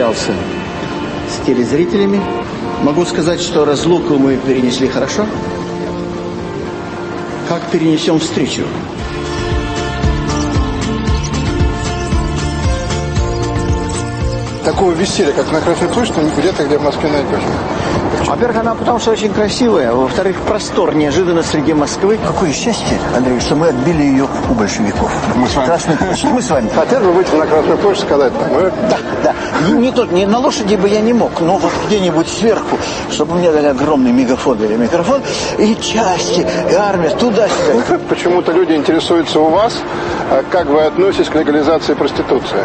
я не встречался с телезрителями. Могу сказать, что разлуку мы перенесли хорошо. Как перенесем встречу? Такого веселья, как на Красной площади, где-то, где в Москве найдешь. Во-первых, она потому что очень красивая. Во-вторых, простор неожиданно среди Москвы. Какое счастье, Андрей, что мы отбили ее у большевиков. Мы с вами. Красной площади. Мы с вами. Хотел бы выйти на Красную площадь сказать там. э, Да, да. Не, не тут, не на лошади бы я не мог, но вот где-нибудь сверху, чтобы мне дали огромный мегафон или микрофон, и части, и армия, туда-сюда. Почему-то люди интересуются у вас, а как вы относитесь к легализации проституции.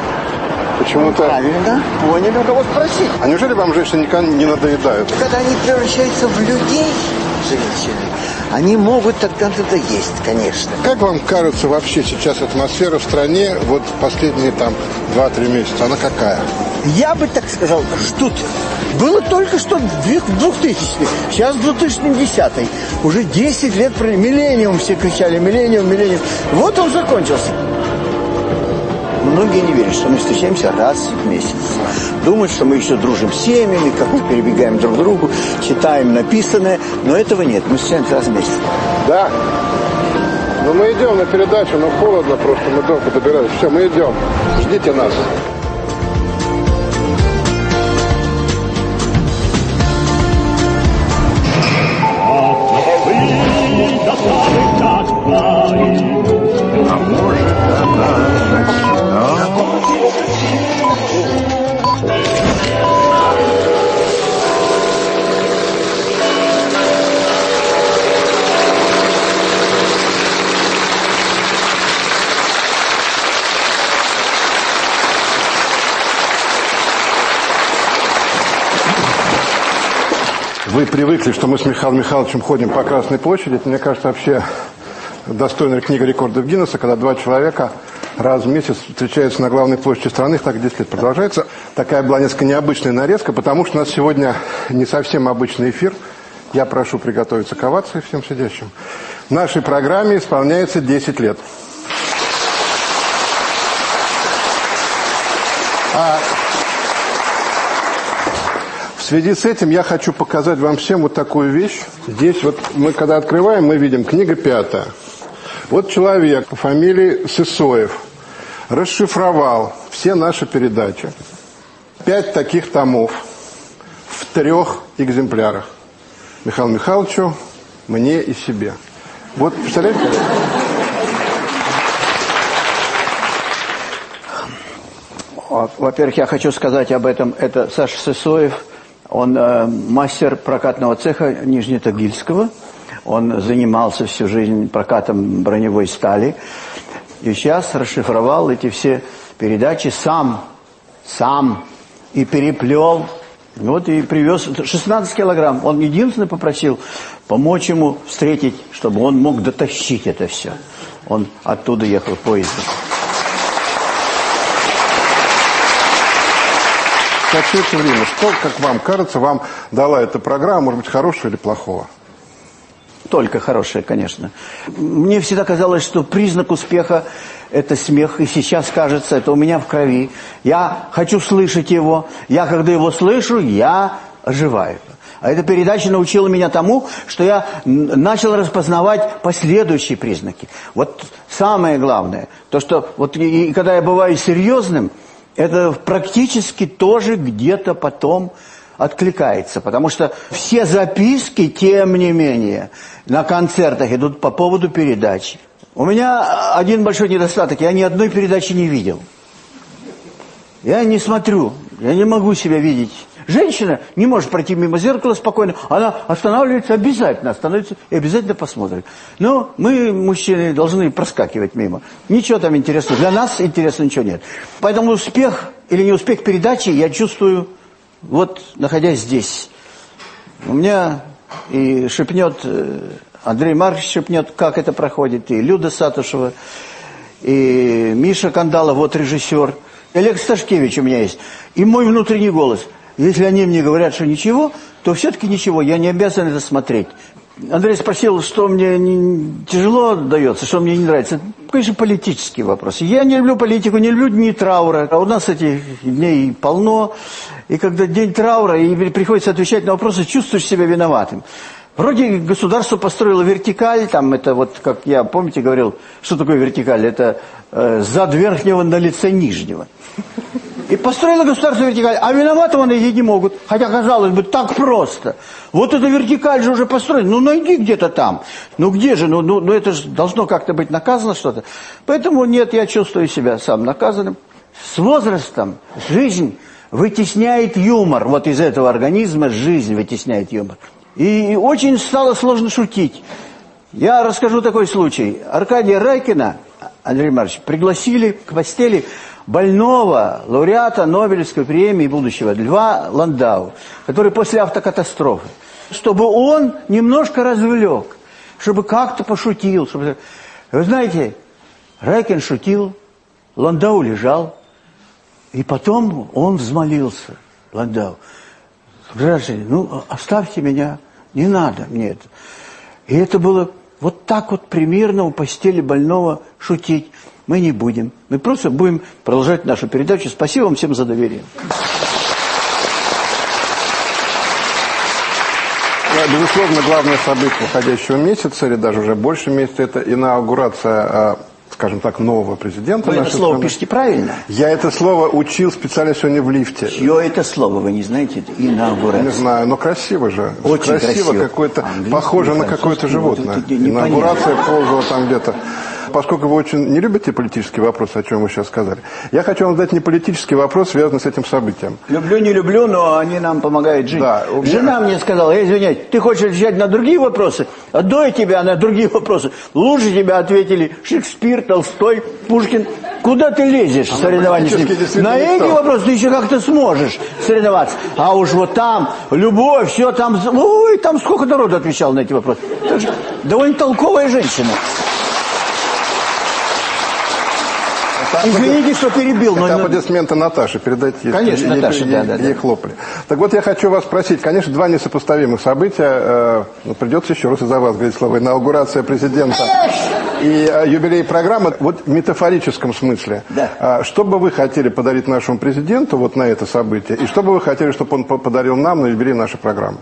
Почему-то... Правильно, поняли, у кого спросить. А неужели вам женщины никогда не надоедают? Когда они превращаются в людей, женщины, они могут тогда надоесть, конечно. Как вам кажется вообще сейчас атмосфера в стране, вот последние там 2-3 месяца, она какая? Я бы так сказал, что было только что 2000 сейчас 2010 Уже 10 лет, про- миллениум все кричали, миллениум, миллениум. Вот он закончился. Многие не верят, что мы встречаемся раз в месяц. Думают, что мы еще дружим с семьями, как мы перебегаем друг к другу, читаем написанное. Но этого нет, мы встречаемся раз в месяц. Да. Ну мы идем на передачу, но холодно просто, мы долго добирались. Все, мы идем. Ждите нас. Привыкли, что мы с Михаилом Михайловичем ходим по Красной площади. Это, мне кажется, вообще достойная книга рекордов Гиннесса, когда два человека раз в месяц встречаются на главной площади страны, так 10 лет продолжается. Такая была несколько необычная нарезка, потому что у нас сегодня не совсем обычный эфир. Я прошу приготовиться к овации всем сидящим. В нашей программе исполняется 10 лет. А связи с этим я хочу показать вам всем вот такую вещь. Здесь вот мы когда открываем, мы видим книга пятая. Вот человек по фамилии Сысоев расшифровал все наши передачи. Пять таких томов в трех экземплярах. Михаилу Михайловичу, мне и себе. Вот, представляете? Во- Во-первых, я хочу сказать об этом. Это Саша Сысоев, он э, мастер прокатного цеха Нижнетагильского. Он занимался всю жизнь прокатом броневой стали. И сейчас расшифровал эти все передачи сам, сам, и переплел. Вот и привез 16 килограмм. Он единственный попросил помочь ему встретить, чтобы он мог дотащить это все. Он оттуда ехал поездом. Все это время, что, как вам кажется, вам дала эта программа, может быть, хорошего или плохого? Только хорошее, конечно. Мне всегда казалось, что признак успеха – это смех, и сейчас кажется, это у меня в крови. Я хочу слышать его, я, когда его слышу, я оживаю. А эта передача научила меня тому, что я начал распознавать последующие признаки. Вот самое главное, то, что вот и, и когда я бываю серьезным, это практически тоже где-то потом откликается. Потому что все записки, тем не менее, на концертах идут по поводу передач. У меня один большой недостаток. Я ни одной передачи не видел. Я не смотрю. Я не могу себя видеть. Женщина не может пройти мимо зеркала спокойно. Она останавливается обязательно, остановится и обязательно посмотрит. Но мы, мужчины, должны проскакивать мимо. Ничего там интересного. Для нас интересного ничего нет. Поэтому успех или не успех передачи я чувствую, вот, находясь здесь. У меня и шепнет, э, Андрей Маркович шепнет, как это проходит, и Люда Сатушева, и Миша Кандалов, вот режиссер, Олег Сташкевич у меня есть, и мой внутренний голос. Если они мне говорят, что ничего, то все-таки ничего, я не обязан это смотреть. Андрей спросил, что мне не, тяжело дается, что мне не нравится. Конечно, политические вопросы. Я не люблю политику, не люблю дни траура. А у нас этих дней полно. И когда день траура, и приходится отвечать на вопросы, чувствуешь себя виноватым. Вроде государство построило вертикаль, там это вот, как я, помните, говорил, что такое вертикаль? Это э, зад верхнего на лице нижнего. И построило государство вертикаль, а виноватого найти не могут. Хотя, казалось бы, так просто. Вот эта вертикаль же уже построена, ну найди где-то там. Ну где же, ну, ну, ну это же должно как-то быть наказано что-то. Поэтому нет, я чувствую себя сам наказанным. С возрастом жизнь вытесняет юмор. Вот из этого организма жизнь вытесняет юмор. И очень стало сложно шутить. Я расскажу такой случай. Аркадия Райкина, Андрей Маркович, пригласили к постели больного лауреата Нобелевской премии будущего Льва Ландау, который после автокатастрофы, чтобы он немножко развлек, чтобы как-то пошутил. Чтобы... Вы знаете, Райкин шутил, Ландау лежал, и потом он взмолился, Ландау, граждане, ну оставьте меня, не надо мне это. И это было вот так вот примерно у постели больного шутить. Мы не будем. Мы просто будем продолжать нашу передачу. Спасибо вам всем за доверие. Безусловно, главное событие уходящего месяца, или даже уже больше месяца, это инаугурация а, скажем так, нового президента. Вы это слово страны. пишете правильно? Я это слово учил специально сегодня в лифте. Чье это слово, вы не знаете? Инаугурация. Не знаю, но красиво же. Очень красиво. красиво. какое-то, похоже на какое-то животное. Инаугурация ползала там где-то поскольку вы очень не любите политические вопросы, о чем вы сейчас сказали, я хочу вам задать не политический вопрос, связанный с этим событием. Люблю, не люблю, но они нам помогают жить. Да, меня... Жена мне сказала, я извиняюсь, ты хочешь отвечать на другие вопросы? А до тебя на другие вопросы. Лучше тебя ответили Шекспир, Толстой, Пушкин. Куда ты лезешь в соревнования с ним? На эти вопросы ты еще как-то сможешь соревноваться. А уж вот там, любовь, все там... Ой, там сколько народу отвечал на эти вопросы. довольно толковая женщина. Извините, что перебил. Но... Аплодисменты Наташи передайте. Конечно, ей, Наташе, ей, да, да. Ей да. хлопали. Так вот, я хочу вас спросить. Конечно, два несопоставимых события. Э, ну, придется еще раз из-за вас говорить слово. Инаугурация президента и э, юбилей программы. Вот в метафорическом смысле. Да. Э, что бы вы хотели подарить нашему президенту вот на это событие? И что бы вы хотели, чтобы он подарил нам на юбилей нашей программы?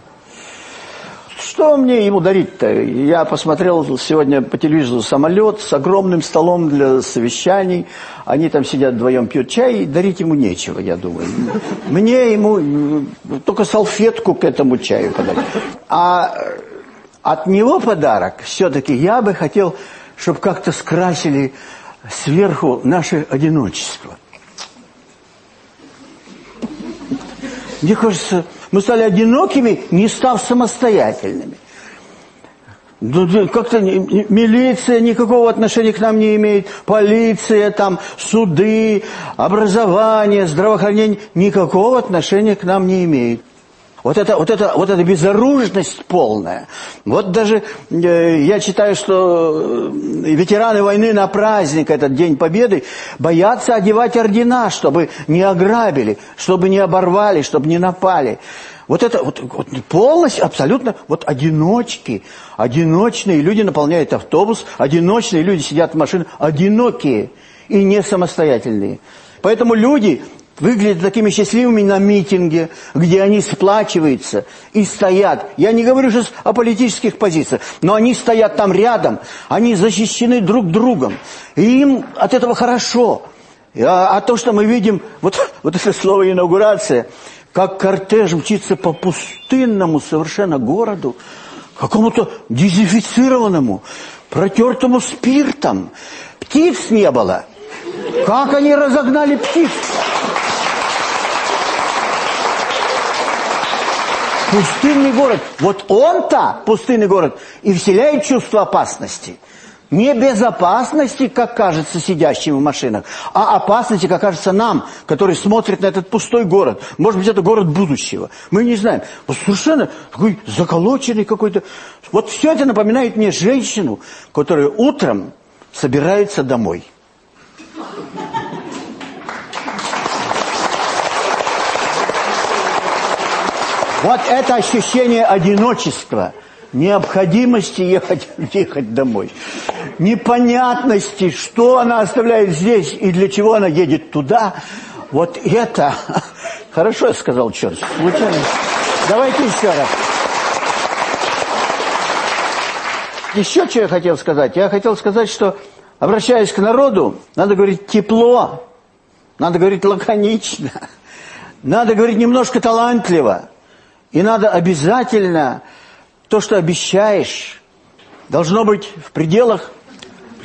Что мне ему дарить-то? Я посмотрел сегодня по телевизору самолет с огромным столом для совещаний. Они там сидят вдвоем, пьют чай, и дарить ему нечего, я думаю. Мне ему только салфетку к этому чаю подарить. А от него подарок все-таки я бы хотел, чтобы как-то скрасили сверху наше одиночество. Мне кажется, мы стали одинокими, не став самостоятельными. Ну, как-то милиция никакого отношения к нам не имеет, полиция, там, суды, образование, здравоохранение никакого отношения к нам не имеет. Вот это, вот это, вот эта безоружность полная. Вот даже э, я читаю, что э, ветераны войны на праздник, этот День Победы, боятся одевать ордена, чтобы не ограбили, чтобы не оборвали, чтобы не напали. Вот это вот, вот полностью, абсолютно, вот одиночки, одиночные люди наполняют автобус, одиночные люди сидят в машине, одинокие и не самостоятельные. Поэтому люди выглядят такими счастливыми на митинге, где они сплачиваются и стоят. Я не говорю сейчас о политических позициях, но они стоят там рядом, они защищены друг другом. И им от этого хорошо. А, а то, что мы видим, вот, вот это слово «инаугурация», как кортеж мчится по пустынному совершенно городу, какому-то дезинфицированному, протертому спиртом. Птиц не было. Как они разогнали птиц? Пустынный город. Вот он-то, пустынный город, и вселяет чувство опасности. Не безопасности, как кажется сидящим в машинах, а опасности, как кажется нам, которые смотрят на этот пустой город. Может быть, это город будущего. Мы не знаем. Вот совершенно такой заколоченный какой-то. Вот все это напоминает мне женщину, которая утром собирается домой. Вот это ощущение одиночества, необходимости ехать, ехать домой, непонятности, что она оставляет здесь и для чего она едет туда, вот это... Хорошо я сказал, черт, случайно. Давайте еще раз. Еще что я хотел сказать? Я хотел сказать, что, обращаясь к народу, надо говорить тепло, надо говорить лаконично, надо говорить немножко талантливо. И надо обязательно то, что обещаешь, должно быть в пределах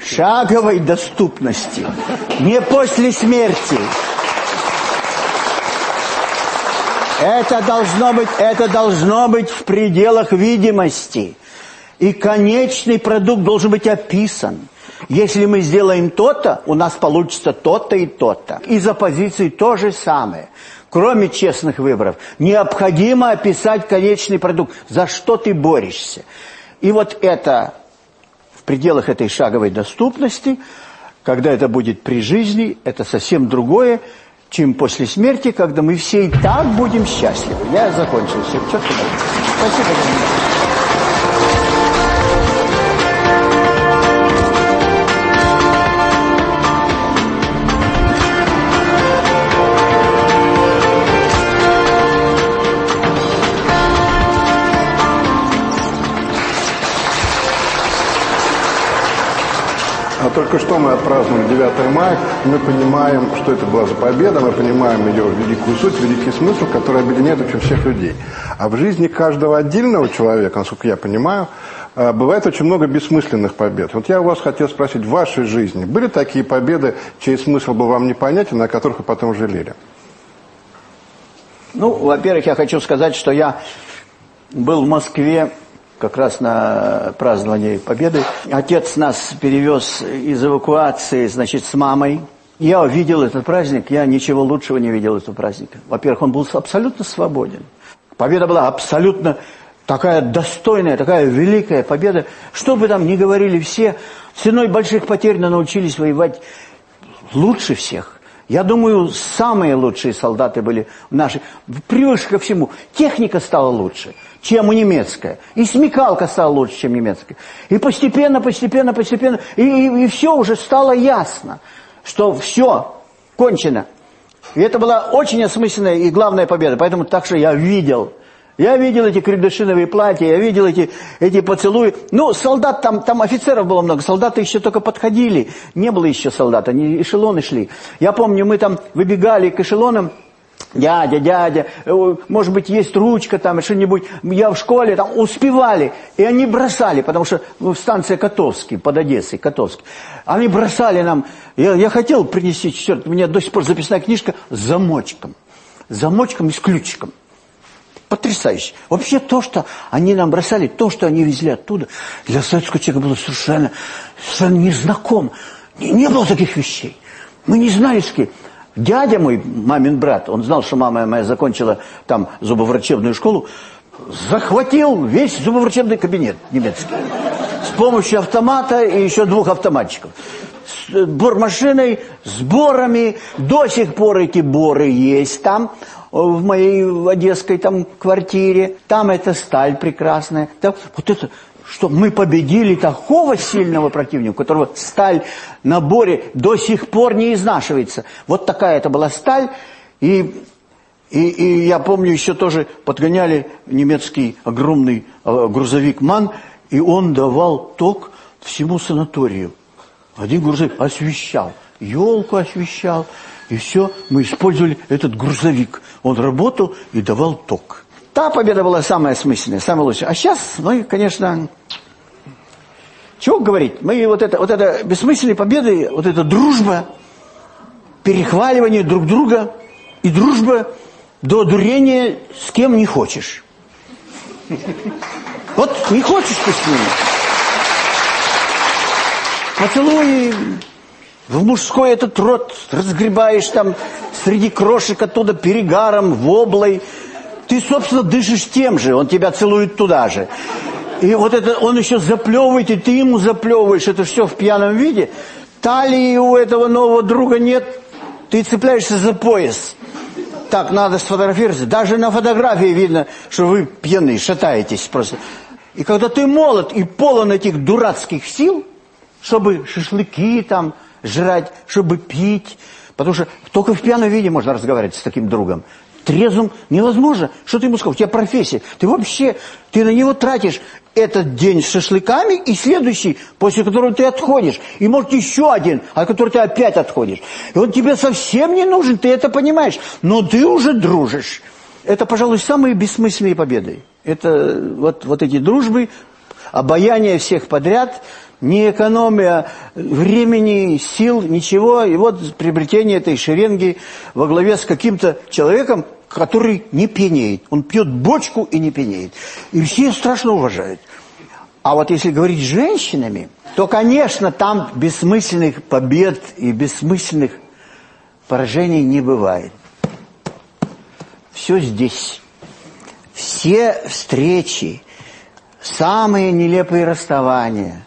шаговой доступности. Не после смерти. Это должно быть, это должно быть в пределах видимости. И конечный продукт должен быть описан. Если мы сделаем то-то, у нас получится то-то и то-то. Из оппозиции то же самое. Кроме честных выборов, необходимо описать конечный продукт. За что ты борешься? И вот это пределах этой шаговой доступности, когда это будет при жизни, это совсем другое, чем после смерти, когда мы все и так будем счастливы. Я закончил все. Спасибо. А только что мы отпраздновали 9 мая, мы понимаем, что это была за победа, мы понимаем ее великую суть, великий смысл, который объединяет вообще всех людей. А в жизни каждого отдельного человека, насколько я понимаю, э, бывает очень много бессмысленных побед. Вот я у вас хотел спросить, в вашей жизни были такие победы, чей смысл был вам непонятен, о которых вы потом жалели? Ну, во-первых, я хочу сказать, что я был в Москве как раз на праздновании Победы. Отец нас перевез из эвакуации, значит, с мамой. Я увидел этот праздник, я ничего лучшего не видел этого праздника. Во-первых, он был абсолютно свободен. Победа была абсолютно такая достойная, такая великая победа. Что бы там ни говорили все, ценой больших потерь научились воевать лучше всех. Я думаю, самые лучшие солдаты были наши. Превыше ко всему. Техника стала лучше чем у немецкая. И смекалка стала лучше, чем немецкая. И постепенно, постепенно, постепенно, и, и, и все уже стало ясно, что все кончено. И это была очень осмысленная и главная победа. Поэтому так что я видел, я видел эти крепдышиновые платья, я видел эти, эти поцелуи. Ну, солдат, там, там офицеров было много, солдаты еще только подходили. Не было еще солдат, они эшелоны шли. Я помню, мы там выбегали к эшелонам, дядя, дядя, э, может быть, есть ручка там, что-нибудь. Я в школе там успевали, и они бросали, потому что ну, станция Котовский, под Одессой, Котовский. Они бросали нам, я, я хотел принести, черт, у меня до сих пор записная книжка с замочком. Замочком и с ключиком. Потрясающе. Вообще то, что они нам бросали, то, что они везли оттуда, для советского человека было совершенно, совершенно незнакомо. Не, не было таких вещей. Мы не знали, с кем. Дядя мой, мамин брат, он знал, что мама моя закончила там зубоврачебную школу, захватил весь зубоврачебный кабинет немецкий. С помощью автомата и еще двух автоматчиков. С бормашиной, с борами. До сих пор эти боры есть там, в моей одесской там квартире. Там эта сталь прекрасная. Там, вот это что мы победили такого сильного противника, которого сталь на боре до сих пор не изнашивается. Вот такая это была сталь, и, и, и я помню, еще тоже подгоняли немецкий огромный э, грузовик МАН, и он давал ток всему санаторию. Один грузовик освещал, елку освещал, и все, мы использовали этот грузовик. Он работал и давал ток. Та победа была самая смысленная, самая лучшая. А сейчас мы, конечно, чего говорить? Мы вот это, вот это бессмысленные победы, вот эта дружба, перехваливание друг друга и дружба до дурения с кем не хочешь. Вот не хочешь ты с ними. Поцелуй в мужской этот рот разгребаешь там среди крошек оттуда перегаром, воблой, ты, собственно, дышишь тем же, он тебя целует туда же. И вот это он еще заплевывает, и ты ему заплевываешь, это все в пьяном виде. Талии у этого нового друга нет, ты цепляешься за пояс. Так, надо сфотографироваться. Даже на фотографии видно, что вы пьяные, шатаетесь просто. И когда ты молод и полон этих дурацких сил, чтобы шашлыки там жрать, чтобы пить, потому что только в пьяном виде можно разговаривать с таким другом. Трезвым невозможно. Что ты ему сказал? У тебя профессия. Ты вообще, ты на него тратишь этот день с шашлыками и следующий, после которого ты отходишь. И может еще один, от которого ты опять отходишь. И он тебе совсем не нужен, ты это понимаешь. Но ты уже дружишь. Это, пожалуй, самые бессмысленные победы. Это вот, вот эти дружбы, обаяние всех подряд, не экономия времени, сил, ничего. И вот приобретение этой шеренги во главе с каким-то человеком, который не пьянеет. Он пьет бочку и не пьянеет. И все страшно уважают. А вот если говорить с женщинами, то, конечно, там бессмысленных побед и бессмысленных поражений не бывает. Все здесь. Все встречи, самые нелепые расставания,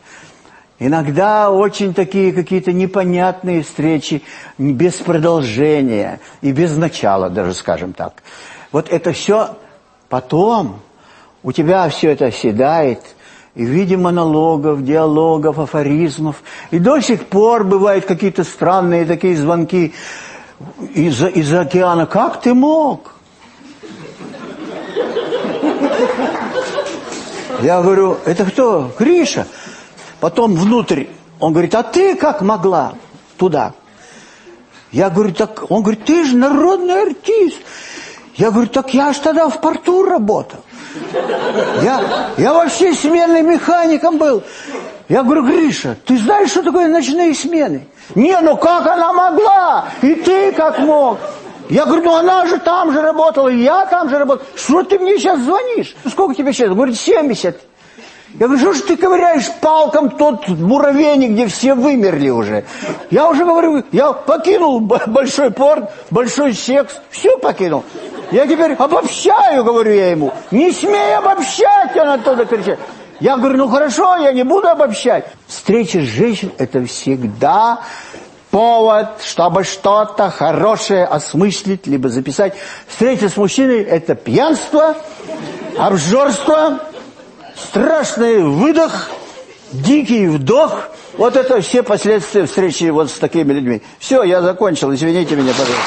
иногда очень такие какие-то непонятные встречи, без продолжения и без начала даже, скажем так. Вот это все потом, у тебя все это оседает – и в виде монологов, диалогов, афоризмов. И до сих пор бывают какие-то странные такие звонки из, из океана. Как ты мог? Я говорю, это кто? Гриша. Потом внутрь. Он говорит, а ты как могла туда? Я говорю, так, он говорит, ты же народный артист. Я говорю, так я ж тогда в порту работал. Я, я вообще сменным механиком был. Я говорю, Гриша, ты знаешь, что такое ночные смены? Не, ну как она могла? И ты как мог? Я говорю, ну она же там же работала, и я там же работал. Что ты мне сейчас звонишь? Сколько тебе сейчас? Говорит, 70. Я говорю, что ж ты ковыряешь палком тот муравейник, где все вымерли уже? Я уже говорю, я покинул большой порт, большой секс, все покинул. Я теперь обобщаю, говорю я ему. Не смей обобщать, он оттуда кричит. Я говорю, ну хорошо, я не буду обобщать. Встреча с женщиной – это всегда повод, чтобы что-то хорошее осмыслить, либо записать. Встреча с мужчиной – это пьянство, обжорство, страшный выдох, дикий вдох. Вот это все последствия встречи вот с такими людьми. Все, я закончил, извините меня, пожалуйста.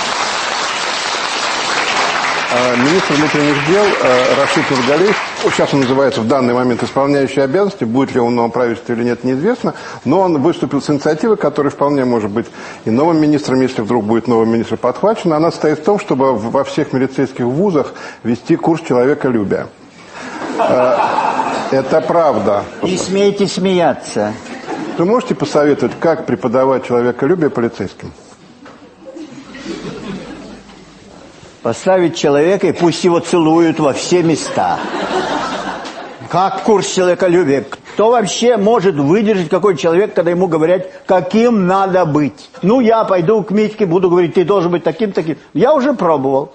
А, министр внутренних дел а, Рашид Ургалиев, сейчас он называется в данный момент исполняющий обязанности, будет ли он в новом правительстве или нет, неизвестно, но он выступил с инициативой, которая вполне может быть и новым министром, если вдруг будет новый министр подхвачен. Она состоит в том, чтобы во всех милицейских вузах вести курс человеколюбия. Это правда. Не смейте смеяться. Вы можете посоветовать, как преподавать человеколюбие полицейским? Поставить человека, и пусть его целуют во все места. Как курс человеколюбия? Кто вообще может выдержать какой человек, когда ему говорят, каким надо быть? Ну, я пойду к Митьке, буду говорить, ты должен быть таким-таким. Я уже пробовал.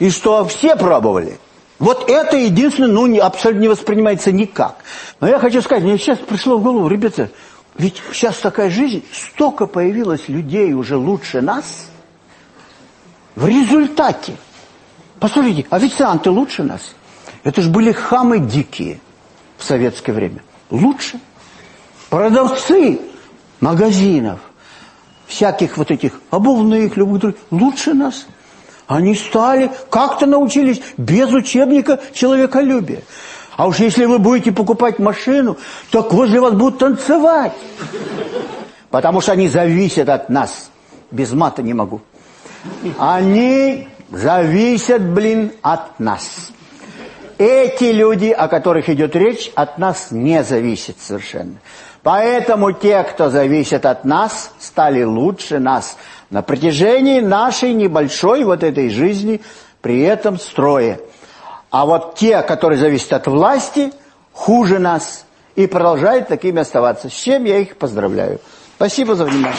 И что, все пробовали. Вот это единственное, ну, абсолютно не воспринимается никак. Но я хочу сказать, мне сейчас пришло в голову, ребята, ведь сейчас такая жизнь, столько появилось людей уже лучше нас – в результате, посмотрите, официанты лучше нас. Это же были хамы дикие в советское время. Лучше. Продавцы магазинов, всяких вот этих обувных, любых других, лучше нас. Они стали, как-то научились без учебника человеколюбия. А уж если вы будете покупать машину, то возле вас будут танцевать. Потому что они зависят от нас. Без мата не могу. Они зависят, блин, от нас. Эти люди, о которых идет речь, от нас не зависят совершенно. Поэтому те, кто зависит от нас, стали лучше нас на протяжении нашей небольшой вот этой жизни, при этом строя. А вот те, которые зависят от власти, хуже нас и продолжают такими оставаться. С чем я их поздравляю. Спасибо за внимание.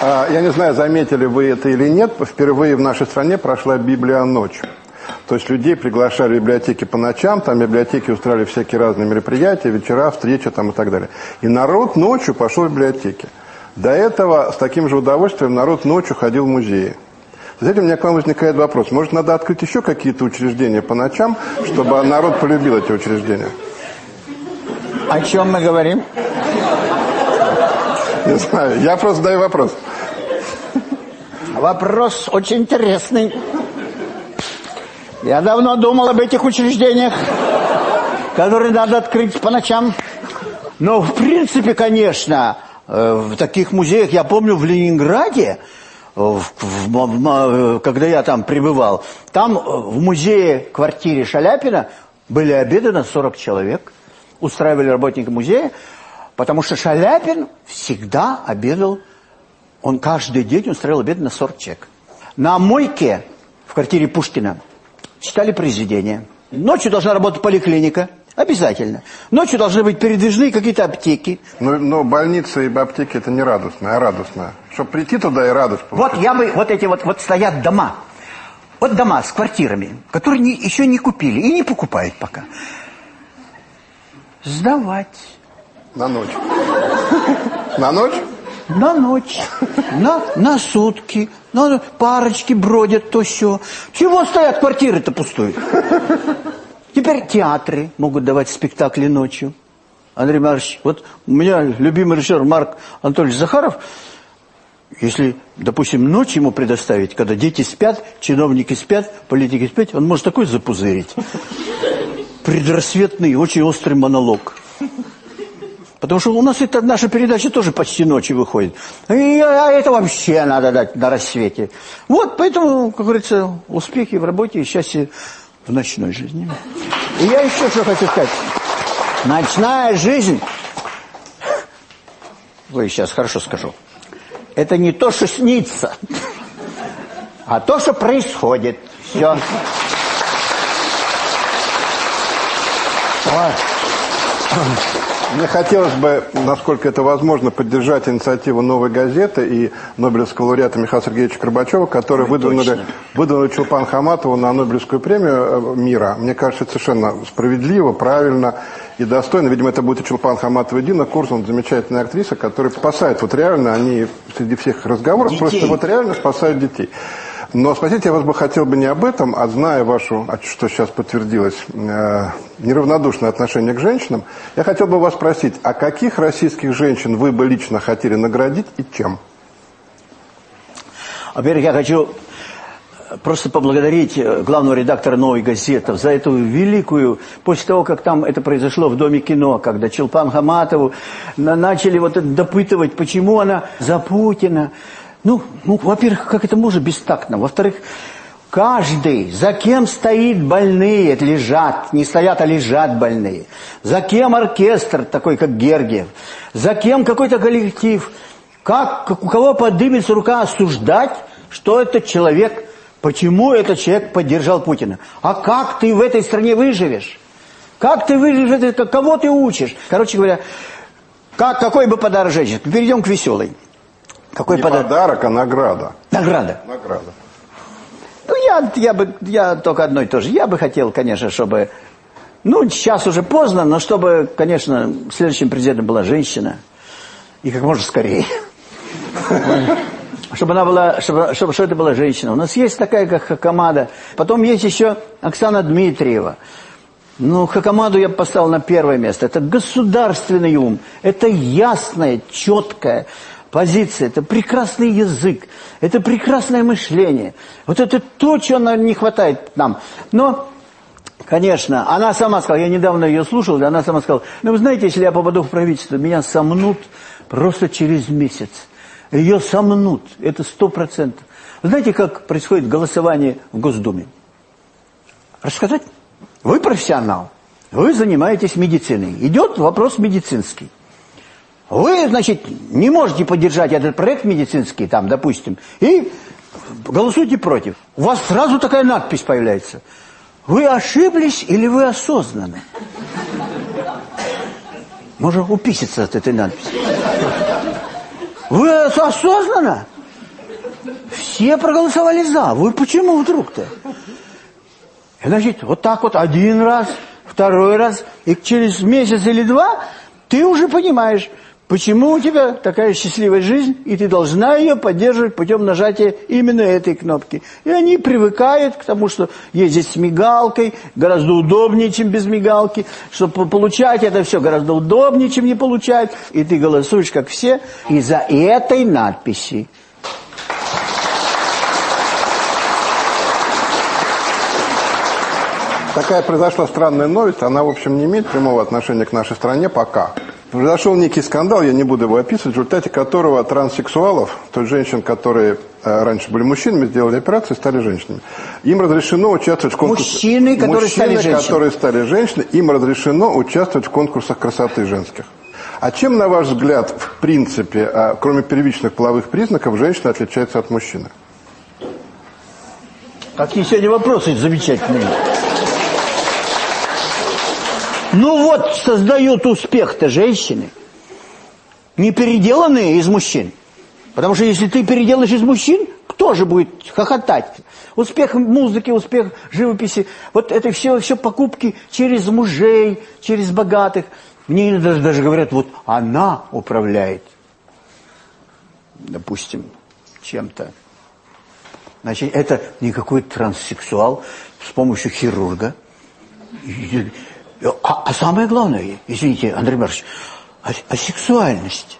А, я не знаю, заметили вы это или нет, впервые в нашей стране прошла Библия ночь. То есть людей приглашали в библиотеки по ночам, там библиотеки устраивали всякие разные мероприятия, вечера, встречи там и так далее. И народ ночью пошел в библиотеки. До этого с таким же удовольствием народ ночью ходил в музеи. Знаете, у меня к вам возникает вопрос. Может, надо открыть еще какие-то учреждения по ночам, чтобы народ полюбил эти учреждения? О чем мы говорим? Не знаю, я просто задаю вопрос. Вопрос очень интересный. Я давно думал об этих учреждениях, которые надо открыть по ночам. Но, в принципе, конечно, э, в таких музеях, я помню, в Ленинграде, в, в, в, когда я там пребывал, там э, в музее квартире Шаляпина были обеды на 40 человек. Устраивали работники музея, потому что Шаляпин всегда обедал, он каждый день устраивал обед на 40 человек. На мойке в квартире Пушкина читали произведения. Ночью должна работать поликлиника. Обязательно. Ночью должны быть передвижные какие-то аптеки. Но, но больница и аптеки это не радостное, а радостное. Чтобы прийти туда и радость получить. Вот я бы, вот эти вот, вот стоят дома. Вот дома с квартирами, которые не, еще не купили и не покупают пока. Сдавать. На ночь. На ночь? На ночь, на, на сутки, на парочки бродят, то все. Чего стоят квартиры-то пустые? Теперь театры могут давать спектакли ночью. Андрей Маркович, вот у меня любимый режиссер Марк Анатольевич Захаров, если, допустим, ночь ему предоставить, когда дети спят, чиновники спят, политики спят, он может такой запузырить. Предрассветный, очень острый монолог. Потому что у нас это наша передача тоже почти ночью выходит. И, а это вообще надо дать на рассвете. Вот, поэтому, как говорится, успехи в работе и счастье в ночной жизни. И я еще что хочу сказать. Ночная жизнь, вы сейчас хорошо скажу, это не то, что снится, а то, что происходит. Все. Ой. Мне хотелось бы, насколько это возможно, поддержать инициативу «Новой газеты» и Нобелевского лауреата Михаила Сергеевича Горбачева, которые выдвинули, выдвинули Чулпан Хаматову на Нобелевскую премию э, мира. Мне кажется, это совершенно справедливо, правильно и достойно. Видимо, это будет и Чулпан Хаматова и Дина Курсон, замечательная актриса, которая спасает, вот реально, они среди всех разговоров, детей. просто вот реально спасают детей. Но спросить я вас бы хотел бы не об этом, а зная вашу, а что сейчас подтвердилось, э, неравнодушное отношение к женщинам, я хотел бы вас спросить, а каких российских женщин вы бы лично хотели наградить и чем? Во-первых, я хочу просто поблагодарить э, главного редактора «Новой газеты» за эту великую... После того, как там это произошло в Доме кино, когда Челпан Хаматову начали вот допытывать, почему она за Путина, ну, ну во-первых, как это может бестактно? Во-вторых, каждый, за кем стоит больные, лежат, не стоят, а лежат больные. За кем оркестр такой, как Гергиев. За кем какой-то коллектив. Как, у кого поднимется рука осуждать, что этот человек, почему этот человек поддержал Путина. А как ты в этой стране выживешь? Как ты выживешь, кого ты учишь? Короче говоря, как, какой бы подарок женщине? Перейдем к веселой. Какой Не подарок? подарок, а награда. Награда. Награда. Ну, я, я бы, я только одно и то же. Я бы хотел, конечно, чтобы, ну, сейчас уже поздно, но чтобы, конечно, следующим президентом была женщина. И как можно скорее. Чтобы она была, чтобы, чтобы, чтобы это была женщина. У нас есть такая, как Хакамада. Потом есть еще Оксана Дмитриева. Ну, Хакамаду я поставил на первое место. Это государственный ум. Это ясное, четкое позиция, это прекрасный язык, это прекрасное мышление. Вот это то, чего нам не хватает нам. Но, конечно, она сама сказала, я недавно ее слушал, она сама сказала, ну вы знаете, если я попаду в правительство, меня сомнут просто через месяц. Ее сомнут, это сто процентов. Знаете, как происходит голосование в Госдуме? Рассказать? Вы профессионал, вы занимаетесь медициной. Идет вопрос медицинский. Вы, значит, не можете поддержать этот проект медицинский, там, допустим, и голосуйте против. У вас сразу такая надпись появляется. Вы ошиблись или вы осознаны? Можно уписаться от этой надписи. Вы осознанно? Все проголосовали за. Вы почему вдруг-то? Значит, вот так вот один раз, второй раз, и через месяц или два ты уже понимаешь, Почему у тебя такая счастливая жизнь, и ты должна ее поддерживать путем нажатия именно этой кнопки. И они привыкают к тому, что ездить с мигалкой гораздо удобнее, чем без мигалки, что получать это все гораздо удобнее, чем не получать, и ты голосуешь, как все, из-за этой надписи. Такая произошла странная новость, она, в общем, не имеет прямого отношения к нашей стране пока. Произошел некий скандал, я не буду его описывать, в результате которого транссексуалов, то есть женщин, которые э, раньше были мужчинами, сделали операции, стали женщинами. Им разрешено участвовать в конкурсах... Мужчины, которые Мужчины, стали женщинами. которые стали женщины, им разрешено участвовать в конкурсах красоты женских. А чем, на ваш взгляд, в принципе, а, кроме первичных половых признаков, женщина отличается от мужчины? Какие сегодня вопросы замечательные. Ну вот, создают успех-то женщины. Не переделанные из мужчин. Потому что если ты переделаешь из мужчин, кто же будет хохотать? Успех музыки, успех живописи. Вот это все, все покупки через мужей, через богатых. Мне даже, даже говорят, вот она управляет, допустим, чем-то. Значит, это не какой-то транссексуал с помощью хирурга. А, а самое главное, извините, Андрей Маркович, а, а сексуальность?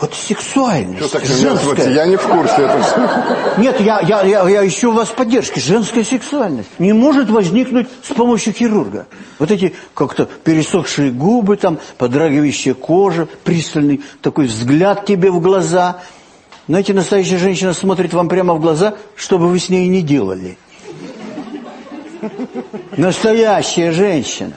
Вот сексуальность. Что так женская. Я не в курсе этого. Нет, я, я, я, я ищу у вас поддержки. Женская сексуальность не может возникнуть с помощью хирурга. Вот эти как-то пересохшие губы, там, подрагивающая кожа, пристальный такой взгляд тебе в глаза. Знаете, настоящая женщина смотрит вам прямо в глаза, что бы вы с ней не делали. Настоящая женщина.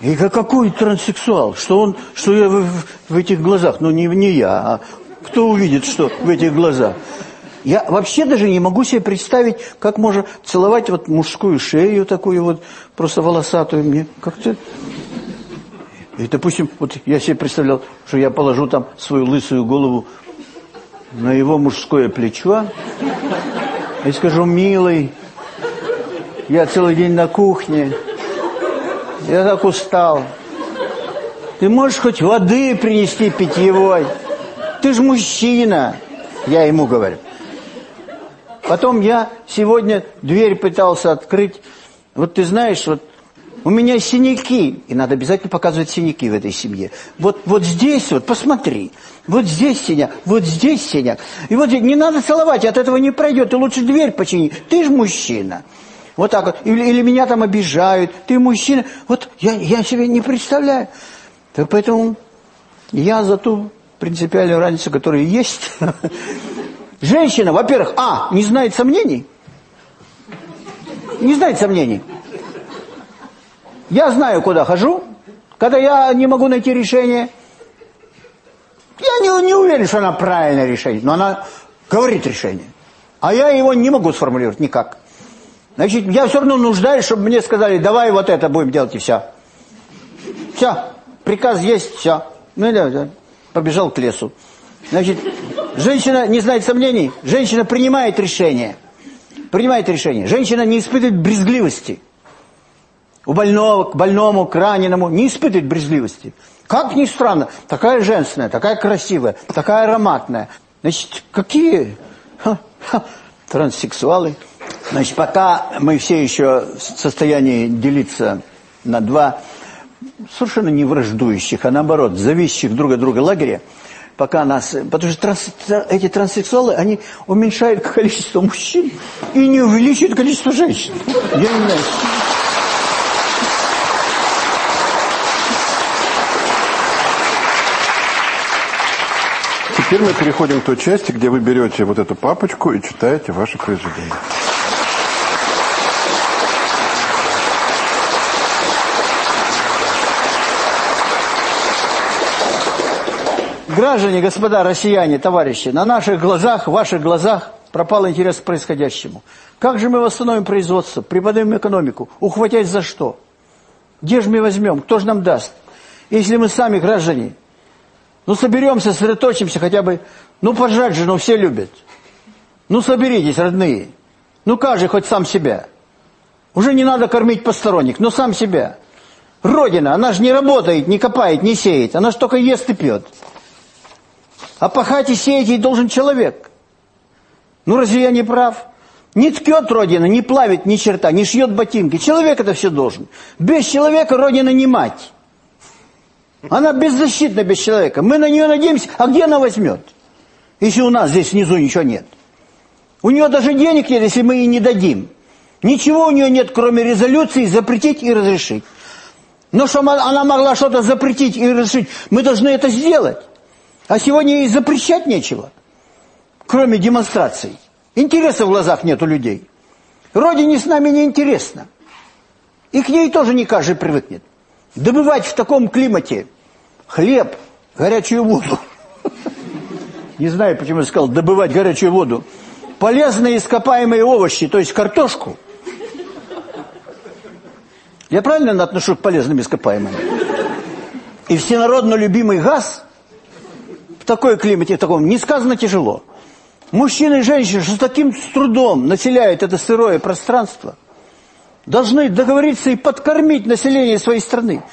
И какой транссексуал? Что он, что я в, в этих глазах? Ну, не, не я, а кто увидит, что в этих глазах? Я вообще даже не могу себе представить, как можно целовать вот мужскую шею такую вот, просто волосатую мне. Как-то... И, допустим, вот я себе представлял, что я положу там свою лысую голову на его мужское плечо и скажу, милый, я целый день на кухне. Я так устал. Ты можешь хоть воды принести питьевой? Ты же мужчина, я ему говорю. Потом я сегодня дверь пытался открыть. Вот ты знаешь, вот у меня синяки, и надо обязательно показывать синяки в этой семье. Вот, вот здесь вот, посмотри, вот здесь синяк, вот здесь синяк. И вот не надо целовать, от этого не пройдет, ты лучше дверь почини. Ты же мужчина. Вот так вот. Или, или меня там обижают. Ты мужчина. Вот я, я себе не представляю. Так поэтому я за ту принципиальную разницу, которая есть. Женщина, во-первых, а, не знает сомнений. Не знает сомнений. Я знаю, куда хожу. Когда я не могу найти решение, я не, не уверен, что она правильное решение. Но она говорит решение. А я его не могу сформулировать никак. Значит, я все равно нуждаюсь, чтобы мне сказали, давай вот это будем делать, и все. Все, приказ есть, все. Ну, да, да. побежал к лесу. Значит, женщина не знает сомнений, женщина принимает решение. Принимает решение. Женщина не испытывает брезгливости. У больного, к больному, к раненому не испытывает брезгливости. Как ни странно, такая женственная, такая красивая, такая ароматная. Значит, какие ха, ха, транссексуалы... Значит, пока мы все еще в состоянии делиться на два совершенно не враждующих, а наоборот, зависящих друг от друга лагеря, пока нас... Потому что транс, эти транссексуалы, они уменьшают количество мужчин и не увеличивают количество женщин. Я не знаю. Теперь мы переходим к той части, где вы берете вот эту папочку и читаете ваши произведения. Граждане, господа, россияне, товарищи, на наших глазах, в ваших глазах пропал интерес к происходящему. Как же мы восстановим производство, приподнимем экономику, ухватясь за что? Где же мы возьмем, кто же нам даст? Если мы сами, граждане, ну соберемся, сосредоточимся хотя бы, ну пожрать же, ну все любят. Ну соберитесь, родные. Ну каждый хоть сам себя. Уже не надо кормить посторонних, но сам себя. Родина, она же не работает, не копает, не сеет. Она же только ест и пьет. А пахать и сеять ей должен человек. Ну, разве я не прав? Не ткет Родина, не плавит ни черта, не шьет ботинки. Человек это все должен. Без человека Родина не мать. Она беззащитна без человека. Мы на нее надеемся, а где она возьмет? Если у нас здесь внизу ничего нет. У нее даже денег нет, если мы ей не дадим. Ничего у нее нет, кроме резолюции запретить и разрешить. Но чтобы она могла что-то запретить и разрешить, мы должны это сделать. А сегодня ей запрещать нечего, кроме демонстраций. Интереса в глазах нет у людей. Родине с нами не интересно. И к ней тоже не каждый привыкнет. Добывать в таком климате хлеб, горячую воду. Не знаю, почему я сказал добывать горячую воду. Полезные ископаемые овощи, то есть картошку. Я правильно отношу к полезным ископаемым? И всенародно любимый газ в такой климате, в таком, несказанно тяжело. Мужчины и женщины, что с таким трудом населяют это сырое пространство, должны договориться и подкормить население своей страны.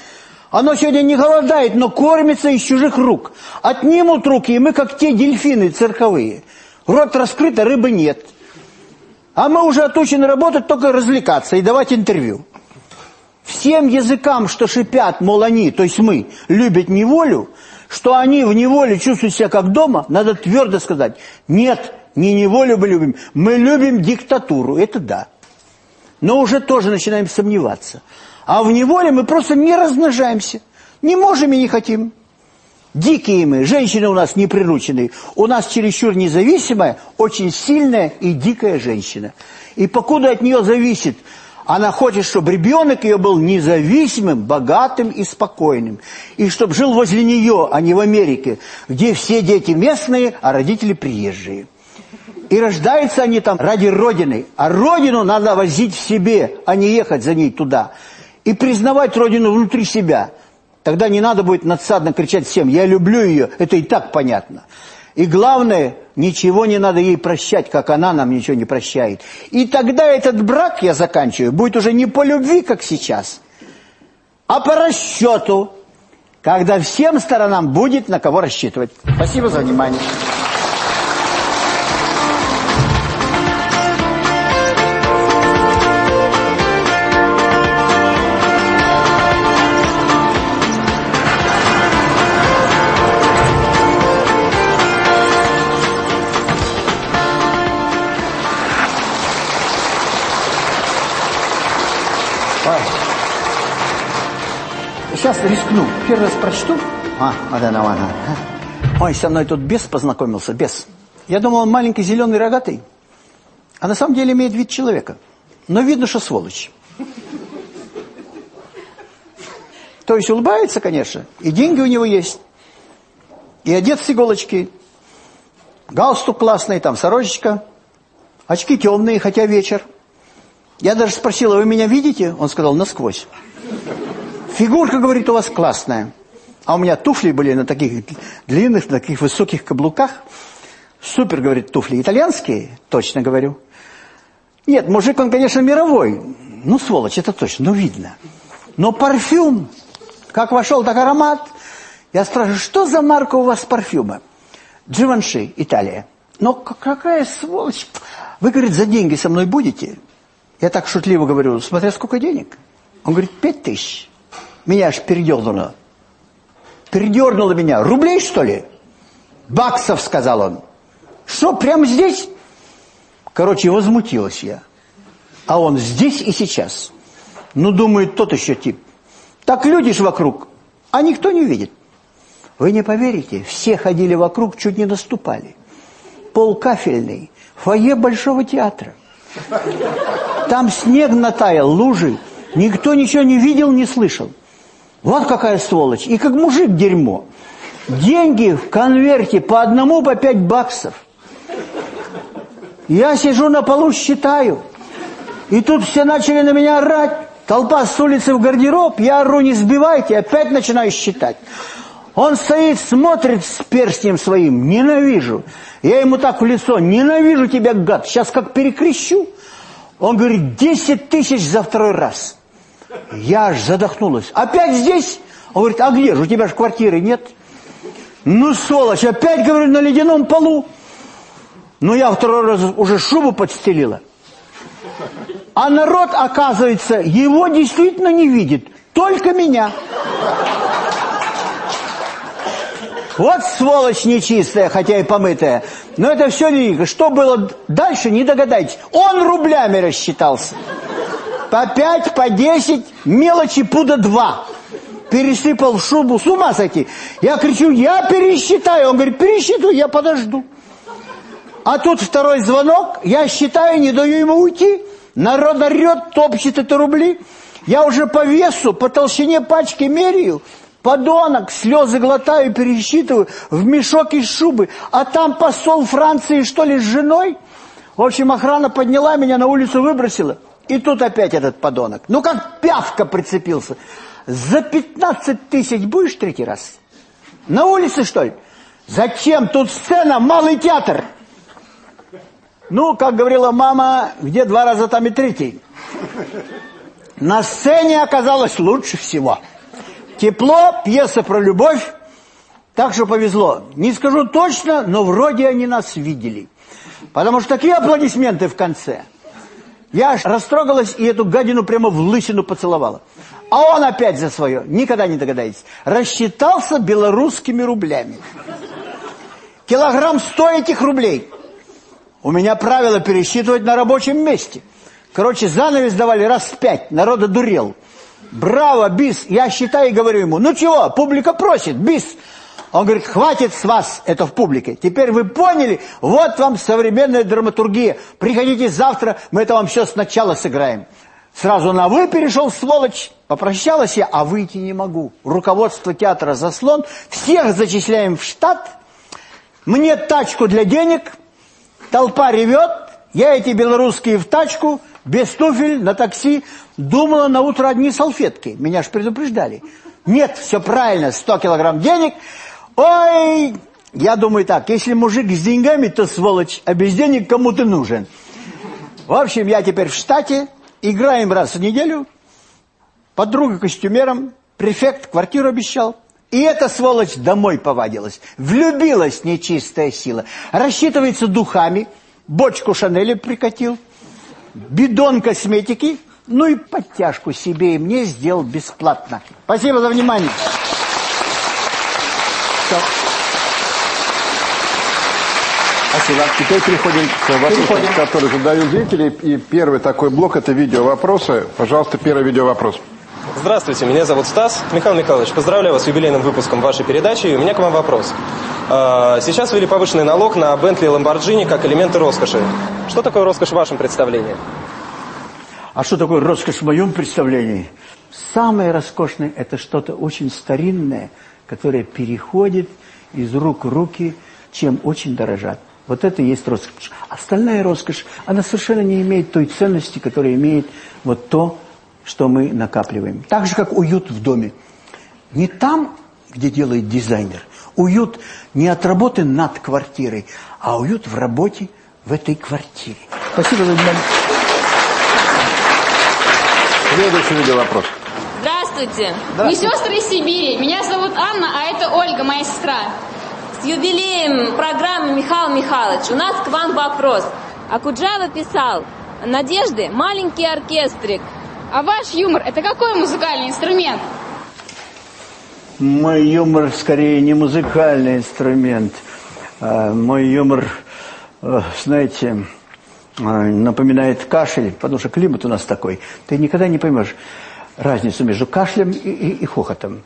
Оно сегодня не голодает, но кормится из чужих рук. Отнимут руки, и мы как те дельфины цирковые. Рот раскрыт, а рыбы нет. А мы уже отучены работать, только развлекаться и давать интервью. Всем языкам, что шипят, мол, они, то есть мы, любят неволю, что они в неволе чувствуют себя как дома, надо твердо сказать, нет, не неволю мы любим, мы любим диктатуру, это да. Но уже тоже начинаем сомневаться. А в неволе мы просто не размножаемся. Не можем и не хотим. Дикие мы, женщины у нас неприрученные. У нас чересчур независимая, очень сильная и дикая женщина. И покуда от нее зависит, она хочет, чтобы ребенок ее был независимым, богатым и спокойным. И чтобы жил возле нее, а не в Америке, где все дети местные, а родители приезжие. И рождаются они там ради Родины. А Родину надо возить в себе, а не ехать за ней туда и признавать Родину внутри себя. Тогда не надо будет надсадно кричать всем «я люблю ее», это и так понятно. И главное, ничего не надо ей прощать, как она нам ничего не прощает. И тогда этот брак, я заканчиваю, будет уже не по любви, как сейчас, а по расчету, когда всем сторонам будет на кого рассчитывать. Спасибо за внимание. Сейчас рискну. Первый раз прочту. А, Мадана Вана. Ой, со мной тут бес познакомился, бес. Я думал, он маленький, зеленый, рогатый. А на самом деле имеет вид человека. Но видно, что сволочь. То есть улыбается, конечно, и деньги у него есть. И одет с иголочки. Галстук классный, там сорочечка. Очки темные, хотя вечер. Я даже спросила, вы меня видите? Он сказал, насквозь. Фигурка, говорит, у вас классная. А у меня туфли были на таких длинных, на таких высоких каблуках. Супер, говорит, туфли. Итальянские? Точно говорю. Нет, мужик, он, конечно, мировой. Ну, сволочь, это точно, ну, видно. Но парфюм, как вошел, так аромат. Я спрашиваю, что за марка у вас парфюма? Дживанши, Италия. Но какая сволочь. Вы, говорит, за деньги со мной будете? Я так шутливо говорю, смотря сколько денег. Он говорит, пять тысяч. Меня аж передернуло. Передернуло меня. Рублей, что ли? Баксов, сказал он. Что, прямо здесь? Короче, возмутилась я. А он здесь и сейчас. Ну, думает, тот еще тип. Так люди ж вокруг, а никто не видит. Вы не поверите, все ходили вокруг, чуть не наступали. Пол кафельный, фойе Большого театра. Там снег натаял, лужи. Никто ничего не видел, не слышал. Вот какая сволочь. И как мужик дерьмо. Деньги в конверте по одному по пять баксов. Я сижу на полу, считаю. И тут все начали на меня орать. Толпа с улицы в гардероб. Я ору, не сбивайте. Опять начинаю считать. Он стоит, смотрит с перстнем своим. Ненавижу. Я ему так в лицо. Ненавижу тебя, гад. Сейчас как перекрещу. Он говорит, 10 тысяч за второй раз. Я аж задохнулась. Опять здесь? Он говорит, а где же? У тебя же квартиры нет. Ну, сволочь, опять, говорю, на ледяном полу. Ну, я второй раз уже шубу подстелила. А народ, оказывается, его действительно не видит. Только меня. Вот сволочь нечистая, хотя и помытая. Но это все велико. Что было дальше, не догадаетесь. Он рублями рассчитался. По пять, по десять, мелочи пуда два. Пересыпал в шубу, с ума сойти. Я кричу, я пересчитаю. Он говорит, пересчитывай, я подожду. А тут второй звонок, я считаю, не даю ему уйти. Народ орет, топчет это рубли. Я уже по весу, по толщине пачки меряю. Подонок, слезы глотаю, пересчитываю, в мешок из шубы. А там посол Франции, что ли, с женой? В общем, охрана подняла меня, на улицу выбросила. И тут опять этот подонок. Ну, как пявка прицепился. За 15 тысяч будешь третий раз? На улице, что ли? Зачем? Тут сцена, малый театр. Ну, как говорила мама, где два раза, там и третий. На сцене оказалось лучше всего. Тепло, пьеса про любовь. Так что повезло. Не скажу точно, но вроде они нас видели. Потому что такие аплодисменты в конце. Я аж растрогалась и эту гадину прямо в лысину поцеловала. А он опять за свое, никогда не догадаетесь, рассчитался белорусскими рублями. Килограмм сто этих рублей. У меня правило пересчитывать на рабочем месте. Короче, занавес давали раз в пять, народа дурел. Браво, бис, я считаю и говорю ему, ну чего, публика просит, бис. Он говорит, хватит с вас это в публике. Теперь вы поняли, вот вам современная драматургия. Приходите завтра, мы это вам все сначала сыграем. Сразу на «вы» перешел, сволочь. Попрощалась я, а выйти не могу. Руководство театра заслон. Всех зачисляем в штат. Мне тачку для денег. Толпа ревет. Я эти белорусские в тачку, без туфель, на такси. Думала на утро одни салфетки. Меня ж предупреждали. Нет, все правильно, 100 килограмм денег. Ой, я думаю так, если мужик с деньгами, то сволочь, а без денег кому ты нужен. В общем, я теперь в штате, играем раз в неделю, подруга костюмером, префект квартиру обещал. И эта сволочь домой повадилась. Влюбилась нечистая сила. Рассчитывается духами, бочку Шанеля прикатил, бидон косметики, ну и подтяжку себе и мне сделал бесплатно. Спасибо за внимание. Все. Спасибо. Теперь переходим к вопросам, которые задают зрители. И первый такой блок – это видео-вопросы. Пожалуйста, первый видео-вопрос. Здравствуйте, меня зовут Стас. Михаил Михайлович, поздравляю вас с юбилейным выпуском вашей передачи. И у меня к вам вопрос. А, сейчас ввели повышенный налог на Бентли и Ламборджини как элементы роскоши. Что такое роскошь в вашем представлении? А что такое роскошь в моем представлении? Самое роскошное – это что-то очень старинное, которое переходит из рук в руки, чем очень дорожат. Вот это и есть роскошь. Остальная роскошь, она совершенно не имеет той ценности, которая имеет вот то, что мы накапливаем. Так же, как уют в доме. Не там, где делает дизайнер. Уют не от работы над квартирой, а уют в работе в этой квартире. Спасибо за внимание. Следующий видео-вопрос. Здравствуйте. Мы сестры из Сибири. Меня зовут Анна, а это Ольга, моя сестра. С юбилеем программы Михаил Михайлович. У нас к вам вопрос. Акуджава писал, Надежды – маленький оркестрик. А ваш юмор – это какой музыкальный инструмент? Мой юмор скорее не музыкальный инструмент. А, мой юмор, э, знаете, э, напоминает кашель, потому что климат у нас такой. Ты никогда не поймешь разницу между кашлем и, и, и хохотом.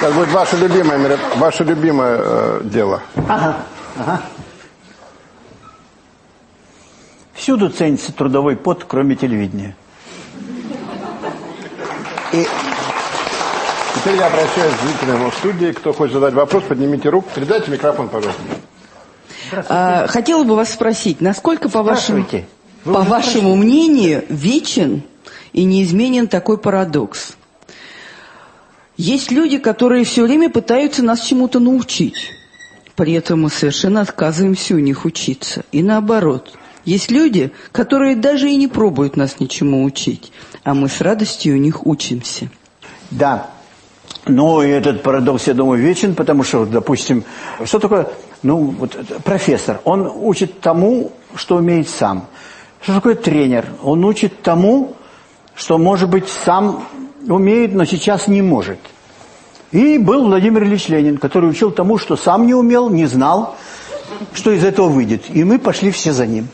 Как будет ваше любимое, ваше любимое э, дело? Ага, ага. Всюду ценится трудовой пот, кроме телевидения. И Теперь я обращаюсь к зрителям в студии. Кто хочет задать вопрос, поднимите руку. Передайте микрофон, пожалуйста. А, хотела бы вас спросить, насколько, по вашему, Спрашивайте. Вы по вашему мнению, вечен и неизменен такой парадокс? Есть люди, которые все время пытаются нас чему-то научить. При этом мы совершенно отказываемся у них учиться. И наоборот. Есть люди, которые даже и не пробуют нас ничему учить, а мы с радостью у них учимся. Да. И этот парадокс, я думаю, вечен, потому что, допустим, что такое, ну, вот профессор, он учит тому, что умеет сам. Что такое тренер? Он учит тому, что, может быть, сам умеет, но сейчас не может. И был Владимир Ильич Ленин, который учил тому, что сам не умел, не знал, что из этого выйдет. И мы пошли все за ним.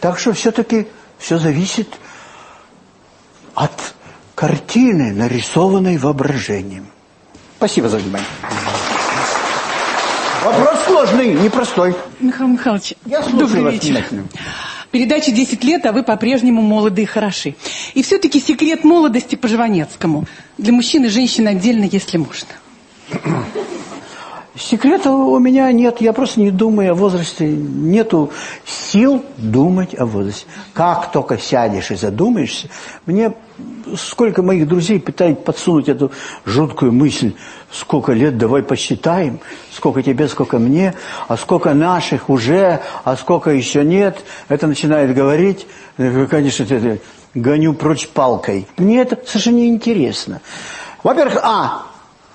Так что все-таки все зависит от картины, нарисованной воображением. Спасибо за внимание. Вопрос сложный, непростой. Михаил Михайлович, Я слушаю добрый вас вечер. внимательно. Передача «10 лет», а вы по-прежнему молоды и хороши. И все-таки секрет молодости по Жванецкому. Для мужчин и женщин отдельно, если можно. Секрета у меня нет, я просто не думаю о возрасте, нету сил думать о возрасте. Как только сядешь и задумаешься, мне сколько моих друзей пытают подсунуть эту жуткую мысль, сколько лет, давай посчитаем, сколько тебе, сколько мне, а сколько наших уже, а сколько еще нет. Это начинает говорить, э, конечно, это гоню прочь палкой. Мне это совершенно неинтересно. Во-первых, а,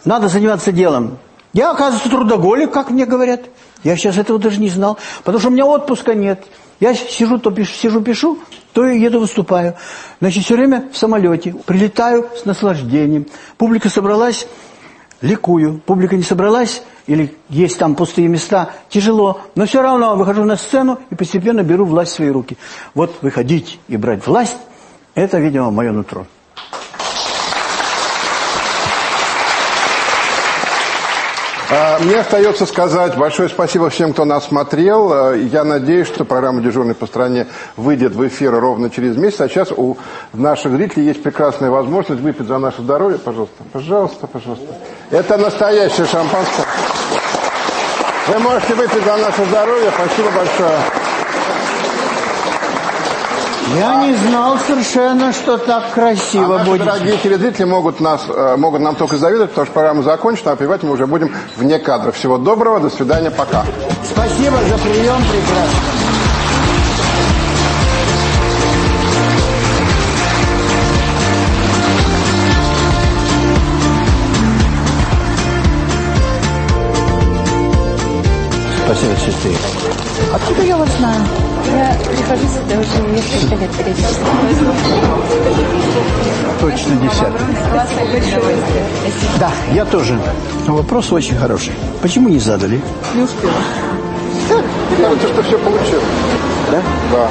надо заниматься делом. Я, оказывается, трудоголик, как мне говорят. Я сейчас этого даже не знал, потому что у меня отпуска нет. Я сижу, то пишу, сижу, пишу, то и еду, выступаю. Значит, все время в самолете. Прилетаю с наслаждением. Публика собралась, ликую. Публика не собралась, или есть там пустые места, тяжело. Но все равно выхожу на сцену и постепенно беру власть в свои руки. Вот выходить и брать власть, это, видимо, мое нутро. Мне остается сказать большое спасибо всем, кто нас смотрел. А, Я надеюсь, что программа «Дежурный по стране» выйдет в эфир ровно через месяц. А сейчас у наших зрителей есть прекрасная возможность выпить за наше здоровье. Пожалуйста, пожалуйста, пожалуйста. Это настоящее шампанское. Вы можете выпить за наше здоровье. Спасибо большое. Я не знал совершенно, что так А красиво наши будет. дорогие телезрители могут, нас, э, могут нам только завидовать, потому что программа закончена, а пивать мы уже будем вне кадра. Всего доброго, до свидания, пока. Спасибо за прием, прекрасно. Спасибо, сестры. Откуда я вас знаю? Я прихожу сюда уже несколько лет периодически. Точно десятый. Да, я тоже. Но вопрос очень хороший. Почему не задали? Кажется, что все получилось. Да? Да.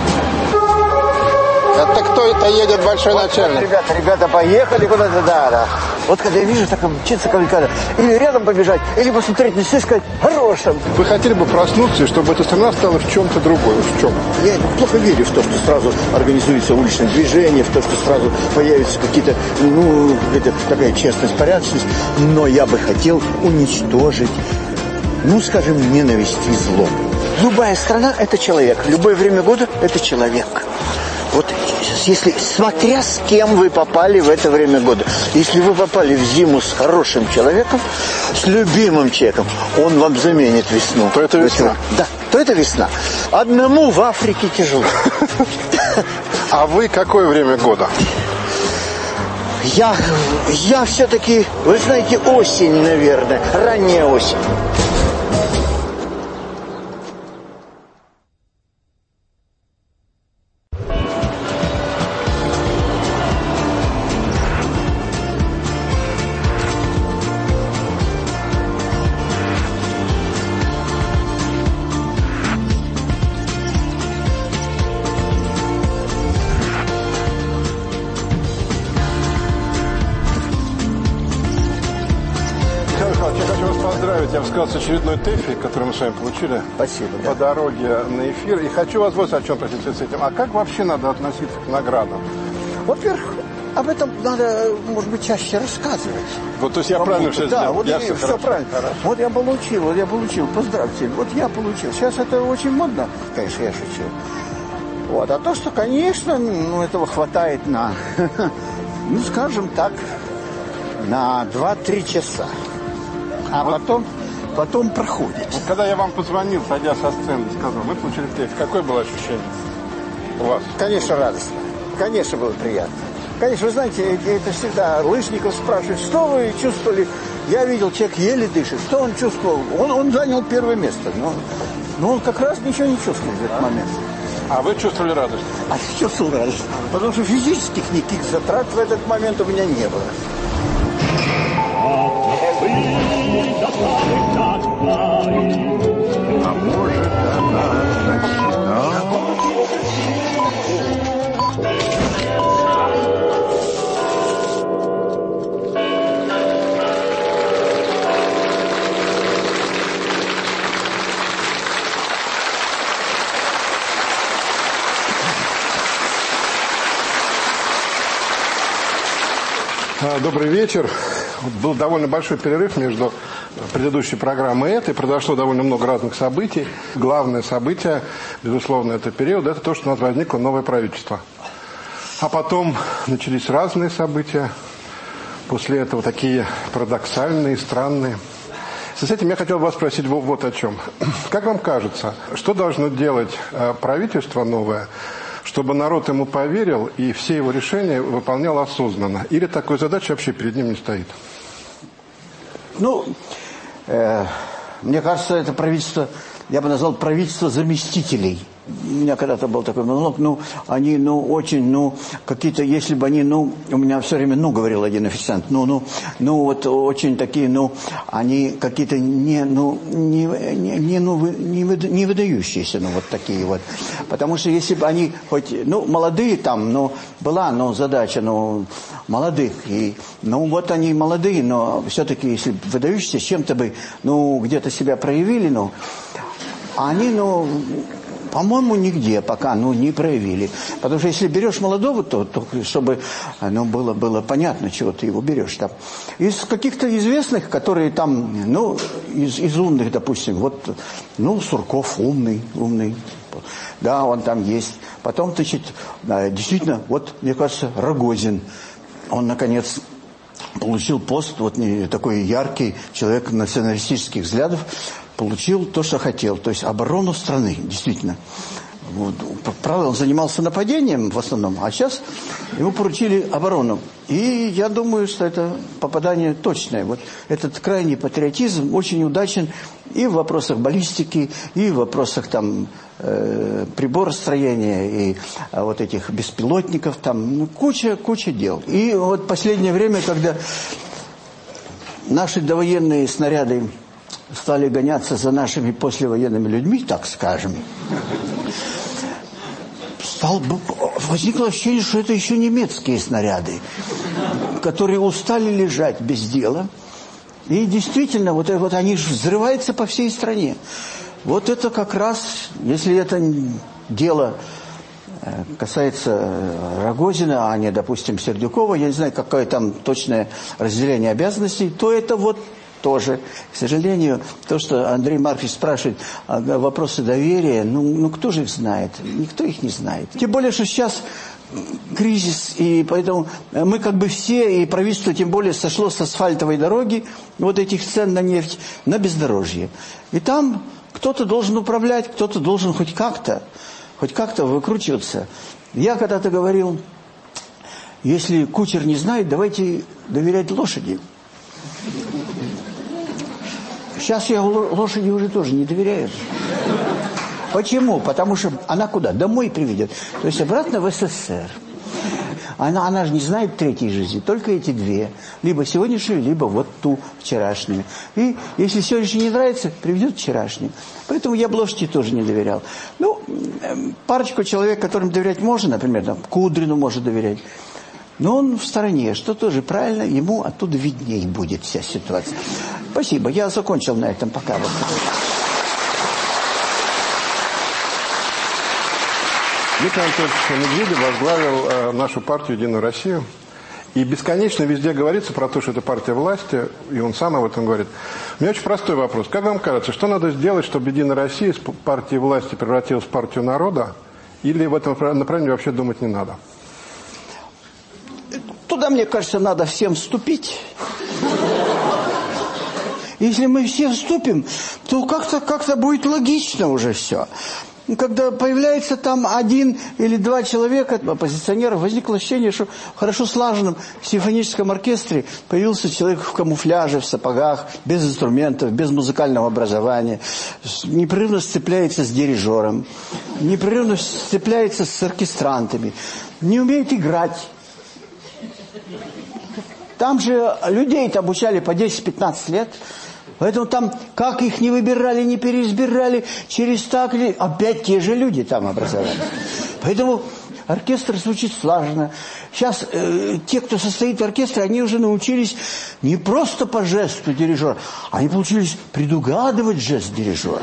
Это кто это едет, большой начальник? Ребята, ребята, поехали куда-то, да, да. Вот когда я вижу, так мчится кавалькада, или рядом побежать, или посмотреть на часы и сказать «хорошим». Вы хотели бы проснуться, и чтобы эта страна стала в чем-то другой. В чем? Я плохо верю в то, что сразу организуется уличное движение, в то, что сразу появятся какие-то, ну, какая-то такая честность, порядочность. Но я бы хотел уничтожить, ну, скажем, ненависть и зло. Любая страна – это человек. Любое время года – это человек. Вот если, смотря с кем вы попали в это время года. Если вы попали в зиму с хорошим человеком, с любимым человеком, он вам заменит весну. То это весна. Да, то это весна. Одному в Африке тяжело. А вы какое время года? Я, я все-таки, вы знаете, осень, наверное, ранняя осень. Очередной ТЭФИ, который мы с вами получили Спасибо, да. по дороге на эфир. И хочу вас вот о чем спросить с этим. А как вообще надо относиться к наградам? Во-первых, об этом надо, может быть, чаще рассказывать. Вот, то есть я правильно все да, сделал? вот я все, все хорошо. правильно. Вот я получил, вот я получил. Поздравьте. Вот я получил. Сейчас это очень модно. Конечно, я шучу. Вот. А то, что, конечно, ну, этого хватает на, ну, скажем так, на 2-3 часа. А потом, потом проходит. Вот когда я вам позвонил, садя со сцены, сказал, вы получили треть, какое было ощущение у вас? Конечно, радостно. Конечно, было приятно. Конечно, вы знаете, это всегда лыжников спрашивают, что вы чувствовали? Я видел, человек еле дышит. Что он чувствовал? Он, он занял первое место. Но, но он как раз ничего не чувствовал в этот момент. А вы чувствовали радость? А я чувствовал радость. Потому что физических никаких затрат в этот момент у меня не было. А Добрый вечер. Был довольно большой перерыв между предыдущей программой и этой. Произошло довольно много разных событий. Главное событие, безусловно, это период, это то, что у нас возникло новое правительство. А потом начались разные события. После этого такие парадоксальные, странные. С этим я хотел вас спросить вот, вот о чем. Как вам кажется, что должно делать э, правительство новое, чтобы народ ему поверил и все его решения выполнял осознанно? Или такой задачи вообще перед ним не стоит? Ну, мне кажется, это правительство, я бы назвал правительство заместителей. У меня когда-то был такой монолог, ну, они, ну, очень, ну, какие-то, если бы они, ну, у меня все время, ну, говорил один официант, ну, ну, ну, вот очень такие, ну, они какие-то не, ну, не, не, не, ну, вы- не, выда- не выдающиеся, ну, вот такие вот. Потому что если бы они хоть, ну, молодые там, ну, была, ну, задача, ну, молодых, и, ну, вот они молодые, но все-таки, если выдающиеся, чем-то бы, ну, где-то себя проявили, ну, а они, ну, по-моему, нигде пока, ну, не проявили. Потому что если берешь молодого, то, то чтобы, ну, было, было понятно, чего ты его берешь там. Из каких-то известных, которые там, ну, из, из умных, допустим, вот, ну, Сурков умный, умный. Да, он там есть. Потом, значит, да, действительно, вот, мне кажется, Рогозин. Он, наконец, получил пост, вот не такой яркий человек националистических взглядов, получил то, что хотел, то есть оборону страны, действительно. Правда, он занимался нападением в основном, а сейчас ему поручили оборону. И я думаю, что это попадание точное. Вот этот крайний патриотизм очень удачен и в вопросах баллистики, и в вопросах там э, приборостроения, и а, вот этих беспилотников, там ну, куча, куча дел. И вот последнее время, когда наши довоенные снаряды стали гоняться за нашими послевоенными людьми, так скажем, стал, возникло ощущение, что это еще немецкие снаряды, которые устали лежать без дела. И действительно, вот, вот они ж взрываются по всей стране. Вот это как раз, если это дело э, касается э, Рогозина, а не, допустим, Сердюкова, я не знаю, какое там точное разделение обязанностей, то это вот тоже. К сожалению, то, что Андрей Маркович спрашивает, а, вопросы доверия, ну, ну кто же их знает? Никто их не знает. Тем более, что сейчас кризис, и поэтому мы как бы все, и правительство тем более сошло с асфальтовой дороги, вот этих цен на нефть, на бездорожье. И там кто-то должен управлять, кто-то должен хоть как-то, хоть как-то выкручиваться. Я когда-то говорил, если кучер не знает, давайте доверять лошади. Сейчас я ло- лошади уже тоже не доверяю. Почему? Потому что она куда? Домой приведет. То есть обратно в СССР. Она, она же не знает третьей жизни, только эти две. Либо сегодняшнюю, либо вот ту вчерашнюю. И если сегодняшний не нравится, приведет вчерашний. Поэтому я бы лошади тоже не доверял. Ну, эм, парочку человек, которым доверять можно, например, там, Кудрину можно доверять. Но он в стороне, что тоже правильно, ему оттуда видней будет вся ситуация. Спасибо, я закончил на этом пока. Вот. Дмитрий Анатольевич Медведев возглавил э, нашу партию «Единую Россию». И бесконечно везде говорится про то, что это партия власти, и он сам об этом говорит. У меня очень простой вопрос. Как вам кажется, что надо сделать, чтобы «Единая Россия» из партии власти превратилась в партию народа? Или в этом направлении вообще думать не надо? Туда, мне кажется, надо всем вступить. Если мы все вступим, то как-то как, -то, будет логично уже все. Когда появляется там один или два человека, оппозиционеров, возникло ощущение, что в хорошо слаженном симфоническом оркестре появился человек в камуфляже, в сапогах, без инструментов, без музыкального образования, непрерывно сцепляется с дирижером, непрерывно сцепляется с оркестрантами, не умеет играть. Там же людей-то обучали по 10-15 лет – Поэтому там, как их не выбирали, не переизбирали, через так ли, опять те же люди там образовались. Поэтому оркестр звучит слаженно. Сейчас э, те, кто состоит в оркестре, они уже научились не просто по жесту дирижера, они научились предугадывать жест дирижера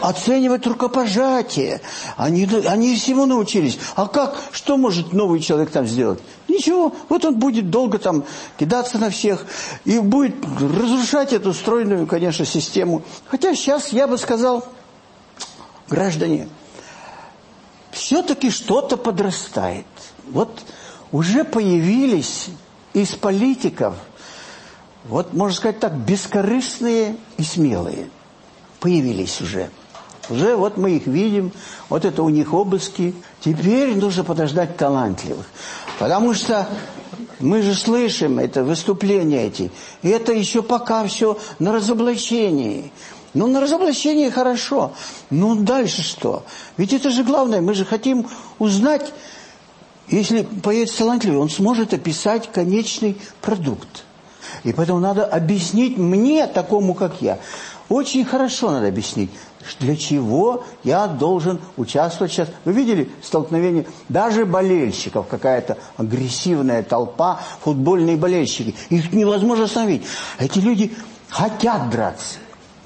оценивать рукопожатие. Они, они всему научились. А как, что может новый человек там сделать? Ничего. Вот он будет долго там кидаться на всех и будет разрушать эту стройную, конечно, систему. Хотя сейчас я бы сказал, граждане, все-таки что-то подрастает. Вот уже появились из политиков, вот, можно сказать так, бескорыстные и смелые. Появились уже. Уже вот мы их видим, вот это у них обыски. Теперь нужно подождать талантливых. Потому что мы же слышим это выступления эти. И это еще пока все на разоблачении. Ну, на разоблачении хорошо. Ну, дальше что? Ведь это же главное. Мы же хотим узнать, если появится талантливый, он сможет описать конечный продукт. И поэтому надо объяснить мне, такому как я, очень хорошо надо объяснить, для чего я должен участвовать сейчас. Вы видели столкновение даже болельщиков, какая-то агрессивная толпа, футбольные болельщики. Их невозможно остановить. Эти люди хотят драться.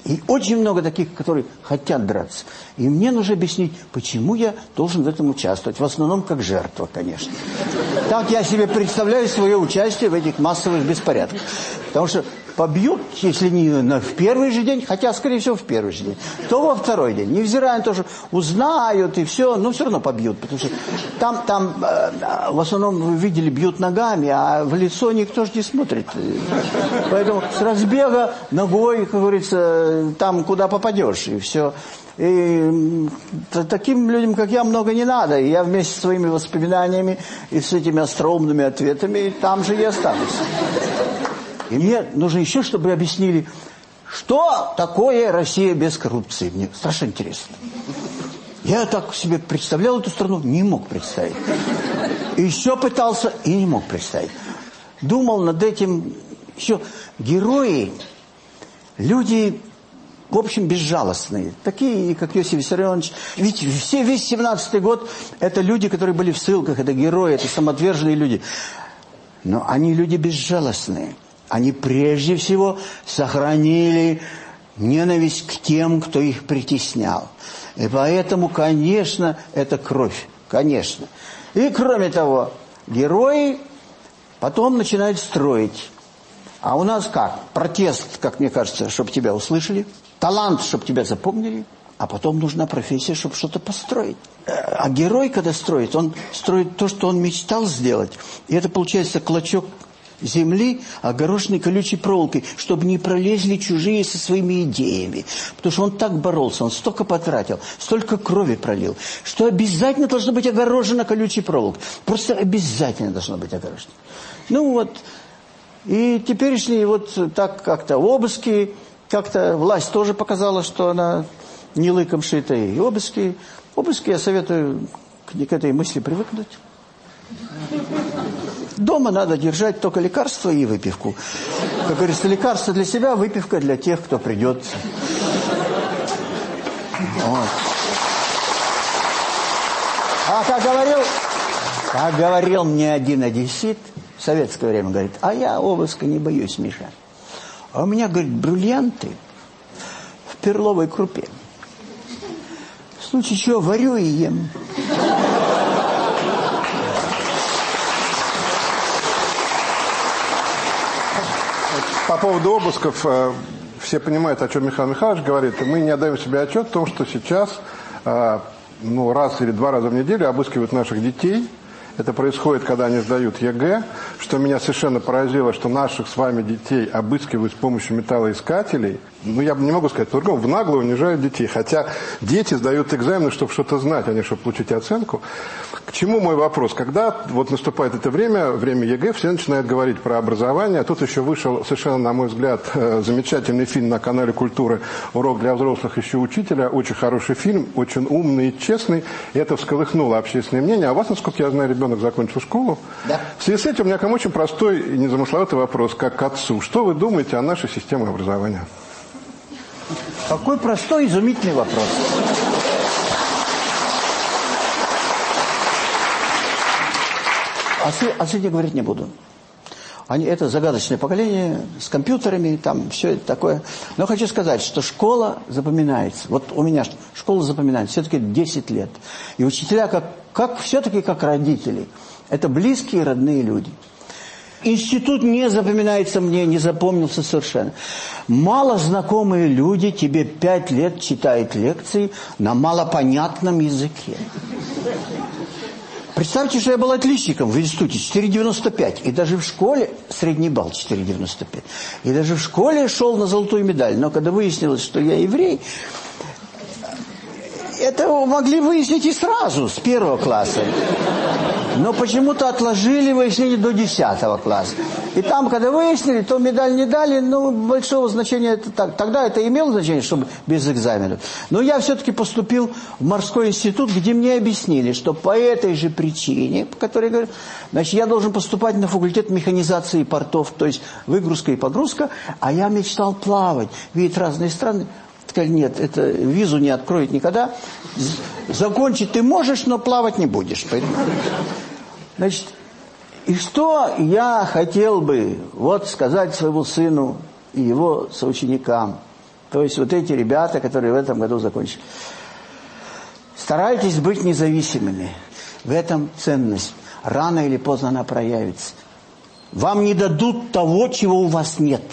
И очень много таких, которые хотят драться. И мне нужно объяснить, почему я должен в этом участвовать. В основном как жертва, конечно. Так я себе представляю свое участие в этих массовых беспорядках. Потому что побьют, если не в первый же день, хотя, скорее всего, в первый же день, то во второй день. Невзирая на то, что узнают и все, но все равно побьют. Потому что там, там э, в основном, вы видели, бьют ногами, а в лицо никто же не смотрит. Поэтому с разбега ногой, как говорится, там, куда попадешь, и все. И таким людям, как я, много не надо. И я вместе с своими воспоминаниями и с этими остроумными ответами там же и останусь. И мне нужно еще, чтобы объяснили, что такое Россия без коррупции. Мне страшно интересно. Я так себе представлял эту страну, не мог представить. Еще пытался и не мог представить. Думал над этим еще. Герои, люди, в общем, безжалостные. Такие, как Иосиф Виссарионович. Ведь все, весь 17-й год, это люди, которые были в ссылках, это герои, это самоотверженные люди. Но они люди безжалостные. Они прежде всего сохранили ненависть к тем, кто их притеснял. И поэтому, конечно, это кровь. Конечно. И кроме того, герои потом начинают строить. А у нас как? Протест, как мне кажется, чтобы тебя услышали. Талант, чтобы тебя запомнили. А потом нужна профессия, чтобы что-то построить. А герой, когда строит, он строит то, что он мечтал сделать. И это получается клочок земли, огороженной колючей проволокой, чтобы не пролезли чужие со своими идеями. Потому что он так боролся, он столько потратил, столько крови пролил, что обязательно должно быть огорожено колючей проволокой. Просто обязательно должно быть огорожено. Ну вот, и теперешние вот так как-то обыски, как-то власть тоже показала, что она не лыком шита, и обыски. Обыски я советую к этой мысли привыкнуть. Дома надо держать только лекарства и выпивку. Как говорится, лекарство для себя, выпивка для тех, кто придет. Вот. А как говорил, как говорил мне один одессит, в советское время, говорит, а я обыска не боюсь, Миша. А у меня, говорит, бриллианты в перловой крупе. В случае чего варю и ем. По поводу обысков, э, все понимают, о чем Михаил Михайлович говорит. Мы не отдаем себе отчет в том, что сейчас э, ну, раз или два раза в неделю обыскивают наших детей. Это происходит, когда они сдают ЕГЭ, что меня совершенно поразило, что наших с вами детей обыскивают с помощью металлоискателей. Ну, я не могу сказать по-другому, в нагло унижают детей. Хотя дети сдают экзамены, чтобы что-то знать, а не чтобы получить оценку. К чему мой вопрос? Когда вот наступает это время, время ЕГЭ, все начинают говорить про образование. Тут еще вышел совершенно, на мой взгляд, э, замечательный фильм на канале «Культуры» «Урок для взрослых еще учителя». Очень хороший фильм, очень умный и честный. И это всколыхнуло общественное мнение. А у вас, насколько я знаю, ребенок закончил школу. Да. В связи с этим у меня к вам очень простой и незамысловатый вопрос, как к отцу. Что вы думаете о нашей системе образования? Какой простой, изумительный вопрос. О, о сыне говорить не буду. Они, это загадочное поколение с компьютерами, там все это такое. Но хочу сказать, что школа запоминается. Вот у меня школа запоминается все-таки 10 лет. И учителя как, как все-таки как родители. Это близкие, родные люди. Институт не запоминается мне, не запомнился совершенно. Мало знакомые люди тебе пять лет читают лекции на малопонятном языке. Представьте, что я был отличником в институте, 4,95. И даже в школе, средний балл 4,95. И даже в школе шел на золотую медаль. Но когда выяснилось, что я еврей, это могли выяснить и сразу, с первого класса. Но почему-то отложили выяснение до 10 класса. И там, когда выяснили, то медаль не дали, ну, большого значения, это так. тогда это имело значение, чтобы без экзаменов. Но я все-таки поступил в морской институт, где мне объяснили, что по этой же причине, по которой я говорю, значит, я должен поступать на факультет механизации портов, то есть выгрузка и погрузка, а я мечтал плавать, видеть разные страны. Сказали, нет, это визу не откроет никогда. Закончить ты можешь, но плавать не будешь. Значит, и что я хотел бы вот сказать своему сыну и его соученикам, то есть вот эти ребята, которые в этом году закончили. Старайтесь быть независимыми. В этом ценность. Рано или поздно она проявится. Вам не дадут того, чего у вас нет.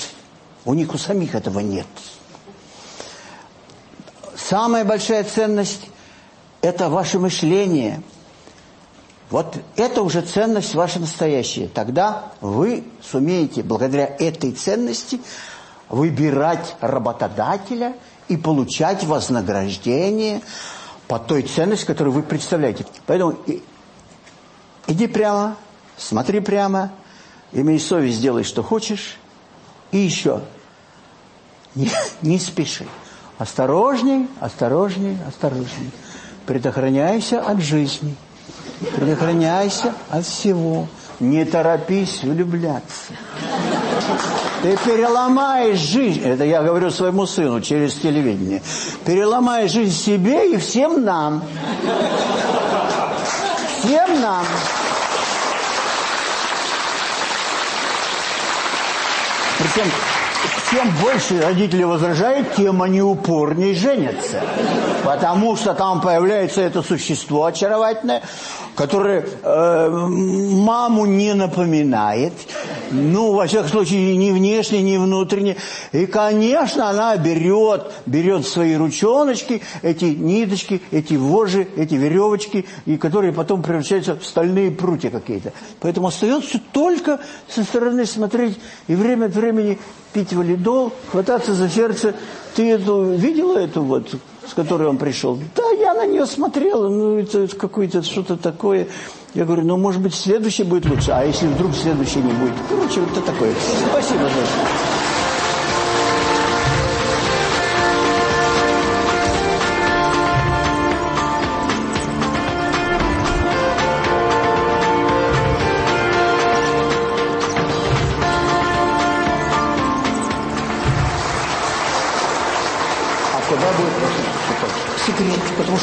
У них у самих этого нет. Самая большая ценность – это ваше мышление. Вот это уже ценность ваша настоящая. Тогда вы сумеете, благодаря этой ценности, выбирать работодателя и получать вознаграждение по той ценности, которую вы представляете. Поэтому иди прямо, смотри прямо, имей совесть, делай, что хочешь. И еще, не, не спеши. Осторожней, осторожней, осторожней. Предохраняйся от жизни. Предохраняйся от всего. Не торопись влюбляться. Ты переломаешь жизнь, это я говорю своему сыну через телевидение, переломаешь жизнь себе и всем нам. Всем нам. Причем, чем больше родители возражают, тем они упорнее женятся. Потому что там появляется это существо очаровательное, которое э, маму не напоминает. Ну, во всяком случае, ни внешне, ни внутренне. И, конечно, она берет, берет свои ручоночки эти ниточки, эти вожжи, эти веревочки, и которые потом превращаются в стальные прутья какие-то. Поэтому остается только со стороны смотреть и время от времени пить валидол, хвататься за сердце. Ты эту видела эту вот, с которой он пришел? Да, я на нее смотрела, ну это какое-то что-то такое. Я говорю, ну может быть следующий будет лучше, а если вдруг следующий не будет? Короче, вот это такое. Спасибо большое. А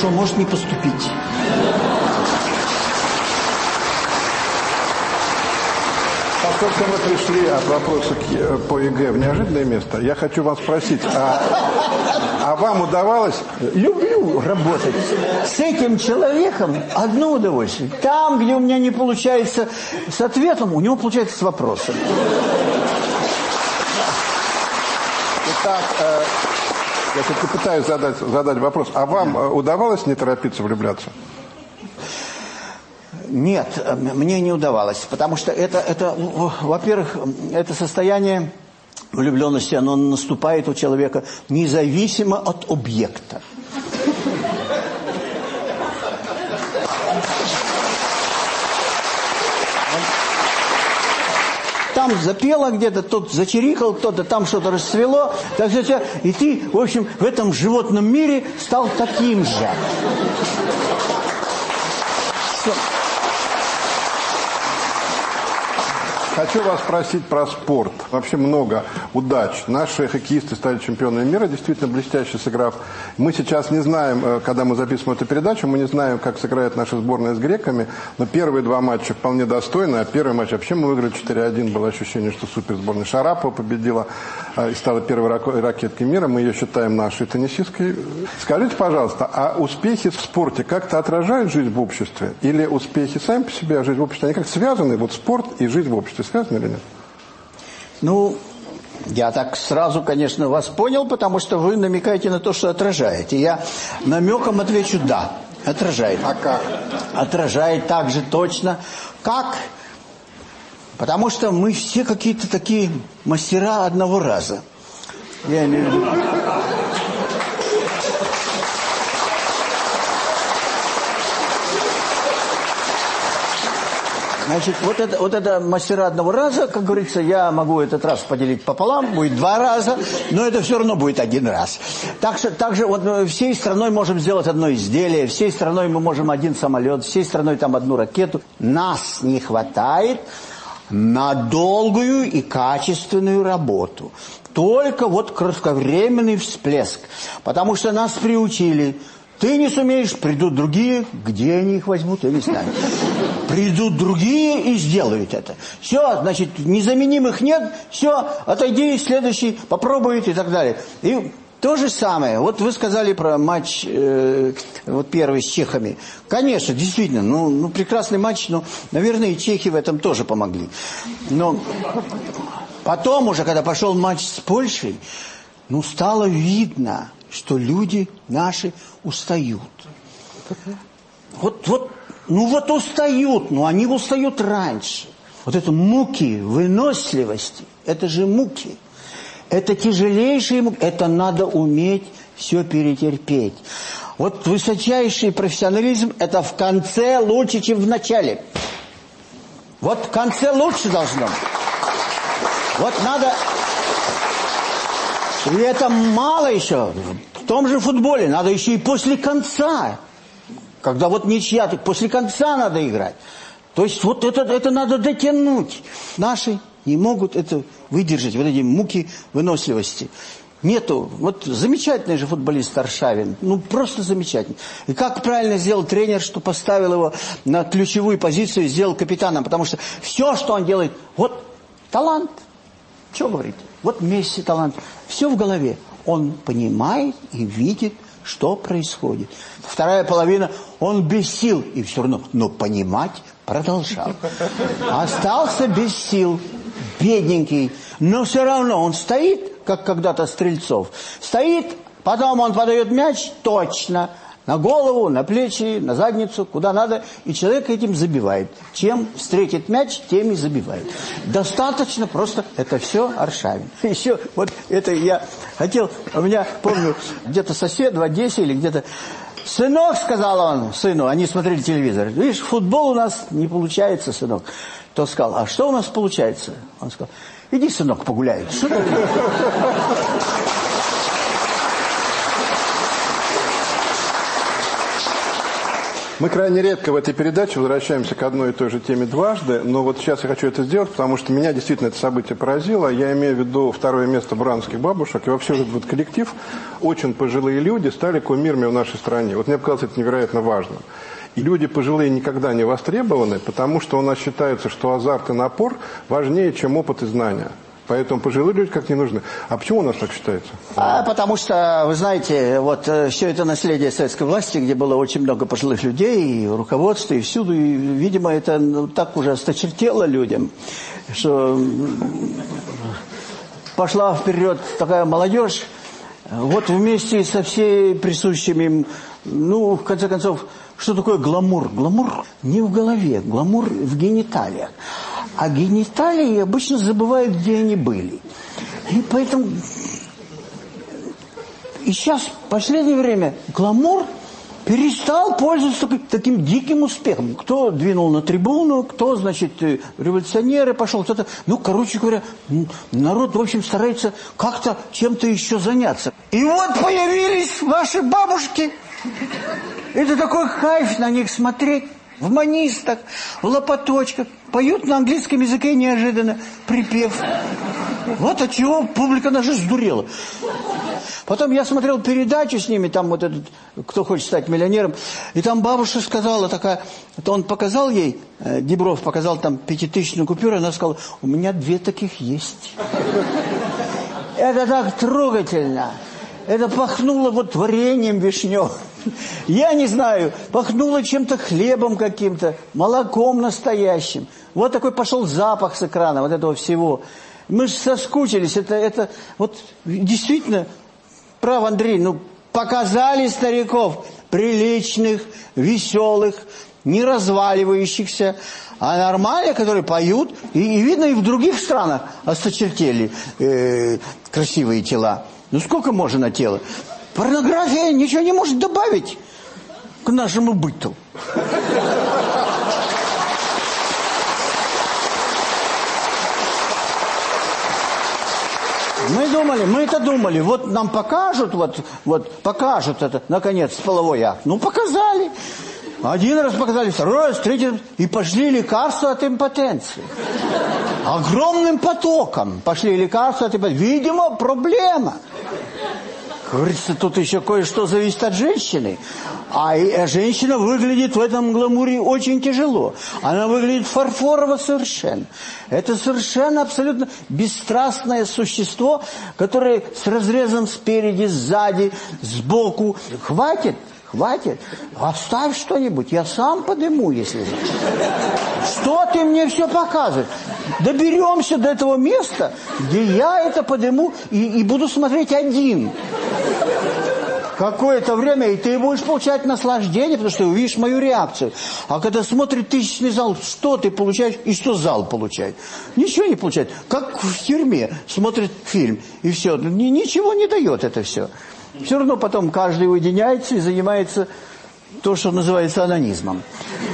Он может не поступить. Поскольку мы пришли от вопроса к, э, по ЕГЭ в неожиданное место, я хочу вас спросить, а, а вам удавалось... Люблю работать с этим человеком. Одно удовольствие. Там, где у меня не получается с ответом, у него получается с вопросом. Итак, э, я все-таки пытаюсь задать, задать вопрос. А вам э, удавалось не торопиться влюбляться? Нет, э, мне не удавалось, потому что это, это во-первых, это состояние влюбленности, оно наступает у человека независимо от объекта. Там запело где-то, тот зачирикал, кто-то там что-то расцвело, так, и ты, в общем, в этом животном мире стал таким же. Хочу вас спросить про спорт. Вообще много удач. Наши хоккеисты стали чемпионами мира, действительно блестяще сыграв. Мы сейчас не знаем, э, когда мы записываем эту передачу, мы не знаем, как сыграет наша сборная с греками, но первые два матча вполне достойны, а первый матч вообще мы выиграли 4-1. Было ощущение, что суперсборная Шарапова победила и стала первой ракеткой мира. Мы ее считаем нашей теннисисткой. Скажите, пожалуйста, а успехи в спорте как-то отражают жизнь в обществе? Или успехи сами по себе, а жизнь в обществе, они как связаны, вот спорт и жизнь в обществе? связано или нет? Ну, я так сразу, конечно, вас понял, потому что вы намекаете на то, что отражаете. Я намеком отвечу «да». Отражает. А как? Отражает так же точно. Как? Потому что мы все какие-то такие мастера одного раза. Я имею. Значит, вот это, вот это мастера одного раза, как говорится, я могу этот раз поделить пополам, будет два раза, но это все равно будет один раз. Так что, так же вот э, всей страной можем сделать одно изделие, всей страной мы можем один самолет, всей страной там одну ракету. Нас не хватает на долгую и качественную работу. Только вот кратковременный всплеск. Потому что нас приучили ты не сумеешь, придут другие, где они их возьмут, я не знаю. Придут другие и сделают это. Все, значит, незаменимых нет, все, отойди, следующий попробует и так далее. И то же самое. Вот вы сказали про матч э, вот первый с чехами. Конечно, действительно, ну, ну прекрасный матч, но, наверное, и чехи в этом тоже помогли. Но потом уже, когда пошел матч с Польшей, ну, стало видно, что люди наши устают. Вот, вот, ну вот устают, но они устают раньше. Вот это муки, выносливости, это же муки. Это тяжелейшие муки, это надо уметь все перетерпеть. Вот высочайший профессионализм, это в конце лучше, чем в начале. Вот в конце лучше должно. Вот надо и это мало еще. В том же футболе надо еще и после конца. Когда вот ничья, после конца надо играть. То есть вот это, это надо дотянуть. Наши не могут это выдержать, вот эти муки выносливости. Нету. Вот замечательный же футболист Аршавин. Ну, просто замечательный. И как правильно сделал тренер, что поставил его на ключевую позицию и сделал капитаном. Потому что все, что он делает, вот талант. Что говорить? Вот Месси талант. Все в голове. Он понимает и видит, что происходит. Вторая половина, он без сил. И все равно, но понимать продолжал. Остался без сил. Бедненький. Но все равно он стоит, как когда-то Стрельцов. Стоит, потом он подает мяч точно на голову, на плечи, на задницу, куда надо, и человек этим забивает. Чем встретит мяч, тем и забивает. Достаточно просто, это все Аршавин. Еще, вот это я хотел, у меня, помню, где-то сосед в Одессе или где-то, «Сынок», — сказал он сыну, они смотрели телевизор, «видишь, футбол у нас не получается, сынок». Тот сказал, «А что у нас получается?» Он сказал, «Иди, сынок, погуляй». Что Мы крайне редко в этой передаче возвращаемся к одной и той же теме дважды, но вот сейчас я хочу это сделать, потому что меня действительно это событие поразило. Я имею в виду второе место бранских бабушек, и вообще этот коллектив, очень пожилые люди стали кумирами в нашей стране. Вот мне показалось это невероятно важным. И люди пожилые никогда не востребованы, потому что у нас считается, что азарт и напор важнее, чем опыт и знания. Поэтому пожилые люди как не нужны. А почему у нас так считается? А, потому что, вы знаете, вот э, все это наследие советской власти, где было очень много пожилых людей, и в руководстве, и всюду, и, видимо, это ну, так уже осточертело людям, что пошла вперед такая молодежь, вот вместе со всей присущими им, ну, в конце концов, что такое гламур. Гламур не в голове, гламур в гениталиях. А гениталии обычно забывают, где они были. И поэтому... И сейчас, в последнее время, гламур перестал пользоваться таким диким успехом. Кто двинул на трибуну, кто, значит, э, революционеры пошел, кто-то... Ну, короче говоря, народ, в общем, старается как-то чем-то еще заняться. И вот появились ваши бабушки. Это такой кайф на них смотреть. В манистах, в лопаточках. Поют на английском языке неожиданно, припев. Вот от чего публика даже сдурела. Потом я смотрел передачу с ними, там вот этот, кто хочет стать миллионером, и там бабушка сказала такая, это он показал ей, э, Дебров показал там пятитысячную купюру, она сказала, у меня две таких есть. Это так трогательно. Это пахнуло вот вареньем вишневым. Я не знаю, пахнуло чем-то хлебом каким-то, молоком настоящим. Вот такой пошел запах с экрана вот этого всего. Мы же соскучились, это, это вот действительно, прав Андрей, ну показали стариков приличных, веселых, не разваливающихся, а нормальные, которые поют. И, и видно, и в других странах осточертели э, красивые тела. Ну сколько можно на тело? Порнография ничего не может добавить к нашему быту. Мы думали, мы это думали, вот нам покажут, вот, вот покажут это, наконец, половой акт. Ну, показали. Один раз показали, второй раз, третий раз. И пошли лекарства от импотенции. Огромным потоком пошли лекарства от импотенции. Видимо, проблема. Говорится, тут еще кое-что зависит от женщины. А, а женщина выглядит в этом гламуре очень тяжело. Она выглядит фарфорово совершенно. Это совершенно абсолютно бесстрастное существо, которое с разрезом спереди, сзади, сбоку. Хватит, хватит. Оставь что-нибудь, я сам подыму, если... Что ты мне все показываешь? Доберемся до этого места, где я это подыму и, и буду смотреть один какое-то время, и ты будешь получать наслаждение, потому что увидишь мою реакцию. А когда смотрит тысячный зал, что ты получаешь и что зал получает? Ничего не получает. Как в тюрьме смотрит фильм, и все. Ничего не дает это все. Все равно потом каждый уединяется и занимается то, что называется анонизмом.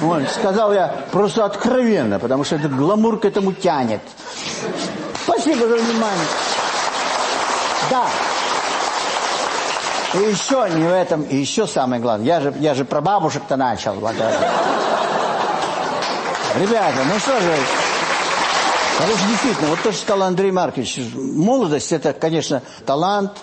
Вот, сказал я просто откровенно, потому что этот гламур к этому тянет. Спасибо за внимание. Да. И еще не в этом, и еще самое главное. Я же, я же про бабушек-то начал. Вот Ребята, ну что же... Потому что действительно, вот то, что сказал Андрей Маркович, молодость – это, конечно, талант,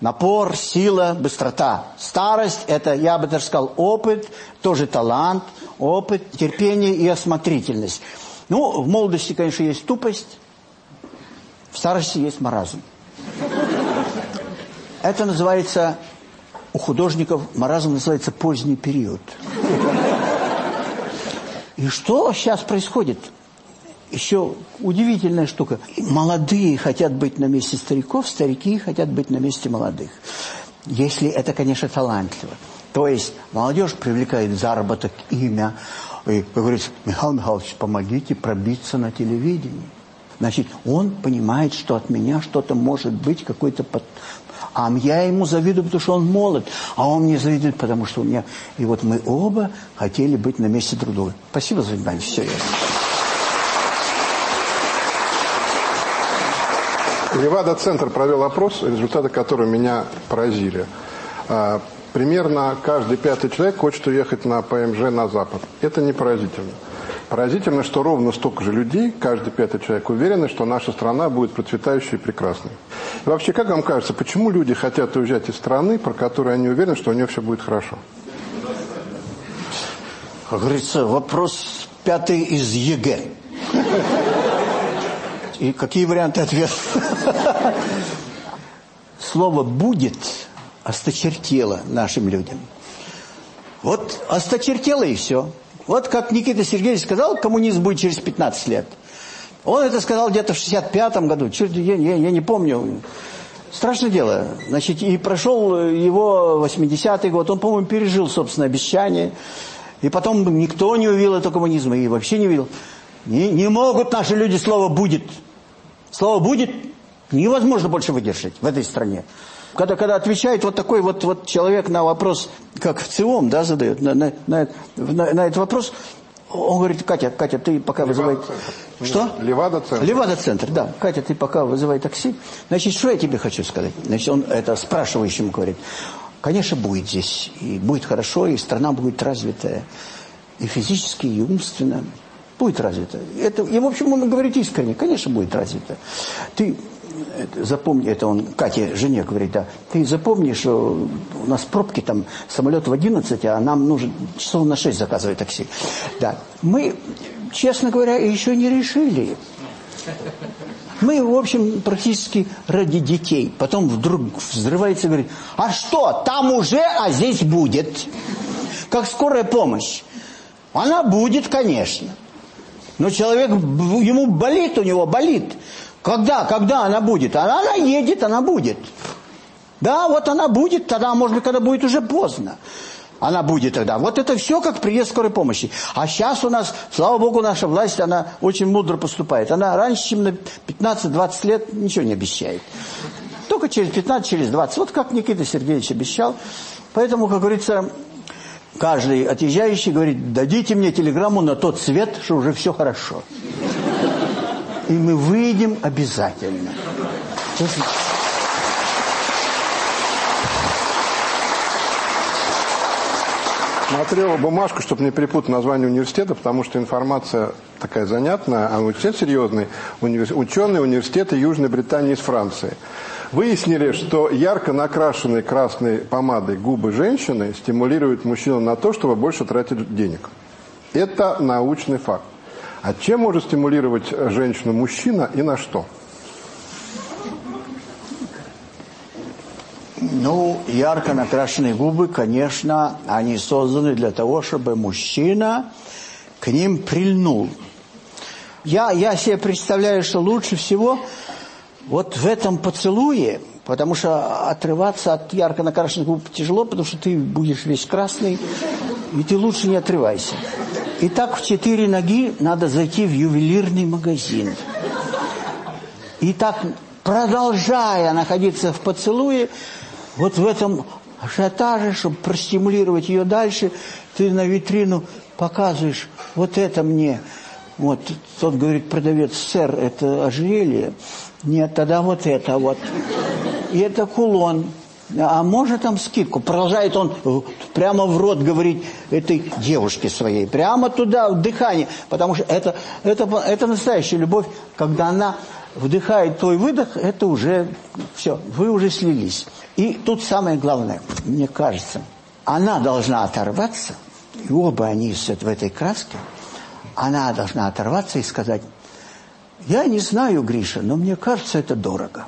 напор, сила, быстрота. Старость – это, я бы даже сказал, опыт, тоже талант, опыт, терпение и осмотрительность. Ну, в молодости, конечно, есть тупость, в старости есть маразм. Это называется, у художников маразм называется поздний период. И что сейчас происходит? Еще удивительная штука. Молодые хотят быть на месте стариков, старики хотят быть на месте молодых. Если это, конечно, талантливо. То есть молодежь привлекает заработок, имя. И говорит, Михаил Михайлович, помогите пробиться на телевидении. Значит, он понимает, что от меня что-то может быть, какой-то под, а я ему завидую, потому что он молод. А он мне завидует, потому что у меня... И вот мы оба хотели быть на месте друг друга. Спасибо за внимание. Все ясно. Левада-центр провел опрос, результаты которого меня поразили. А, примерно каждый пятый человек хочет уехать на ПМЖ на Запад. Это не поразительно. Поразительно, что ровно столько же людей, каждый пятый человек, уверены, что наша страна будет процветающей и прекрасной. И вообще, как вам кажется, почему люди хотят уезжать из страны, про которую они уверены, что у нее все будет хорошо? Как говорится, вопрос пятый из ЕГЭ. И какие варианты ответа? Слово «будет» осточертело нашим людям. Вот осточертело и все. Вот как Никита Сергеевич сказал, коммунизм будет через 15 лет. Он это сказал где-то в 65-м году. Чуть, я, я, я не помню. Страшное дело. Значит, и прошел его 80-й год. Он, по-моему, пережил собственное обещание. И потом никто не увидел этого коммунизма, и вообще не видел. Не, не могут наши люди слово «будет». Слово «будет» невозможно больше выдержать в этой стране. Когда, когда отвечает вот такой вот, вот человек на вопрос, как в ЦИОМ, да, задает, на, на, на, на, на этот вопрос, он говорит, Катя, Катя, ты пока вызывай... Что? Левада-центр. Левада-центр, да. Катя, ты пока вызывай такси. Значит, что я тебе хочу сказать? Значит, он это спрашивающему говорит. Конечно, будет здесь. И будет хорошо, и страна будет развитая. И физически, и умственно. Будет развита. Это, и, в общем, он говорит искренне. Конечно, будет развита. Ты это, запомни, это он Кате, жене говорит, да, ты запомни, что у нас пробки там, самолет в 11, а нам нужно часов на 6 заказывать такси. Да, мы, честно говоря, еще не решили. Мы, в общем, практически ради детей. Потом вдруг взрывается и говорит, а что, там уже, а здесь будет. Как скорая помощь. Она будет, конечно. Но человек, ему болит у него, болит. Когда, когда она будет? Она, она едет, она будет. Да, вот она будет, тогда, может быть, когда будет уже поздно. Она будет тогда. Вот это все как приезд скорой помощи. А сейчас у нас, слава богу, наша власть, она очень мудро поступает. Она раньше, чем на 15-20 лет, ничего не обещает. Только через 15, через 20. Вот как Никита Сергеевич обещал. Поэтому, как говорится, каждый отъезжающий говорит, дадите мне телеграмму на тот свет, что уже все хорошо. И мы выйдем обязательно. Смотрела бумажку, чтобы не перепутать название университета, потому что информация такая занятная, а университет серьезный. Универ... Ученые университета Южной Британии из Франции. Выяснили, что ярко накрашенные красной помадой губы женщины стимулируют мужчину на то, чтобы больше тратить денег. Это научный факт. А чем может стимулировать женщину мужчина и на что? Ну, ярко накрашенные губы, конечно, они созданы для того, чтобы мужчина к ним прильнул. Я, я себе представляю, что лучше всего вот в этом поцелуе, потому что отрываться от ярко накрашенных губ тяжело, потому что ты будешь весь красный, и ты лучше не отрывайся. И так в четыре ноги надо зайти в ювелирный магазин. И так, продолжая находиться в поцелуе, вот в этом ажиотаже, чтобы простимулировать ее дальше, ты на витрину показываешь, вот это мне. Вот тот говорит, продавец, сэр, это ожерелье. Нет, тогда вот это вот. И это кулон. А может там скидку? Продолжает он прямо в рот говорить этой девушке своей. Прямо туда, в дыхание. Потому что это, это, это настоящая любовь, когда она вдыхает твой выдох, это уже все, вы уже слились. И тут самое главное, мне кажется, она должна оторваться, и оба они в этой краске, она должна оторваться и сказать, я не знаю, Гриша, но мне кажется, это дорого.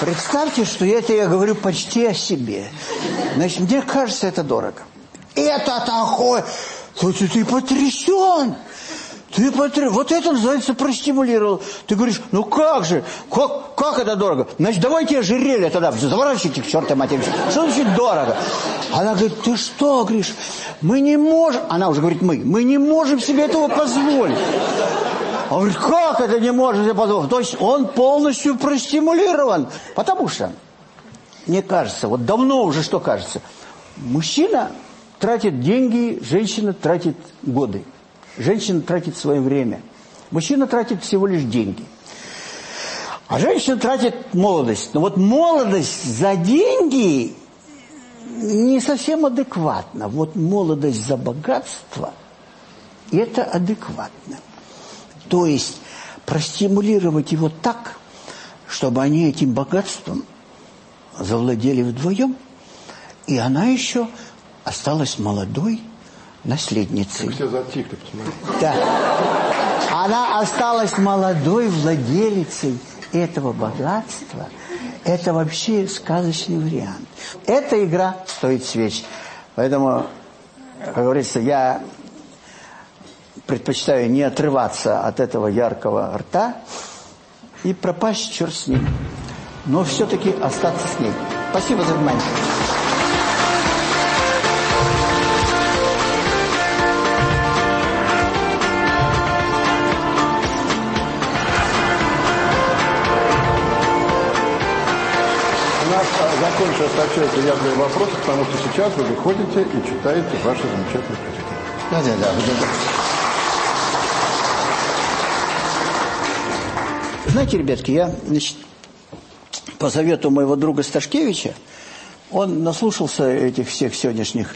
Представьте, что это я говорю почти о себе. Значит, мне кажется, это дорого. Это такой... Ты, ты, ты потрясен. Ты потрясен. Вот это называется простимулировал. Ты говоришь, ну как же, как, как это дорого? Значит, давайте ожерелье тогда, заворачивайте к чертовой матери. Что значит дорого? Она говорит, ты что, Гриш, мы не можем... Она уже говорит, мы. Мы не можем себе этого позволить. Он говорит, как это не может себе позволить? То есть он полностью простимулирован. Потому что, мне кажется, вот давно уже что кажется, мужчина тратит деньги, женщина тратит годы. Женщина тратит свое время. Мужчина тратит всего лишь деньги. А женщина тратит молодость. Но вот молодость за деньги не совсем адекватно. Вот молодость за богатство – это адекватно. То есть простимулировать его так, чтобы они этим богатством завладели вдвоем, и она еще осталась молодой наследницей. Все затихли, посмотрите. Да. Она осталась молодой владелицей этого богатства. Это вообще сказочный вариант. Эта игра стоит свеч. Поэтому, как говорится, я предпочитаю не отрываться от этого яркого рта, и пропасть черт с ним. Но все-таки остаться с ней. Спасибо за внимание. Нас закончился ответ приятные вопросы, потому что сейчас вы выходите и читаете ваши замечательные произведения. Да, да, да. да. Знаете, ребятки, я, значит, по совету моего друга Сташкевича, он наслушался этих всех сегодняшних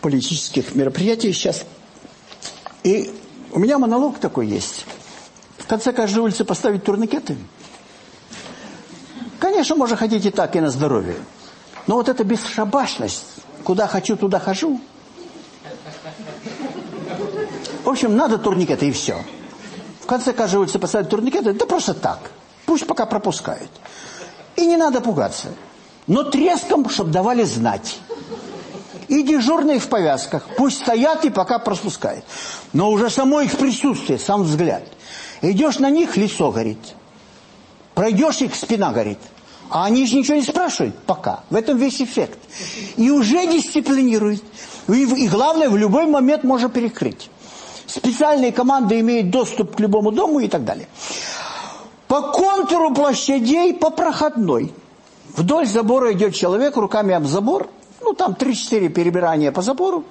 политических мероприятий сейчас. И у меня монолог такой есть. В конце каждой улицы поставить турникеты. Конечно, можно ходить и так, и на здоровье. Но вот эта бесшабашность, куда хочу, туда хожу. В общем, надо турникеты и все. В конце каждой улицы поставить турникеты, да просто так. Пусть пока пропускают. И не надо пугаться. Но треском, чтобы давали знать. И дежурные в повязках. Пусть стоят и пока пропускают. Но уже само их присутствие, сам взгляд. Идешь на них, лицо горит. Пройдешь их, спина горит. А они же ничего не спрашивают пока. В этом весь эффект. И уже дисциплинируют. И, и главное, в любой момент можно перекрыть. Специальные команды имеют доступ к любому дому и так далее. По контуру площадей, по проходной. Вдоль забора идет человек руками об забор. Ну, там 3-4 перебирания по забору.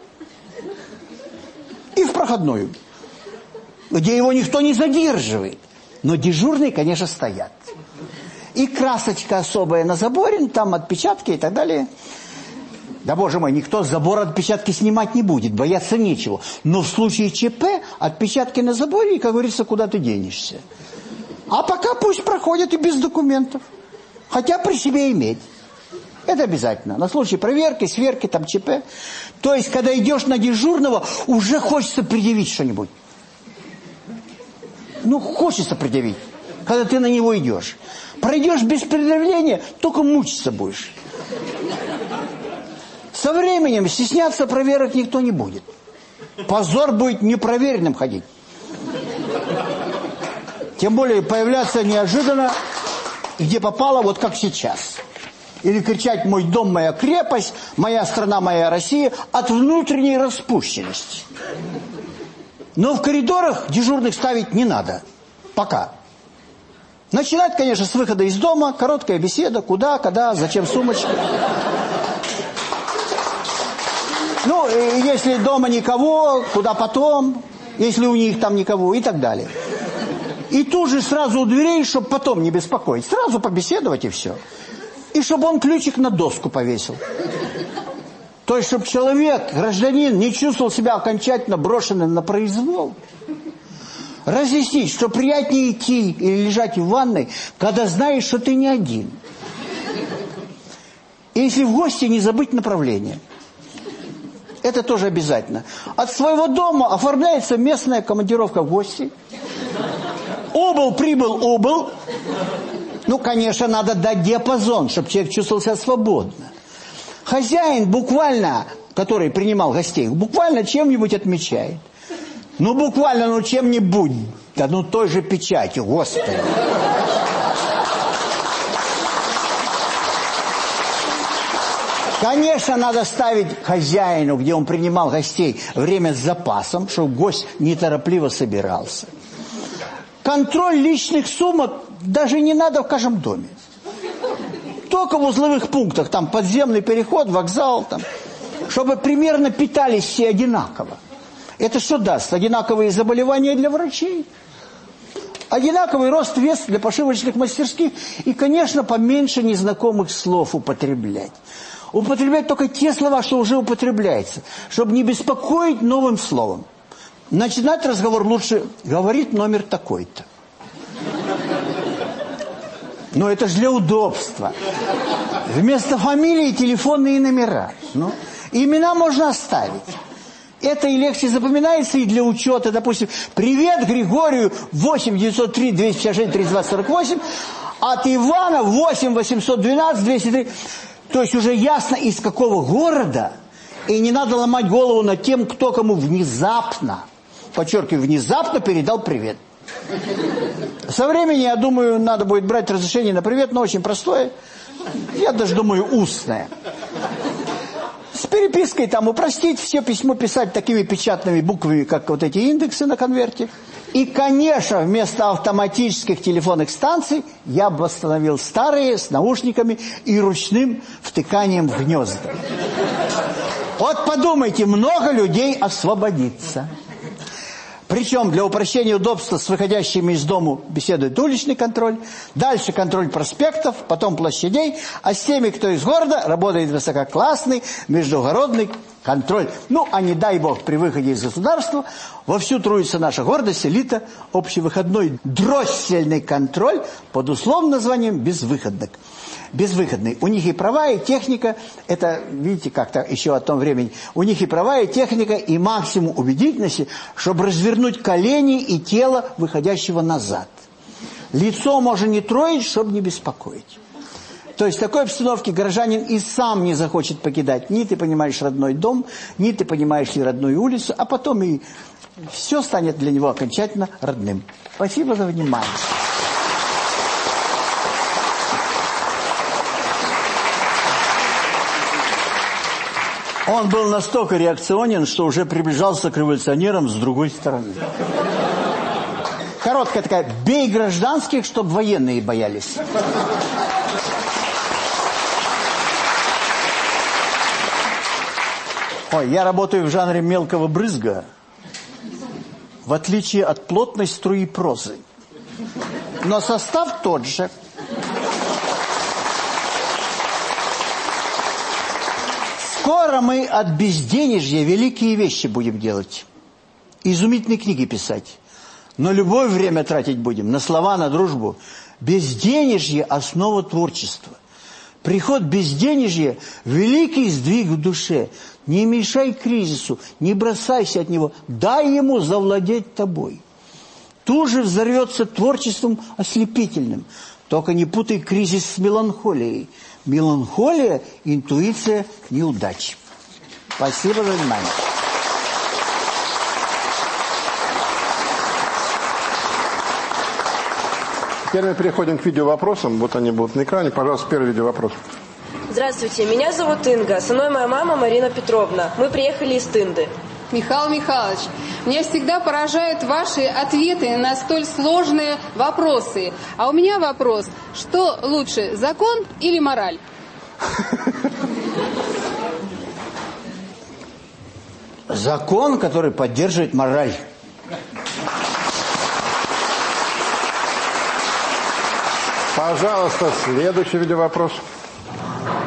И в проходную. Где его никто не задерживает. Но дежурные, конечно, стоят. И красочка особая на заборе, там отпечатки и так далее. Да, боже мой, никто с забора отпечатки снимать не будет, бояться нечего. Но в случае ЧП отпечатки на заборе, и, как говорится, куда ты денешься. А пока пусть проходят и без документов. Хотя при себе иметь. Это обязательно. На случай проверки, сверки, там ЧП. То есть, когда идешь на дежурного, уже хочется предъявить что-нибудь. Ну, хочется предъявить, когда ты на него идешь. Пройдешь без предъявления, только мучиться будешь. Со временем стесняться проверок никто не будет. Позор будет непроверенным ходить. Тем более появляться неожиданно, где попало, вот как сейчас. Или кричать «мой дом, моя крепость», «моя страна, моя Россия» от внутренней распущенности. Но в коридорах дежурных ставить не надо. Пока. Начинать, конечно, с выхода из дома, короткая беседа, куда, когда, зачем сумочка. Ну, если дома никого, куда потом, если у них там никого и так далее. И тут же сразу у дверей, чтобы потом не беспокоить. Сразу побеседовать и все. И чтобы он ключик на доску повесил. То есть, чтобы человек, гражданин, не чувствовал себя окончательно брошенным на произвол. Разъяснить, что приятнее идти или лежать в ванной, когда знаешь, что ты не один. И если в гости, не забыть направление. Это тоже обязательно. От своего дома оформляется местная командировка в гости. Убыл, прибыл, убыл. Ну, конечно, надо дать диапазон, чтобы человек чувствовал себя свободно. Хозяин буквально, который принимал гостей, буквально чем-нибудь отмечает. Ну, буквально, ну, чем-нибудь. Да ну, той же печатью, Господи. Конечно, надо ставить хозяину, где он принимал гостей, время с запасом, чтобы гость неторопливо собирался. Контроль личных сумок даже не надо в каждом доме. Только в узловых пунктах, там подземный переход, вокзал, там, чтобы примерно питались все одинаково. Это что даст? Одинаковые заболевания для врачей, одинаковый рост вес для пошивочных мастерских и, конечно, поменьше незнакомых слов употреблять. Употреблять только те слова, что уже употребляется, чтобы не беспокоить новым словом. Начинать разговор лучше, говорит номер такой-то. Но это же для удобства. Вместо фамилии телефонные номера. Ну, имена можно оставить. Это и легче запоминается, и для учета, допустим, «Привет Григорию 8 903 256 32 48, от Ивана 8 812 203». То есть уже ясно, из какого города, и не надо ломать голову над тем, кто кому внезапно, подчеркиваю, внезапно передал привет. Со временем, я думаю, надо будет брать разрешение на привет, но очень простое. Я даже думаю, устное. С перепиской там упростить, все письмо писать такими печатными буквами, как вот эти индексы на конверте. И, конечно, вместо автоматических телефонных станций я бы восстановил старые с наушниками и ручным втыканием в гнезда. Вот подумайте, много людей освободится. Причем для упрощения удобства с выходящими из дому беседует уличный контроль, дальше контроль проспектов, потом площадей, а с теми, кто из города, работает высококлассный междугородный контроль. Ну, а не дай бог, при выходе из государства вовсю труится наша гордость, элита, общевыходной дроссельный контроль под условным названием «безвыходных» безвыходный. У них и права, и техника, это, видите, как-то еще о том времени, у них и права, и техника, и максимум убедительности, чтобы развернуть колени и тело, выходящего назад. Лицо можно не троить, чтобы не беспокоить. То есть в такой обстановке горожанин и сам не захочет покидать. Ни ты понимаешь родной дом, ни ты понимаешь ли родную улицу, а потом и все станет для него окончательно родным. Спасибо за внимание. Он был настолько реакционен, что уже приближался к революционерам с другой стороны. Короткая такая, бей гражданских, чтобы военные боялись. Ой, я работаю в жанре мелкого брызга, в отличие от плотной струи прозы. Но состав тот же – Скоро мы от безденежья великие вещи будем делать. Изумительные книги писать. Но любое время тратить будем на слова, на дружбу. Безденежье – основа творчества. Приход безденежья – великий сдвиг в душе. Не мешай кризису, не бросайся от него. Дай ему завладеть тобой. Тут же взорвется творчеством ослепительным. Только не путай кризис с меланхолией – Меланхолия – интуиция неудачи. Спасибо за внимание. Теперь мы переходим к видеовопросам. Вот они будут на экране. Пожалуйста, первый видеовопрос. Здравствуйте, меня зовут Инга. Со мной моя мама Марина Петровна. Мы приехали из Тынды. Михаил Михайлович, меня всегда поражают ваши ответы на столь сложные вопросы. А у меня вопрос, что лучше, закон или мораль? Закон, который поддерживает мораль. Пожалуйста, следующий видеовопрос. вопрос.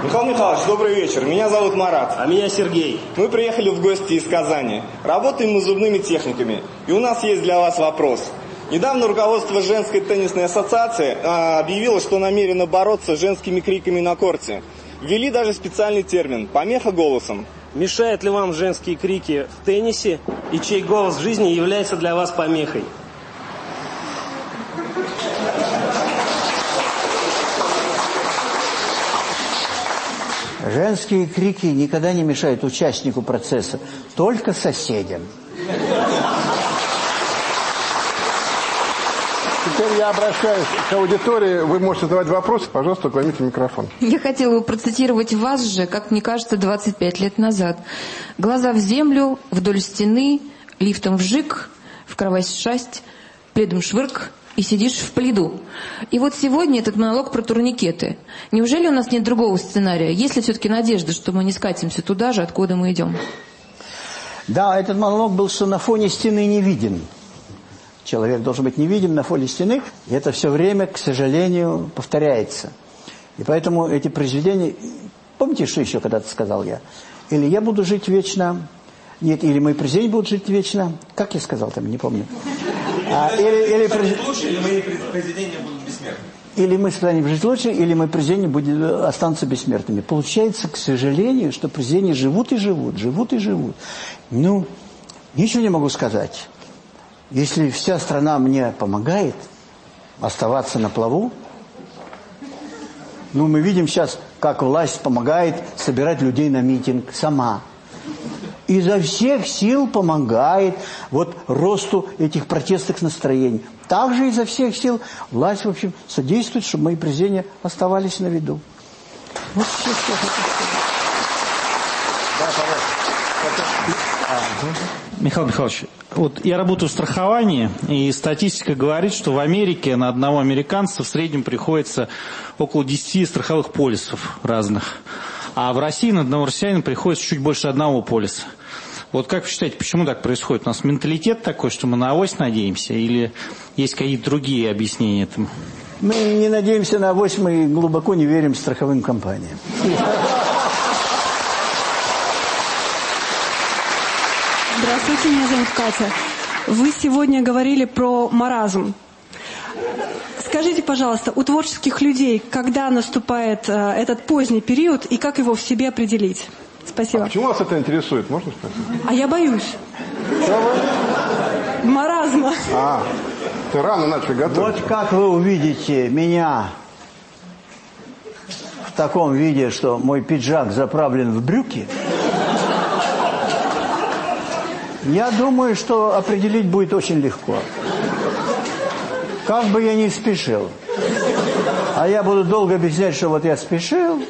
Михаил Михайлович, добрый вечер. Меня зовут Марат. А меня Сергей. Мы приехали в гости из Казани. Работаем мы зубными техниками. И у нас есть для вас вопрос. Недавно руководство женской теннисной ассоциации а, объявило, что намерено бороться с женскими криками на корте. Ввели даже специальный термин – помеха голосом. Мешают ли вам женские крики в теннисе и чей голос в жизни является для вас помехой? Женские крики никогда не мешают участнику процесса, только соседям. Теперь я обращаюсь к аудитории. Вы можете задавать вопросы. Пожалуйста, возьмите микрофон. Я хотела бы процитировать вас же, как мне кажется, 25 лет назад. Глаза в землю, вдоль стены, лифтом вжик, в кровать шасть, пледом швырк, и сидишь в пледу. И вот сегодня этот монолог про турникеты. Неужели у нас нет другого сценария? Есть ли все-таки надежда, что мы не скатимся туда же, откуда мы идем? Да, этот монолог был, что на фоне стены не виден. Человек должен быть невидим на фоне стены. И это все время, к сожалению, повторяется. И поэтому эти произведения... Помните, что еще когда-то сказал я? Или я буду жить вечно... Нет, или мои произведения будут жить вечно. Как я сказал там, не помню. А, или, или, лучше, или мои произведения будут бессмертными. Или мы станем жить лучше, или мои произведения будут, э, останутся бессмертными. Получается, к сожалению, что произведения живут и живут, живут и живут. Ну, ничего не могу сказать. Если вся страна мне помогает оставаться на плаву, ну, мы видим сейчас, как власть помогает собирать людей на митинг сама. Изо всех сил помогает вот росту этих протестных настроений. Также изо всех сил власть, в общем, содействует, чтобы мои произведения оставались на виду. Вот все, что я хочу сказать. Михаил Михайлович, вот я работаю в страховании, и статистика говорит, что в Америке на одного американца в среднем приходится около 10 страховых полисов разных. А в России на одного россиянина приходится чуть больше одного полиса. Вот как вы считаете, почему так происходит? У нас менталитет такой, что мы на авось надеемся, или есть какие-то другие объяснения этому? Мы не надеемся на авось, мы глубоко не верим страховым компаниям. Здравствуйте, меня зовут Катя. Вы сегодня говорили про маразм. Скажите, пожалуйста, у творческих людей, когда наступает э, этот поздний период и как его в себе определить? Спасибо. А почему вас это интересует, можно спросить? А я боюсь. Маразма. А, ты рано начал готовить. Вот как вы увидите меня в таком виде, что мой пиджак заправлен в брюки, я думаю, что определить будет очень легко. Как бы я ни спешил. А я буду долго объяснять, что вот я спешил.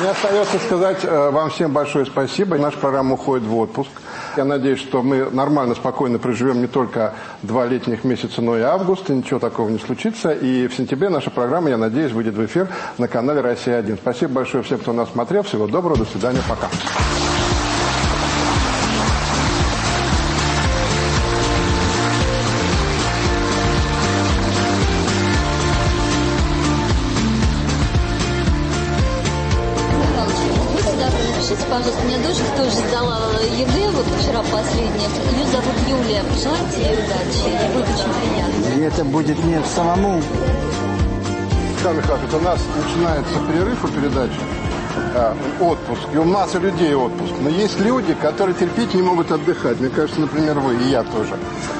Мне остается сказать э, вам всем большое спасибо. Наша программа уходит в отпуск. Я надеюсь, что мы нормально, спокойно проживем не только два летних месяца, но и август, и ничего такого не случится. И в сентябре наша программа, я надеюсь, выйдет в эфир на канале «Россия-1». Спасибо большое всем, кто нас смотрел. Всего доброго, до свидания, пока. Юлия. Пожелайте ей удачи. Ей будет очень приятно. И это будет мне самому. Михаил Михайлович, вот у нас начинается перерыв у передачи, а, отпуск, и у массы людей отпуск. Но есть люди, которые терпеть не могут отдыхать. Мне кажется, например, вы и я тоже.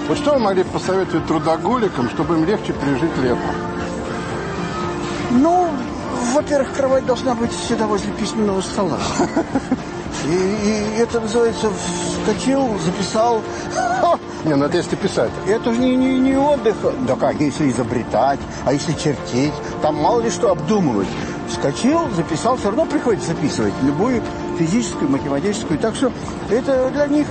Вот что вы могли посоветовать трудоголикам, чтобы им легче пережить лето? Ну, во-первых, кровать должна быть всегда возле письменного стола. И, и это называется вскочил, записал. Не, ну это если писать. Это же не, не, не отдых. Да как, если изобретать, а если чертить, там мало ли что обдумывать. Вскочил, записал, все равно приходится записывать любую физическую, математическую. Так что это для них,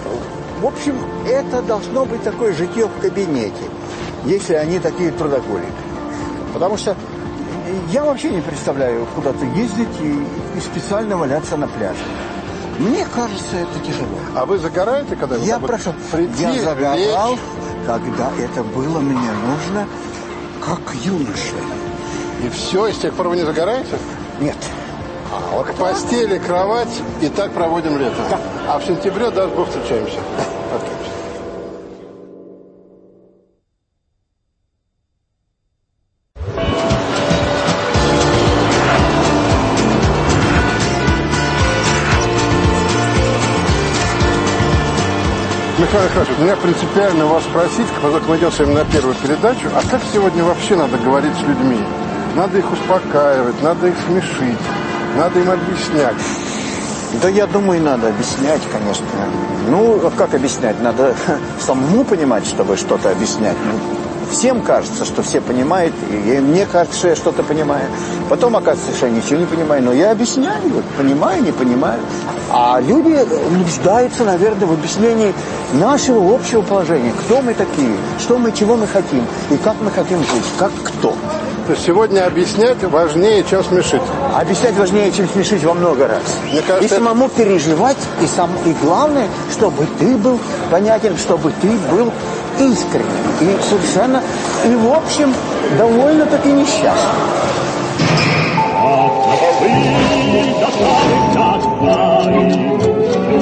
в общем, это должно быть такое житье в кабинете, если они такие трудоголики. Потому что я вообще не представляю куда-то ездить и, и специально валяться на пляже. Мне кажется, это тяжело. А вы загораете, когда вы Я прошу, прийти, я загорал, лечь? когда это было мне нужно, как юноше. И все, и с тех пор вы не загораете? Нет. А, вот постели, кровать, и так проводим лето. А в сентябре, даст Бог, встречаемся. Отлично. Михаил Михайлович, меня принципиально вас спросить, поскольку мы идем с вами на первую передачу, а как сегодня вообще надо говорить с людьми? Надо их успокаивать, надо их смешить, надо им объяснять. Да я думаю, надо объяснять, конечно. Ну, а как объяснять? Надо самому понимать, чтобы что-то объяснять. Всем кажется, что все понимают, и мне кажется, что я что-то понимаю. Потом оказывается, что я ничего не понимаю, но я объясняю, вот, понимаю, не понимаю. А люди нуждаются, наверное, в объяснении нашего общего положения. Кто мы такие, что мы, чего мы хотим, и как мы хотим жить, как кто. То есть сегодня объяснять важнее, чем смешить. Объяснять важнее, чем смешить во много раз. Мне кажется, и это- самому переживать, и, сам, и главное, чтобы ты был понятен, чтобы ты был искренним. И совершенно, и в общем, довольно-таки несчастным.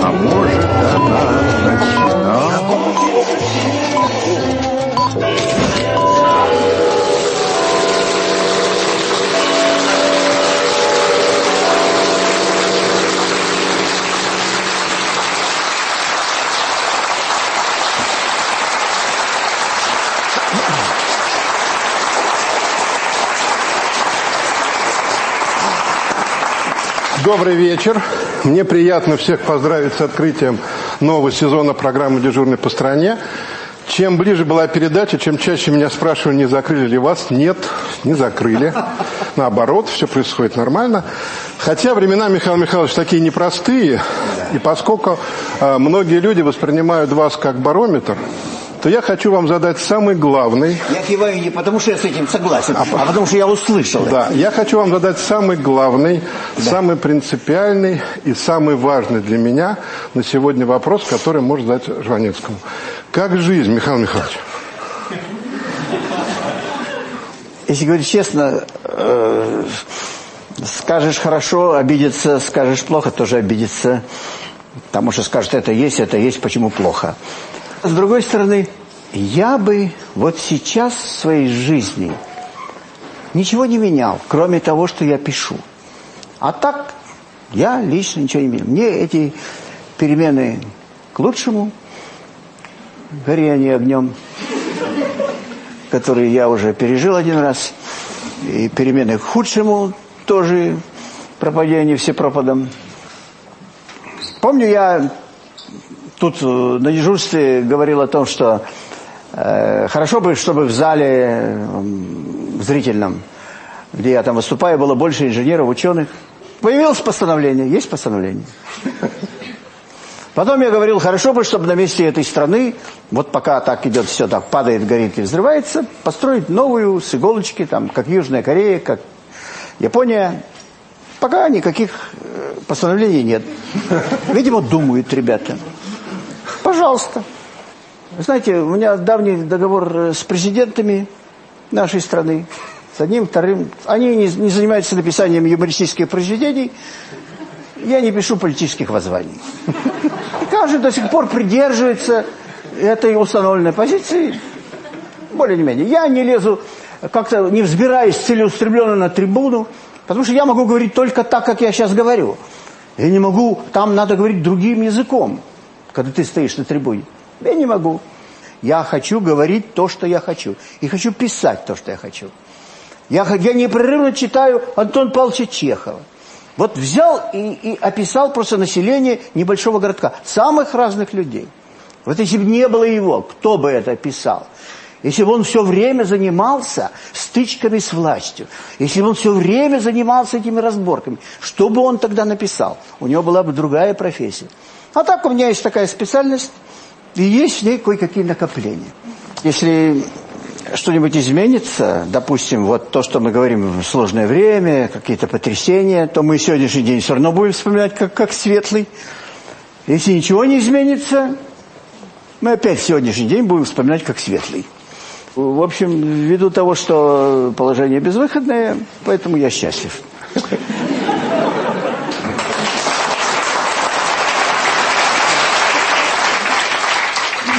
А может она начинала? Добрый вечер. Мне приятно всех поздравить с открытием нового сезона программы «Дежурный по стране». Чем ближе была передача, чем чаще меня спрашивали, не закрыли ли вас. Нет, не закрыли. Наоборот, все происходит нормально. Хотя времена, Михаил Михайлович, такие непростые. И поскольку э, многие люди воспринимают вас как барометр, то я хочу вам задать самый главный... Я киваю не потому, что я с этим согласен, а, а потому, что я услышал. Да, я хочу вам задать самый главный, да. самый принципиальный и самый важный для меня на сегодня вопрос, который может задать Жванецкому. Как жизнь, Михаил Михайлович? Если говорить честно, э, скажешь хорошо, обидится, скажешь плохо, тоже обидится. Потому что скажет, это есть, это есть, почему плохо. С другой стороны, я бы вот сейчас в своей жизни ничего не менял, кроме того, что я пишу. А так я лично ничего не менял. Мне эти перемены к лучшему, горение огнем, которые я уже пережил один раз, и перемены к худшему тоже, пропадение все пропадом. Помню, я тут э, на дежурстве говорил о том, что э, хорошо бы, чтобы в зале э, зрительном, где я там выступаю, было больше инженеров, ученых. Появилось постановление, есть постановление. Потом я говорил, хорошо бы, чтобы на месте этой страны, вот пока так идет все, так падает, горит и взрывается, построить новую с иголочки, там, как Южная Корея, как Япония. Пока никаких э, постановлений нет. Видимо, думают ребята. Пожалуйста. Знаете, у меня давний договор э, с президентами нашей страны. С одним, вторым. Они не, не занимаются написанием юмористических произведений. Я не пишу политических воззваний. И каждый до сих пор придерживается этой установленной позиции. Более-менее. Я не лезу, как-то не взбираясь целеустремленно на трибуну, потому что я могу говорить только так, как я сейчас говорю. Я не могу, там надо говорить другим языком когда ты стоишь на трибуне. Я не могу. Я хочу говорить то, что я хочу. И хочу писать то, что я хочу. Я, я непрерывно читаю Антон Павловича Чехова. Вот взял и, и описал просто население небольшого городка. Самых разных людей. Вот если бы не было его, кто бы это описал? Если бы он все время занимался стычками с властью, если бы он все время занимался этими разборками, что бы он тогда написал? У него была бы другая профессия. А так у меня есть такая специальность, и есть в ней кое-какие накопления. Если что-нибудь изменится, допустим, вот то, что мы говорим в сложное время, какие-то потрясения, то мы сегодняшний день все равно будем вспоминать как, как светлый. Если ничего не изменится, мы опять сегодняшний день будем вспоминать как светлый. В общем, ввиду того, что положение безвыходное, поэтому я счастлив.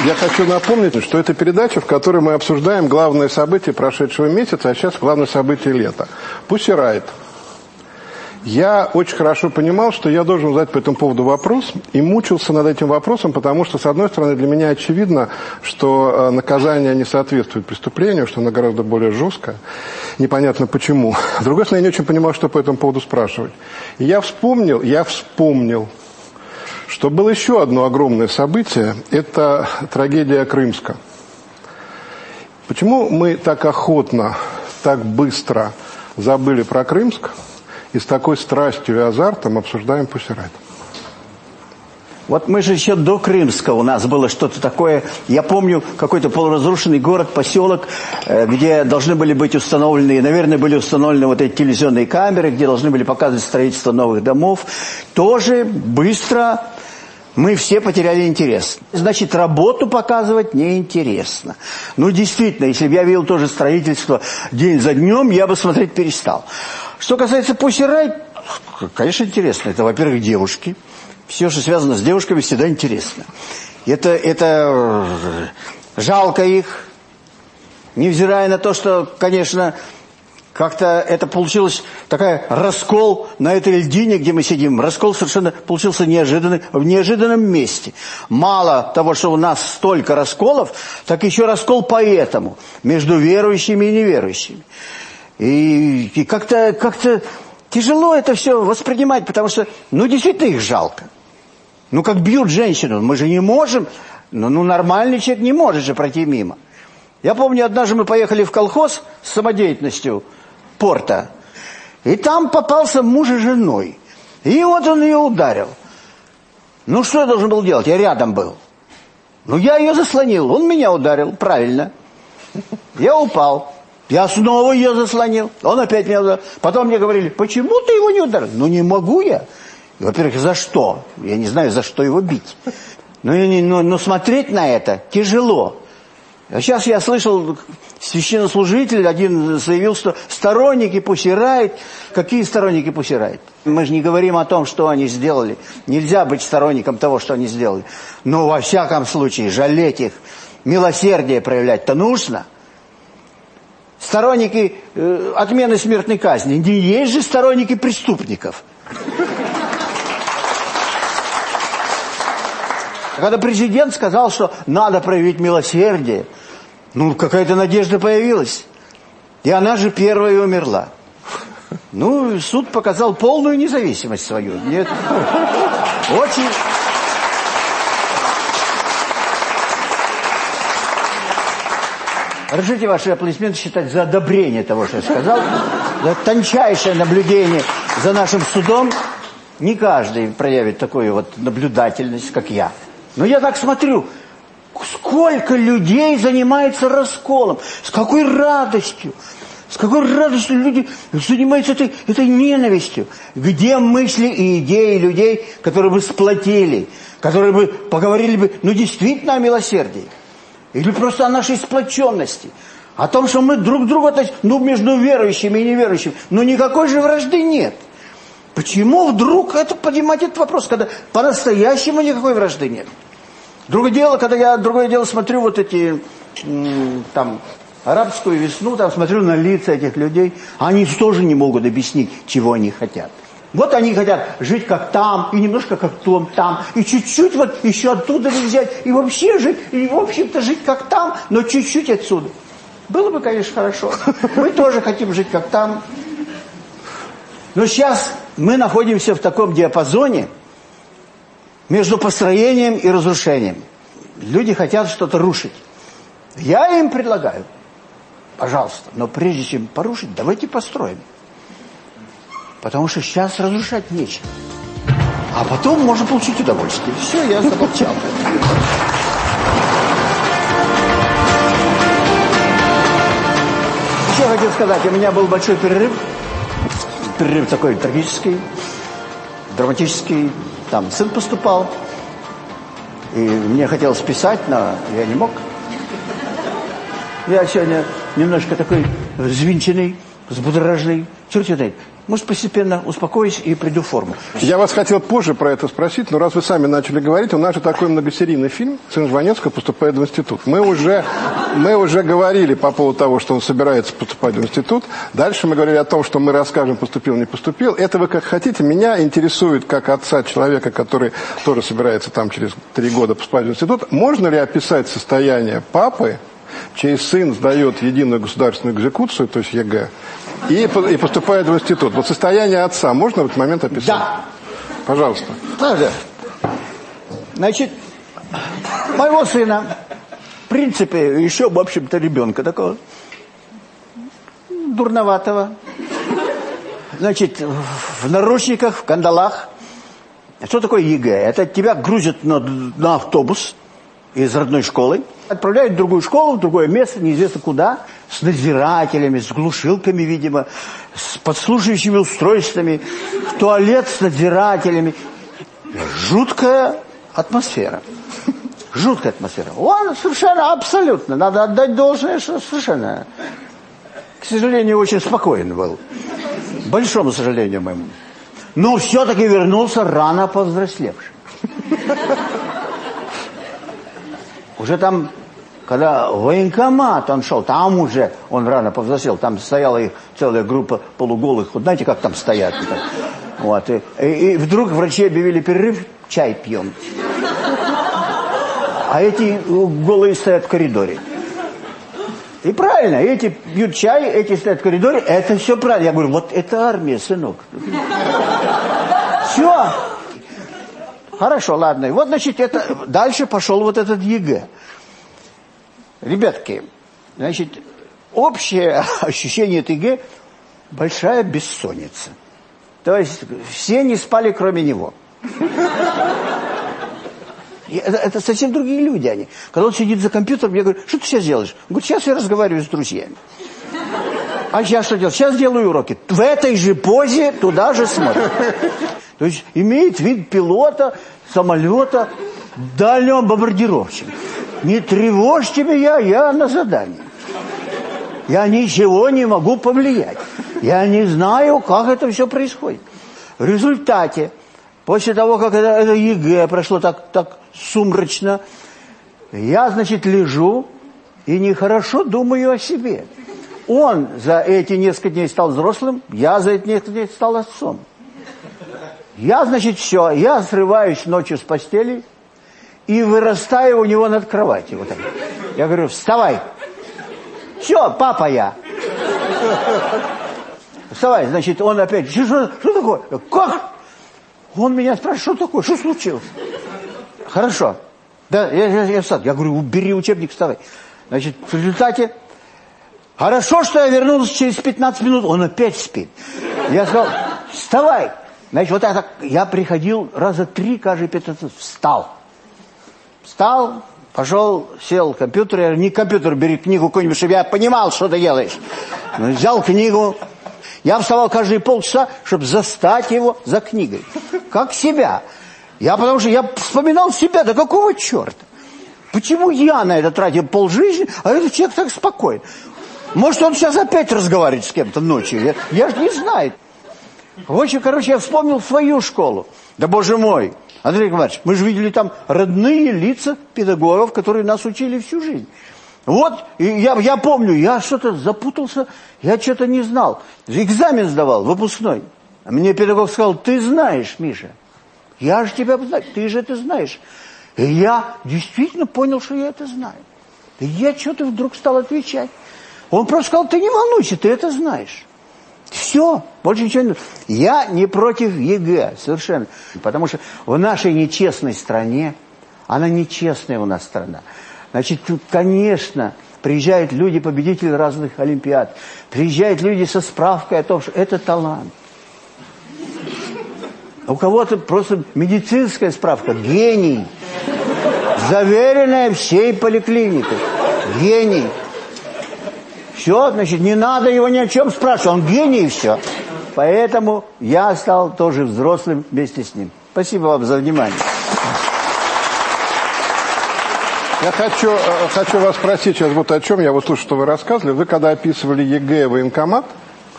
Я хочу напомнить, что это передача, в которой мы обсуждаем главные события прошедшего месяца, а сейчас главное событие лета. Пусси Райт. Я очень хорошо понимал, что я должен задать по этому поводу вопрос, и мучился над этим вопросом, потому что, с одной стороны, для меня очевидно, что э, наказание не соответствует преступлению, что оно гораздо более жесткое. Непонятно почему. С другой стороны, я не очень понимал, что по этому поводу спрашивать. И я вспомнил, я вспомнил, что было еще одно огромное событие, это трагедия Крымска. Почему мы так охотно, так быстро забыли про Крымск и с такой страстью и азартом обсуждаем Пусирайт? Вот мы же еще до Крымска у нас было что-то такое. Я помню какой-то полуразрушенный город, поселок, э, где должны были быть установлены, наверное, были установлены вот эти телевизионные камеры, где должны были показывать строительство новых домов. Тоже быстро мы все потеряли интерес. Значит, работу показывать неинтересно. Ну, действительно, если бы я видел тоже строительство день за днем, я бы смотреть перестал. Что касается Pussy Riot, конечно, интересно. Это, во-первых, девушки. Все, что связано с девушками, всегда интересно. Это, это э, жалко их, невзирая на то, что, конечно, как-то это получилось такая раскол на этой льдине, где мы сидим. Раскол совершенно получился неожиданный, в неожиданном месте. Мало того, что у нас столько расколов, так еще раскол поэтому между верующими и неверующими. И, и как-то как, -то, Тяжело это все воспринимать, потому что, ну, действительно их жалко. Ну, как бьют женщину, мы же не можем, ну, ну нормальный человек не может же пройти мимо. Я помню, однажды мы поехали в колхоз с самодеятельностью порта, и там попался муж и женой. И вот он ее ударил. Ну, что я должен был делать? Я рядом был. Ну, я ее заслонил, он меня ударил, правильно. Я упал. Я снова ее заслонил. Он опять меня ударил. Потом мне говорили, почему ты его не ударил? Ну, не могу я. Во-первых, за что? Я не знаю, за что его бить. Но, но, но смотреть на это тяжело. А сейчас я слышал, священнослужитель один заявил, что сторонники Пусирайт. Какие сторонники Пусирайт? Мы же не говорим о том, что они сделали. Нельзя быть сторонником того, что они сделали. Но во всяком случае, жалеть их, милосердие проявлять-то нужно. Сторонники э, отмены смертной казни. Не есть же сторонники преступников. Когда президент сказал, что надо проявить милосердие, ну, какая-то надежда появилась. И она же первая умерла. Ну, суд показал полную независимость свою. Нет, очень... Разрешите ваши аплодисменты считать за одобрение того, что я сказал. За тончайшее наблюдение за нашим судом. Не каждый проявит такую вот наблюдательность, как я. Но я так смотрю, сколько людей занимается расколом, с какой радостью, с какой радостью люди занимаются этой, этой ненавистью. Где мысли и идеи людей, которые бы сплотили, которые бы поговорили бы, ну, действительно о милосердии. Или просто о нашей сплоченности. О том, что мы друг друга, ну, между верующими и неверующими, ну, никакой же вражды нет. Почему вдруг это поднимать этот вопрос, когда по-настоящему никакой вражды нет? Другое дело, когда я другое дело смотрю вот эти там арабскую весну, там смотрю на лица этих людей, они тоже не могут объяснить, чего они хотят. Вот они хотят жить как там, и немножко как том, там, и чуть-чуть вот еще оттуда взять, и вообще жить, и в общем-то жить как там, но чуть-чуть отсюда. Было бы, конечно, хорошо. Мы тоже хотим жить как там. Но сейчас мы находимся в таком диапазоне, между построением и разрушением. Люди хотят что-то рушить. Я им предлагаю, пожалуйста, но прежде чем порушить, давайте построим. Потому что сейчас разрушать нечего. А потом можно получить удовольствие. Все, я замолчал. Еще хотел сказать, у меня был большой перерыв. Перерыв такой трагический, драматический, там сын поступал, и мне хотелось писать, но я не мог. Я сегодня немножко такой взвинченный, взбудораженный. Черт знает, может, постепенно успокоюсь и приду в форму. Я вас хотел позже про это спросить, но раз вы сами начали говорить, у нас же такой многосерийный фильм «Сын Жванецкого поступает в институт». Мы уже, мы уже говорили по поводу того, что он собирается поступать в институт. Дальше мы говорили о том, что мы расскажем, поступил, не поступил. Это вы как хотите. Меня интересует, как отца человека, который тоже собирается там через три года поступать в институт, можно ли описать состояние папы, чей сын сдает единую государственную экзекуцию, то есть ЕГЭ, и, и поступает в институт. Вот состояние отца можно в этот момент описать? Да. Пожалуйста. Правда. Значит, моего сына, в принципе, еще, в общем-то, ребенка такого, дурноватого, значит, в наручниках, в кандалах. Что такое ЕГЭ? Это тебя грузят на, на автобус из родной школы, отправляют в другую школу, в другое место, неизвестно куда, с надзирателями, с глушилками, видимо, с подслушивающими устройствами, в туалет с надзирателями. Жуткая атмосфера. Жуткая атмосфера. Он совершенно, абсолютно, надо отдать должное, что совершенно, к сожалению, очень спокоен был. Большому сожалению моему. Но все-таки вернулся рано повзрослевшим. Уже там когда военкомат он шел, там уже он рано повзрослел, там стояла их целая группа полуголых, вот знаете, как там стоят. Так. Вот, и, и, и вдруг врачи объявили перерыв, чай пьем. А эти голые стоят в коридоре. И правильно, эти пьют чай, эти стоят в коридоре, это все правильно. Я говорю, вот это армия, сынок. Все. Хорошо, ладно. Вот, значит, это дальше пошел вот этот ЕГЭ. Ребятки, значит, общее ощущение от ЕГЭ – большая бессонница. То есть все не спали, кроме него. Это, это совсем другие люди они. Когда он сидит за компьютером, я говорю, что ты сейчас делаешь? Он говорит, сейчас я разговариваю с друзьями. А сейчас что делать? Сейчас делаю уроки. В этой же позе туда же смотрит. То есть имеет вид пилота самолета дальнего бомбардировщика. Не тревожьте меня, я на задании. Я ничего не могу повлиять. Я не знаю, как это все происходит. В результате, после того, как это, это ЕГЭ прошло так, так сумрачно, я, значит, лежу и нехорошо думаю о себе. Он за эти несколько дней стал взрослым, я за эти несколько дней стал отцом. Я, значит, все, я срываюсь ночью с постели и вырастаю у него над кроватью. Вот. Я говорю, вставай. Все, папа я. Вставай, значит, он опять, что, что, что такое? Как? Он меня спрашивает, что такое, что случилось? Хорошо. Да, я, я, я встал. Я говорю, убери учебник, вставай. Значит, в результате, хорошо, что я вернулся через 15 минут, он опять спит. Я сказал, вставай. Значит, вот я я приходил раза три, каждый 15 минут, встал. Встал, пошел, сел в компьютер, я не компьютер, бери книгу какую-нибудь, чтобы я понимал, что ты делаешь. Ну, взял книгу, я вставал каждые полчаса, чтобы застать его за книгой. Как себя. Я потому что я вспоминал себя, да какого черта? Почему я на это тратил полжизни, а этот человек так спокоен? Может, он сейчас опять разговаривает с кем-то ночью? Я, я же не знаю. В общем, короче, я вспомнил свою школу. Да боже мой, Андрей Иванович, мы же видели там родные лица педагогов, которые нас учили всю жизнь. Вот, и я, я помню, я что-то запутался, я что-то не знал. Экзамен сдавал, выпускной. А мне педагог сказал, ты знаешь, Миша, я же тебя знаю, ты же это знаешь. И я действительно понял, что я это знаю. И я что-то вдруг стал отвечать. Он просто сказал, ты не волнуйся, ты это знаешь. Все, больше ничего не Я не против ЕГЭ, совершенно. Потому что в нашей нечестной стране, она нечестная у нас страна. Значит, тут, конечно, приезжают люди, победители разных олимпиад. Приезжают люди со справкой о том, что это талант. У кого-то просто медицинская справка, гений. Заверенная всей поликлиникой. Гений. Все, значит, не надо его ни о чем спрашивать, он гений и все. Поэтому я стал тоже взрослым вместе с ним. Спасибо вам за внимание. Я хочу, э, хочу вас спросить сейчас вот о чем. Я вот слушаю, что вы рассказывали. Вы когда описывали ЕГЭ военкомат,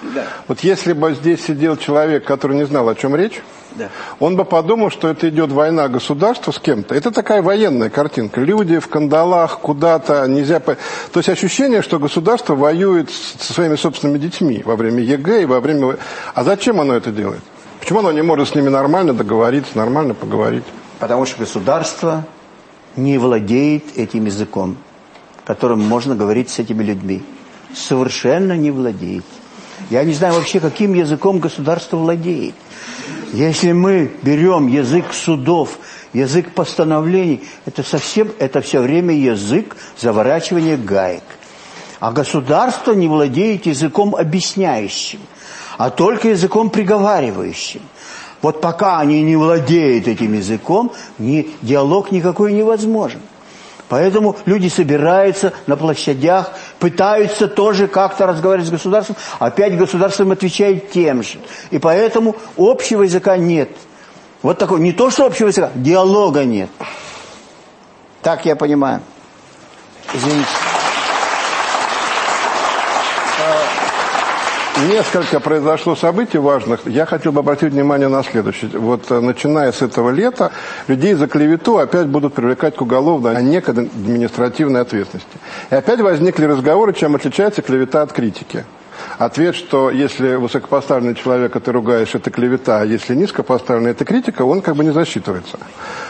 да. вот если бы здесь сидел человек, который не знал, о чем речь, да. Он бы подумал, что это идет война государства с кем-то. Это такая военная картинка. Люди в кандалах куда-то, нельзя... То есть ощущение, что государство воюет со своими собственными детьми во время ЕГЭ и во время... А зачем оно это делает? Почему оно не может с ними нормально договориться, нормально поговорить? Потому что государство не владеет этим языком, которым можно говорить с этими людьми. Совершенно не владеет. Я не знаю вообще, каким языком государство владеет. Если мы берем язык судов, язык постановлений, это совсем, это все время язык заворачивания гаек. А государство не владеет языком объясняющим, а только языком приговаривающим. Вот пока они не владеют этим языком, ни, диалог никакой невозможен. Поэтому люди собираются на площадях, пытаются тоже как-то разговаривать с государством, опять государство им отвечает тем же. И поэтому общего языка нет. Вот такой, не то что общего языка, диалога нет. Так я понимаю. Извините. Несколько произошло событий важных. Я хотел бы обратить внимание на следующее. Вот э, начиная с этого лета, людей за клевету опять будут привлекать к уголовной, а не к административной ответственности. И опять возникли разговоры, чем отличается клевета от критики. Ответ, что если высокопоставленный человек, ты ругаешь, это клевета, а если низкопоставленный, это критика, он как бы не засчитывается.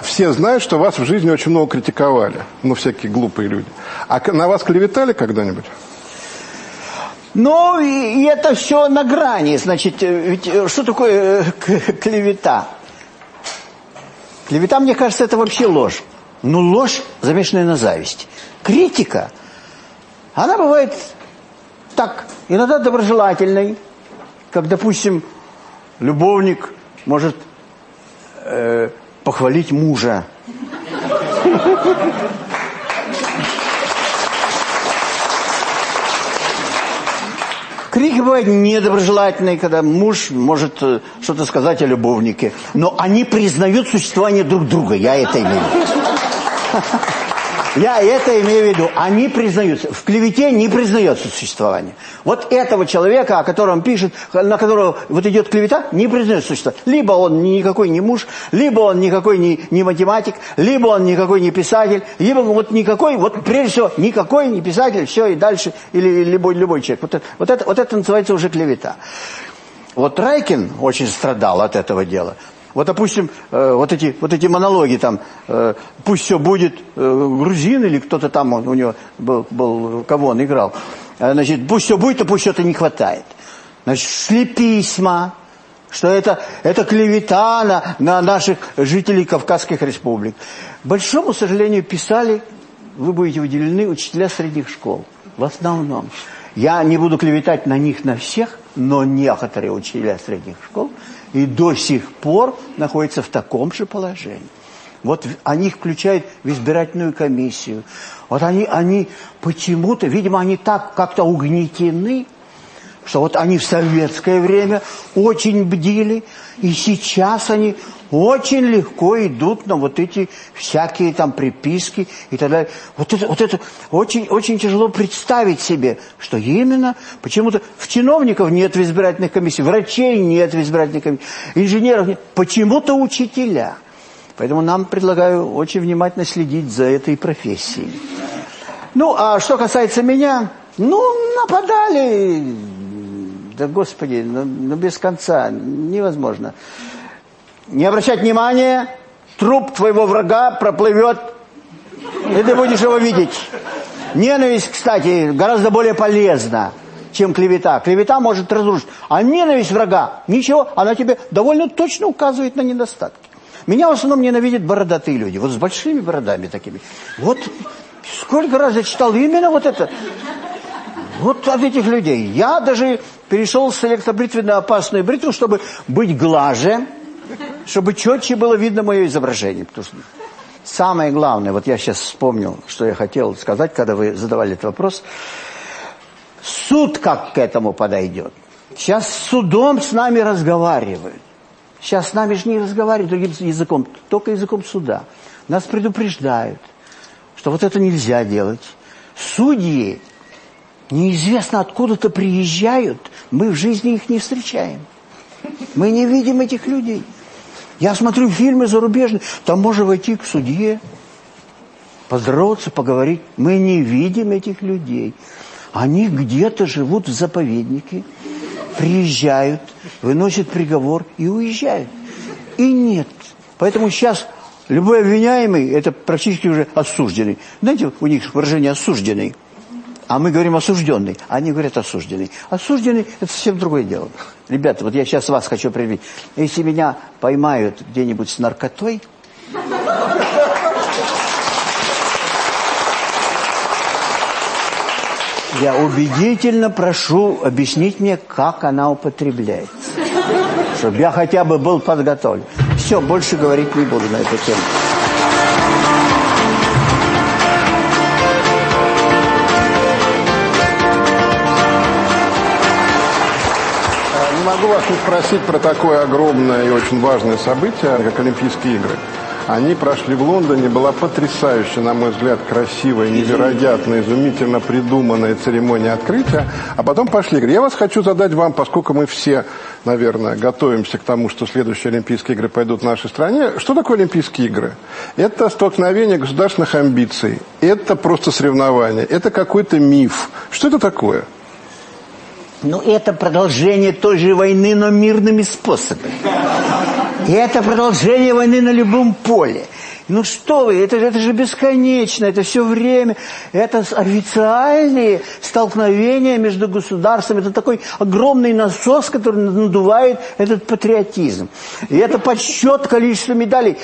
Все знают, что вас в жизни очень много критиковали. Ну, всякие глупые люди. А на вас клеветали когда-нибудь? Ну, и, и это все на грани. Значит, э, ведь э, что такое э, клевета? Клевета, мне кажется, это вообще ложь. Ну, ложь, замешанная на зависть. Критика, она бывает так, иногда доброжелательной, как, допустим, любовник может э, похвалить мужа. Крики бывают недоброжелательные, когда муж может э, что-то сказать о любовнике. Но они признают существование друг друга. Я это имею в виду. Я это имею в виду. Они признаются. В клевете не признается существование. Вот этого человека, о котором пишет, на которого вот идет клевета, не признается существование. Либо он никакой не муж, либо он никакой не, не математик, либо он никакой не писатель, либо вот никакой, вот прежде всего, никакой не писатель, все, и дальше, или любой, любой человек. Вот, вот, это, вот это называется уже клевета. Вот Райкин очень страдал от этого дела. Вот, допустим, э, вот, эти, вот эти монологи там, э, пусть все будет э, грузин или кто-то там, у него был, был, кого он играл. Значит, пусть все будет, а пусть что-то не хватает. Значит, шли письма, что это, это клевета на, на наших жителей Кавказских республик. Большому сожалению, писали, вы будете выделены, учителя средних школ. В основном. Я не буду клеветать на них, на всех, но некоторые учителя средних школ – и до сих пор находятся в таком же положении. Вот они включают в избирательную комиссию. Вот они, они почему-то, видимо, они так как-то угнетены, что вот они в советское время очень бдили, и сейчас они очень легко идут на вот эти всякие там приписки и так далее. Вот это, вот это очень, очень тяжело представить себе, что именно почему-то в чиновников нет в избирательных комиссиях, врачей нет в избирательных комиссиях, инженеров нет, почему-то учителя. Поэтому нам предлагаю очень внимательно следить за этой профессией. Ну, а что касается меня, ну, нападали, да господи, ну, ну без конца, невозможно не обращать внимания, труп твоего врага проплывет, и ты будешь его видеть. Ненависть, кстати, гораздо более полезна, чем клевета. Клевета может разрушить. А ненависть врага, ничего, она тебе довольно точно указывает на недостатки. Меня в основном ненавидят бородатые люди, вот с большими бородами такими. Вот сколько раз я читал именно вот это. Вот от этих людей. Я даже перешел с электробритвы на опасную бритву, чтобы быть глаже, чтобы четче было видно мое изображение. Потому что самое главное, вот я сейчас вспомнил, что я хотел сказать, когда вы задавали этот вопрос. Суд как к этому подойдет? Сейчас судом с нами разговаривают. Сейчас с нами же не разговаривают другим языком, только языком суда. Нас предупреждают, что вот это нельзя делать. Судьи неизвестно откуда-то приезжают, мы в жизни их не встречаем. Мы не видим этих людей. Я смотрю фильмы зарубежные, там можно войти к судье, поздороваться, поговорить. Мы не видим этих людей. Они где-то живут в заповеднике, приезжают, выносят приговор и уезжают. И нет. Поэтому сейчас любой обвиняемый, это практически уже осужденный. Знаете, у них выражение «осужденный». А мы говорим осужденный, они говорят осужденный. Осужденный – это совсем другое дело. Ребята, вот я сейчас вас хочу проявить. Если меня поймают где-нибудь с наркотой, я убедительно прошу объяснить мне, как она употребляется. Чтобы я хотя бы был подготовлен. Все, больше говорить не буду на эту тему. Не спросить про такое огромное и очень важное событие, как Олимпийские игры. Они прошли в Лондоне, была потрясающая, на мой взгляд, красивая, невероятно, изумительно придуманная церемония открытия, а потом пошли игры. Я вас хочу задать вам, поскольку мы все, наверное, готовимся к тому, что следующие Олимпийские игры пойдут в нашей стране, что такое Олимпийские игры? Это столкновение государственных амбиций, это просто соревнование, это какой-то миф. Что это такое? Ну, это продолжение той же войны, но мирными способами. И это продолжение войны на любом поле. Ну что вы, это, это же бесконечно, это все время, это официальные столкновения между государствами, это такой огромный насос, который надувает этот патриотизм. И это подсчет количества медалей.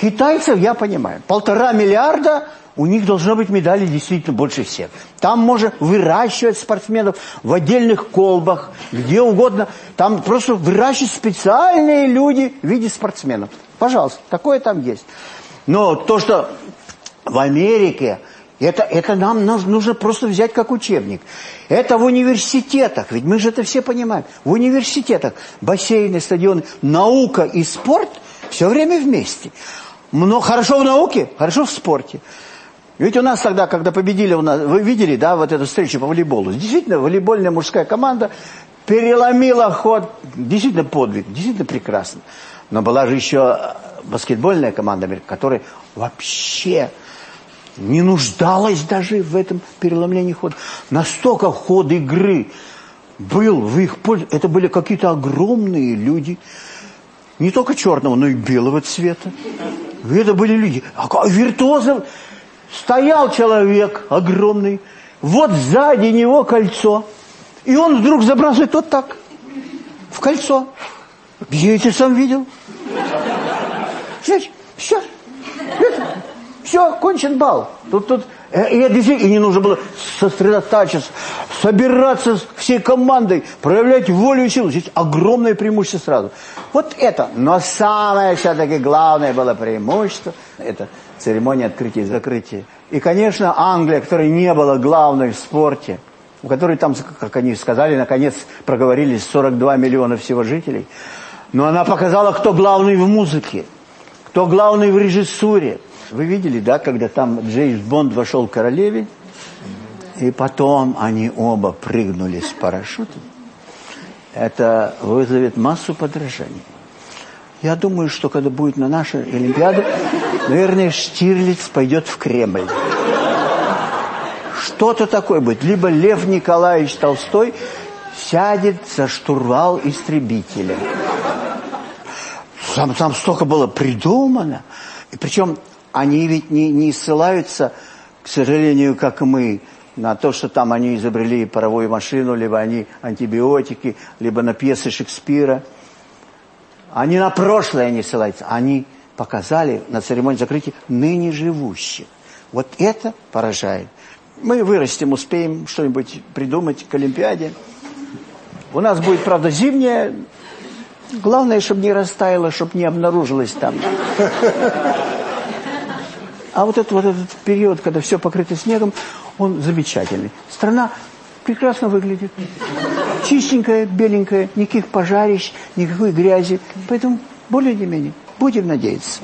Китайцев я понимаю, полтора миллиарда у них должно быть медалей действительно больше всех. Там можно выращивать спортсменов в отдельных колбах, где угодно. Там просто выращивать специальные люди в виде спортсменов. Пожалуйста, такое там есть. Но то, что в Америке, это, это нам нужно просто взять как учебник. Это в университетах, ведь мы же это все понимаем. В университетах бассейны, стадионы, наука и спорт все время вместе. Но хорошо в науке, хорошо в спорте. Ведь у нас тогда, когда победили, у нас, вы видели, да, вот эту встречу по волейболу. Действительно, волейбольная мужская команда переломила ход. Действительно подвиг, действительно прекрасно. Но была же еще баскетбольная команда, которая вообще не нуждалась даже в этом переломлении хода. Настолько ход игры был в их пользу. Это были какие-то огромные люди. Не только черного, но и белого цвета. Это были люди. А виртуозов стоял человек огромный, вот сзади него кольцо, и он вдруг забрасывает вот так, в кольцо. Я это сам видел. Все, все, все, кончен бал. Тут, тут, э, и, и, не нужно было сосредотачиваться, собираться всей командой, проявлять волю и силу. Здесь огромное преимущество сразу. Вот это. Но самое все-таки главное было преимущество, это церемония открытия и закрытия. И, конечно, Англия, которая не была главной в спорте, у которой там, как они сказали, наконец проговорились 42 миллиона всего жителей, но она показала, кто главный в музыке, кто главный в режиссуре. Вы видели, да, когда там Джеймс Бонд вошел к королеве, и потом они оба прыгнули с парашютом. Это вызовет массу подражаний. Я думаю, что когда будет на нашей Олимпиаде, наверное, Штирлиц пойдет в Кремль. Что-то такое будет. Либо Лев Николаевич Толстой сядет за штурвал истребителя. Там, там столько было придумано. И причем они ведь не, не ссылаются, к сожалению, как мы, на то, что там они изобрели паровую машину, либо они антибиотики, либо на пьесы Шекспира – они на прошлое не ссылаются. Они показали на церемонии закрытия ныне живущих. Вот это поражает. Мы вырастем, успеем что-нибудь придумать к Олимпиаде. У нас будет, правда, зимняя. Главное, чтобы не растаяло, чтобы не обнаружилось там. А вот этот, вот этот период, когда все покрыто снегом, он замечательный. Страна прекрасно выглядит чистенькая, беленькая, никаких пожарищ, никакой грязи. Поэтому более или менее будем надеяться.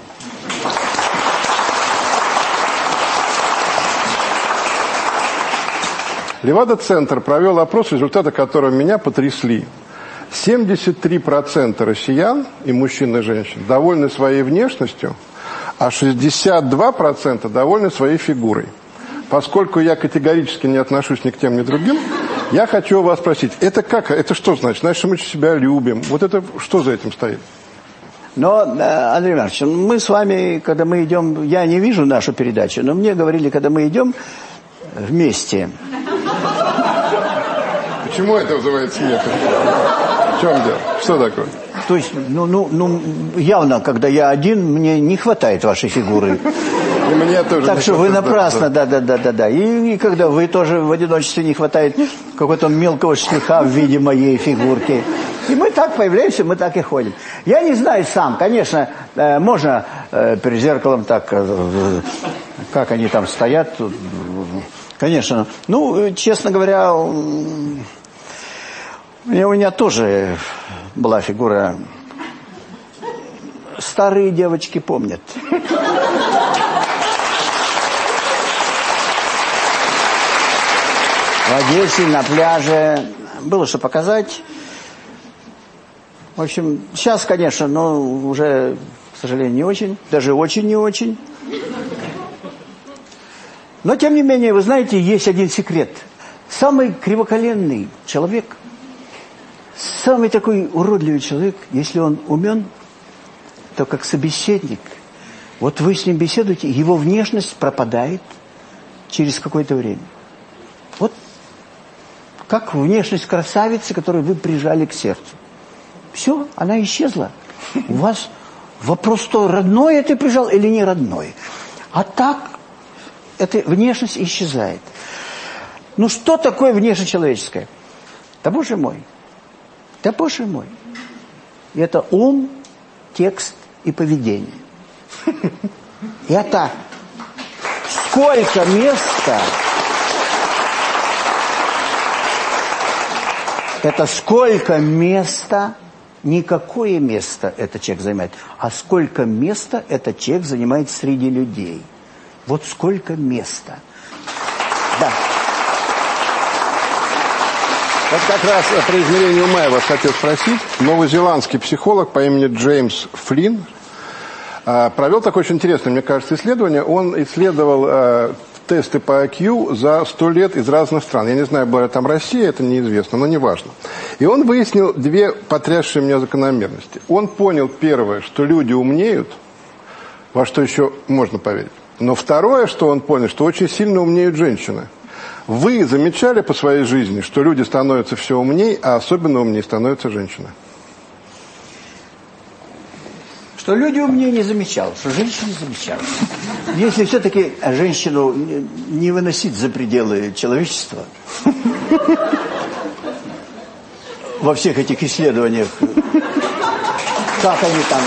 Левада-центр провел опрос, результаты которого меня потрясли. 73% россиян, и мужчин, и женщин, довольны своей внешностью, а 62% довольны своей фигурой. Поскольку я категорически не отношусь ни к тем, ни к другим, я хочу вас спросить, это как, это что значит? Значит, мы себя любим. Вот это что за этим стоит? Но, э, Андрей Иванович, мы с вами, когда мы идем, я не вижу нашу передачу, но мне говорили, когда мы идем вместе. Почему это вызывает смех? В чем дело? Что такое? То есть, ну, ну, ну, явно, когда я один, мне не хватает вашей фигуры. И мне тоже так что вы напрасно, да, да, да, да, да. И, и когда вы тоже в одиночестве не хватает какого-то мелкого штриха в виде моей фигурки. И мы так появляемся, мы так и ходим. Я не знаю сам, конечно, э, можно э, перед зеркалом так, э, как они там стоят, конечно. Ну, честно говоря, у меня тоже была фигура. Старые девочки помнят. В Одессе, на пляже. Было что показать. В общем, сейчас, конечно, но уже, к сожалению, не очень. Даже очень не очень. Но, тем не менее, вы знаете, есть один секрет. Самый кривоколенный человек, самый такой уродливый человек, если он умен, то как собеседник, Вот вы с ним беседуете, его внешность пропадает через какое-то время. Как внешность красавицы, которую вы прижали к сердцу. Все, она исчезла. У вас вопрос то, родное ты прижал или не родное. А так эта внешность исчезает. Ну что такое внешность человеческая? Да боже мой, да боже мой. Это ум, текст и поведение. Это сколько места, это сколько места, никакое место этот человек занимает, а сколько места этот человек занимает среди людей. Вот сколько места. Да. Вот как раз про измерение ума я вас хотел спросить. Новозеландский психолог по имени Джеймс Флинн а, провел такое очень интересное, мне кажется, исследование. Он исследовал а, тесты по IQ за сто лет из разных стран. Я не знаю, была там Россия, это неизвестно, но неважно. И он выяснил две потрясшие меня закономерности. Он понял, первое, что люди умнеют, во что еще можно поверить. Но второе, что он понял, что очень сильно умнеют женщины – вы замечали по своей жизни, что люди становятся все умнее, а особенно умнее становятся женщины? Что люди умнее не замечал, что женщины замечал. Если все-таки женщину не выносить за пределы человечества, во всех этих исследованиях, как они там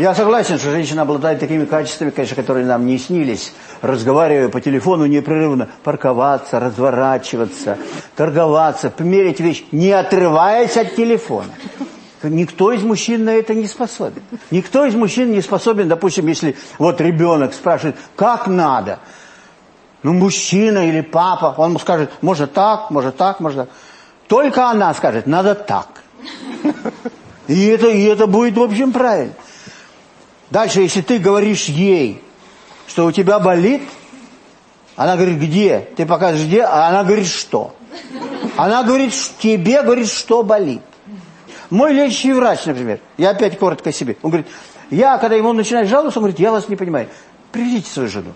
Я согласен, что женщина обладает такими качествами, конечно, которые нам не снились. Разговаривая по телефону непрерывно, парковаться, разворачиваться, торговаться, померить вещь, не отрываясь от телефона. Никто из мужчин на это не способен. Никто из мужчин не способен, допустим, если вот ребенок спрашивает, как надо? Ну, мужчина или папа, он скажет, может так, может так, может. Только она скажет, надо так. И это, и это будет, в общем, правильно. Дальше, если ты говоришь ей, что у тебя болит, она говорит, где? Ты покажешь, где? А она говорит, что? Она говорит, тебе говорит, что болит. Мой лечащий врач, например, я опять коротко себе, он говорит, я, когда ему начинает жаловаться, он говорит, я вас не понимаю, приведите свою жену.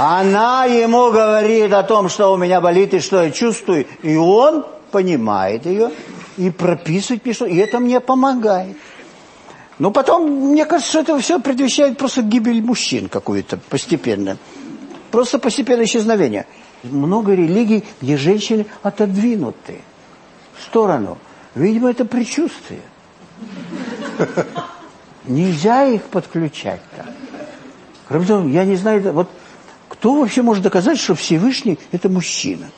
Она ему говорит о том, что у меня болит и что я чувствую. И он понимает ее и прописывает мне что. И это мне помогает. Но потом, мне кажется, что это все предвещает просто гибель мужчин какую-то постепенно. Просто постепенное исчезновение. Много религий, где женщины отодвинуты в сторону. Видимо, это предчувствие. Нельзя их подключать так. Кроме того, я не знаю, вот кто вообще может доказать, что Всевышний – это мужчина?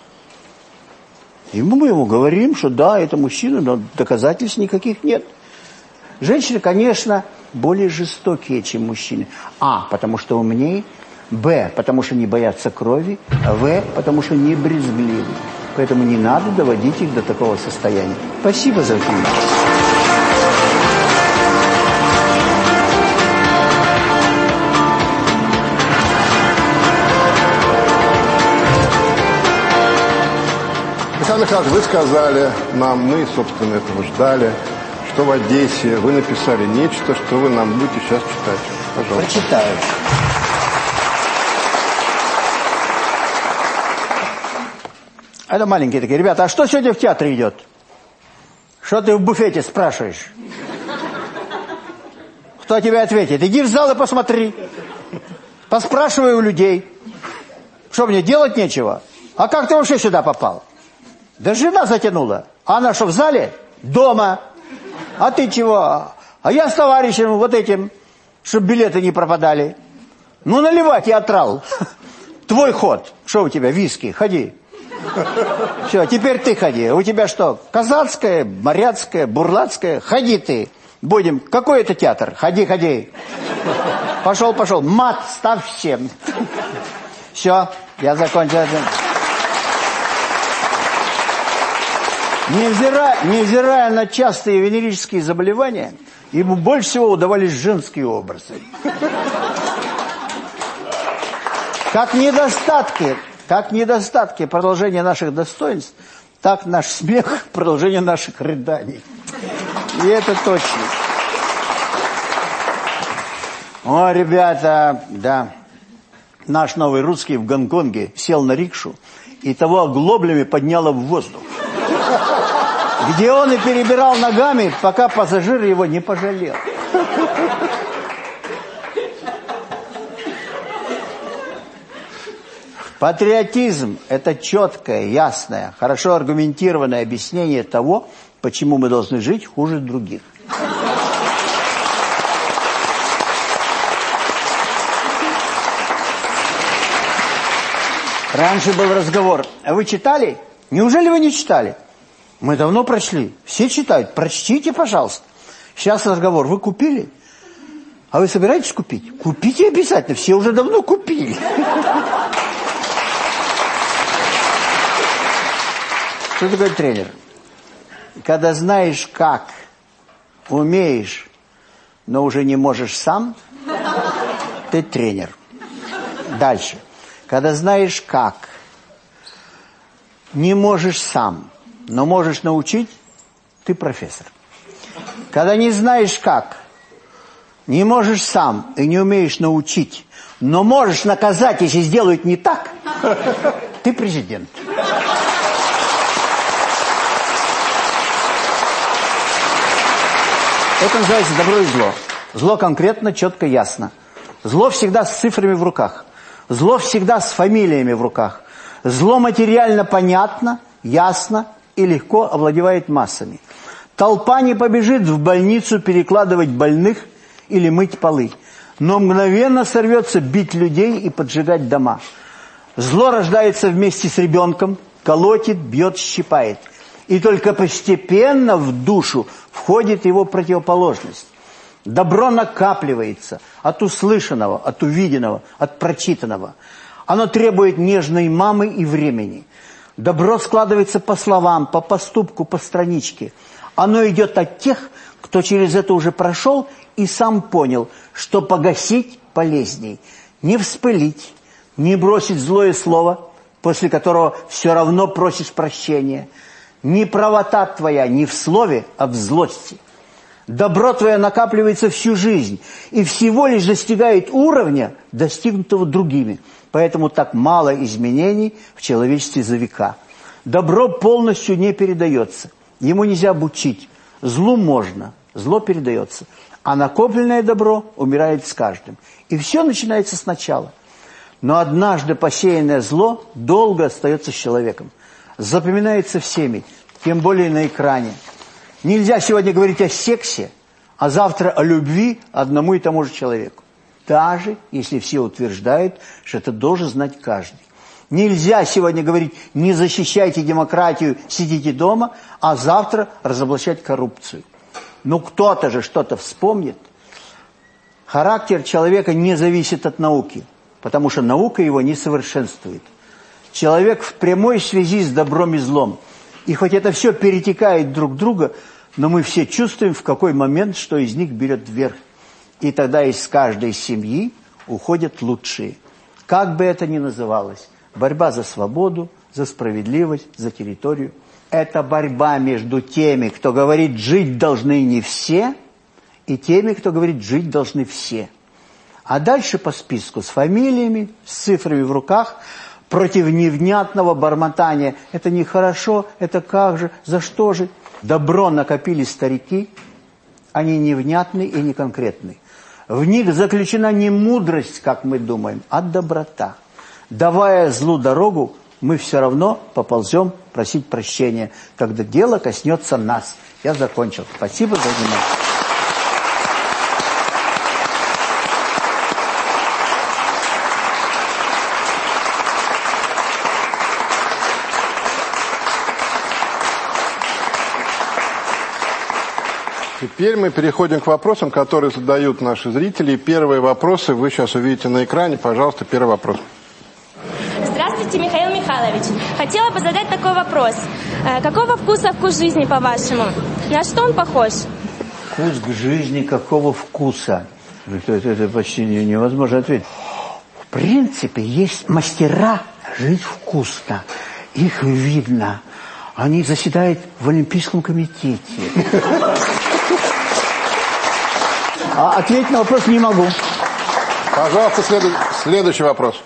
Ему мы ему говорим, что да, это мужчина, но доказательств никаких нет. Женщины, конечно, более жестокие, чем мужчины. А, потому что умнее. Б, потому что не боятся крови. А В, потому что не брезгливы. Поэтому не надо доводить их до такого состояния. Спасибо за внимание. Александр Михайлович, вы сказали нам, мы, собственно, этого ждали, что в Одессе вы написали нечто, что вы нам будете сейчас читать. Пожалуйста. Прочитаю. Это маленькие такие. Ребята, а что сегодня в театре идет? Что ты в буфете спрашиваешь? Кто тебе ответит? Иди в зал и посмотри. Поспрашивай у людей. Что, мне делать нечего? А как ты вообще сюда попал? Да жена затянула. А она что, в зале? Дома. А ты чего? А я с товарищем вот этим, чтобы билеты не пропадали. Ну, наливать, театрал. Твой ход. Что у тебя, виски? Ходи. Все, теперь ты ходи. У тебя что, казацкая, моряцкая, бурлацкая? Ходи ты. Будем. Какой это театр? Ходи, ходи. Пошел, пошел. Мат ставь всем. Все, я закончил. Невзирая, невзирая на частые венерические заболевания, ему больше всего удавались женские образы. Как недостатки, Как недостатки продолжения наших достоинств, так наш смех продолжение наших рыданий. И это точно. О, ребята, да. Наш новый русский в Гонконге сел на рикшу и того оглоблями подняло в воздух. Где он и перебирал ногами, пока пассажир его не пожалел. Патриотизм – это четкое, ясное, хорошо аргументированное объяснение того, почему мы должны жить хуже других. Раньше был разговор. А вы читали? Неужели вы не читали? Мы давно прочли. Все читают. Прочтите, пожалуйста. Сейчас разговор. Вы купили? А вы собираетесь купить? Купите обязательно. Все уже давно купили. Что такое тренер? Когда знаешь как, умеешь, но уже не можешь сам, ты тренер. Дальше. Когда знаешь как, не можешь сам, но можешь научить, ты профессор. Когда не знаешь как, не можешь сам и не умеешь научить, но можешь наказать, если сделают не так, ты президент. Это называется добро и зло. Зло конкретно, четко, ясно. Зло всегда с цифрами в руках. Зло всегда с фамилиями в руках. Зло материально понятно, ясно и легко овладевает массами. Толпа не побежит в больницу перекладывать больных или мыть полы, но мгновенно сорвется бить людей и поджигать дома. Зло рождается вместе с ребенком, колотит, бьет, щипает. И только постепенно в душу входит его противоположность. Добро накапливается от услышанного, от увиденного, от прочитанного. Оно требует нежной мамы и времени. Добро складывается по словам, по поступку, по страничке. Оно идет от тех, кто через это уже прошел и сам понял, что погасить полезней. Не вспылить, не бросить злое слово, после которого все равно просишь прощения. Не правота твоя не в слове, а в злости – Добро твое накапливается всю жизнь и всего лишь достигает уровня, достигнутого другими. Поэтому так мало изменений в человечестве за века. Добро полностью не передается. Ему нельзя обучить. Злу можно, зло передается. А накопленное добро умирает с каждым. И все начинается сначала. Но однажды посеянное зло долго остается с человеком. Запоминается всеми, тем более на экране. Нельзя сегодня говорить о сексе, а завтра о любви одному и тому же человеку. Даже если все утверждают, что это должен знать каждый. Нельзя сегодня говорить «не защищайте демократию, сидите дома», а завтра разоблачать коррупцию. Ну кто-то же что-то вспомнит. Характер человека не зависит от науки, потому что наука его не совершенствует. Человек в прямой связи с добром и злом – и хоть это все перетекает друг друга, но мы все чувствуем, в какой момент что из них берет вверх. И тогда из каждой семьи уходят лучшие. Как бы это ни называлось. Борьба за свободу, за справедливость, за территорию. Это борьба между теми, кто говорит, жить должны не все, и теми, кто говорит, жить должны все. А дальше по списку с фамилиями, с цифрами в руках – против невнятного бормотания. Это нехорошо, это как же, за что же? Добро накопили старики, они невнятны и неконкретны. В них заключена не мудрость, как мы думаем, а доброта. Давая злу дорогу, мы все равно поползем просить прощения, когда дело коснется нас. Я закончил. Спасибо за внимание. Теперь мы переходим к вопросам, которые задают наши зрители. Первые вопросы вы сейчас увидите на экране. Пожалуйста, первый вопрос. Здравствуйте, Михаил Михайлович. Хотела бы задать такой вопрос. Э, какого вкуса вкус жизни, по-вашему? На что он похож? Вкус к жизни какого вкуса? Это, это, это почти невозможно ответить. В принципе, есть мастера жить вкусно. Их видно. Они заседают в Олимпийском комитете. А ответить на вопрос не могу. Пожалуйста, следу- следующий вопрос.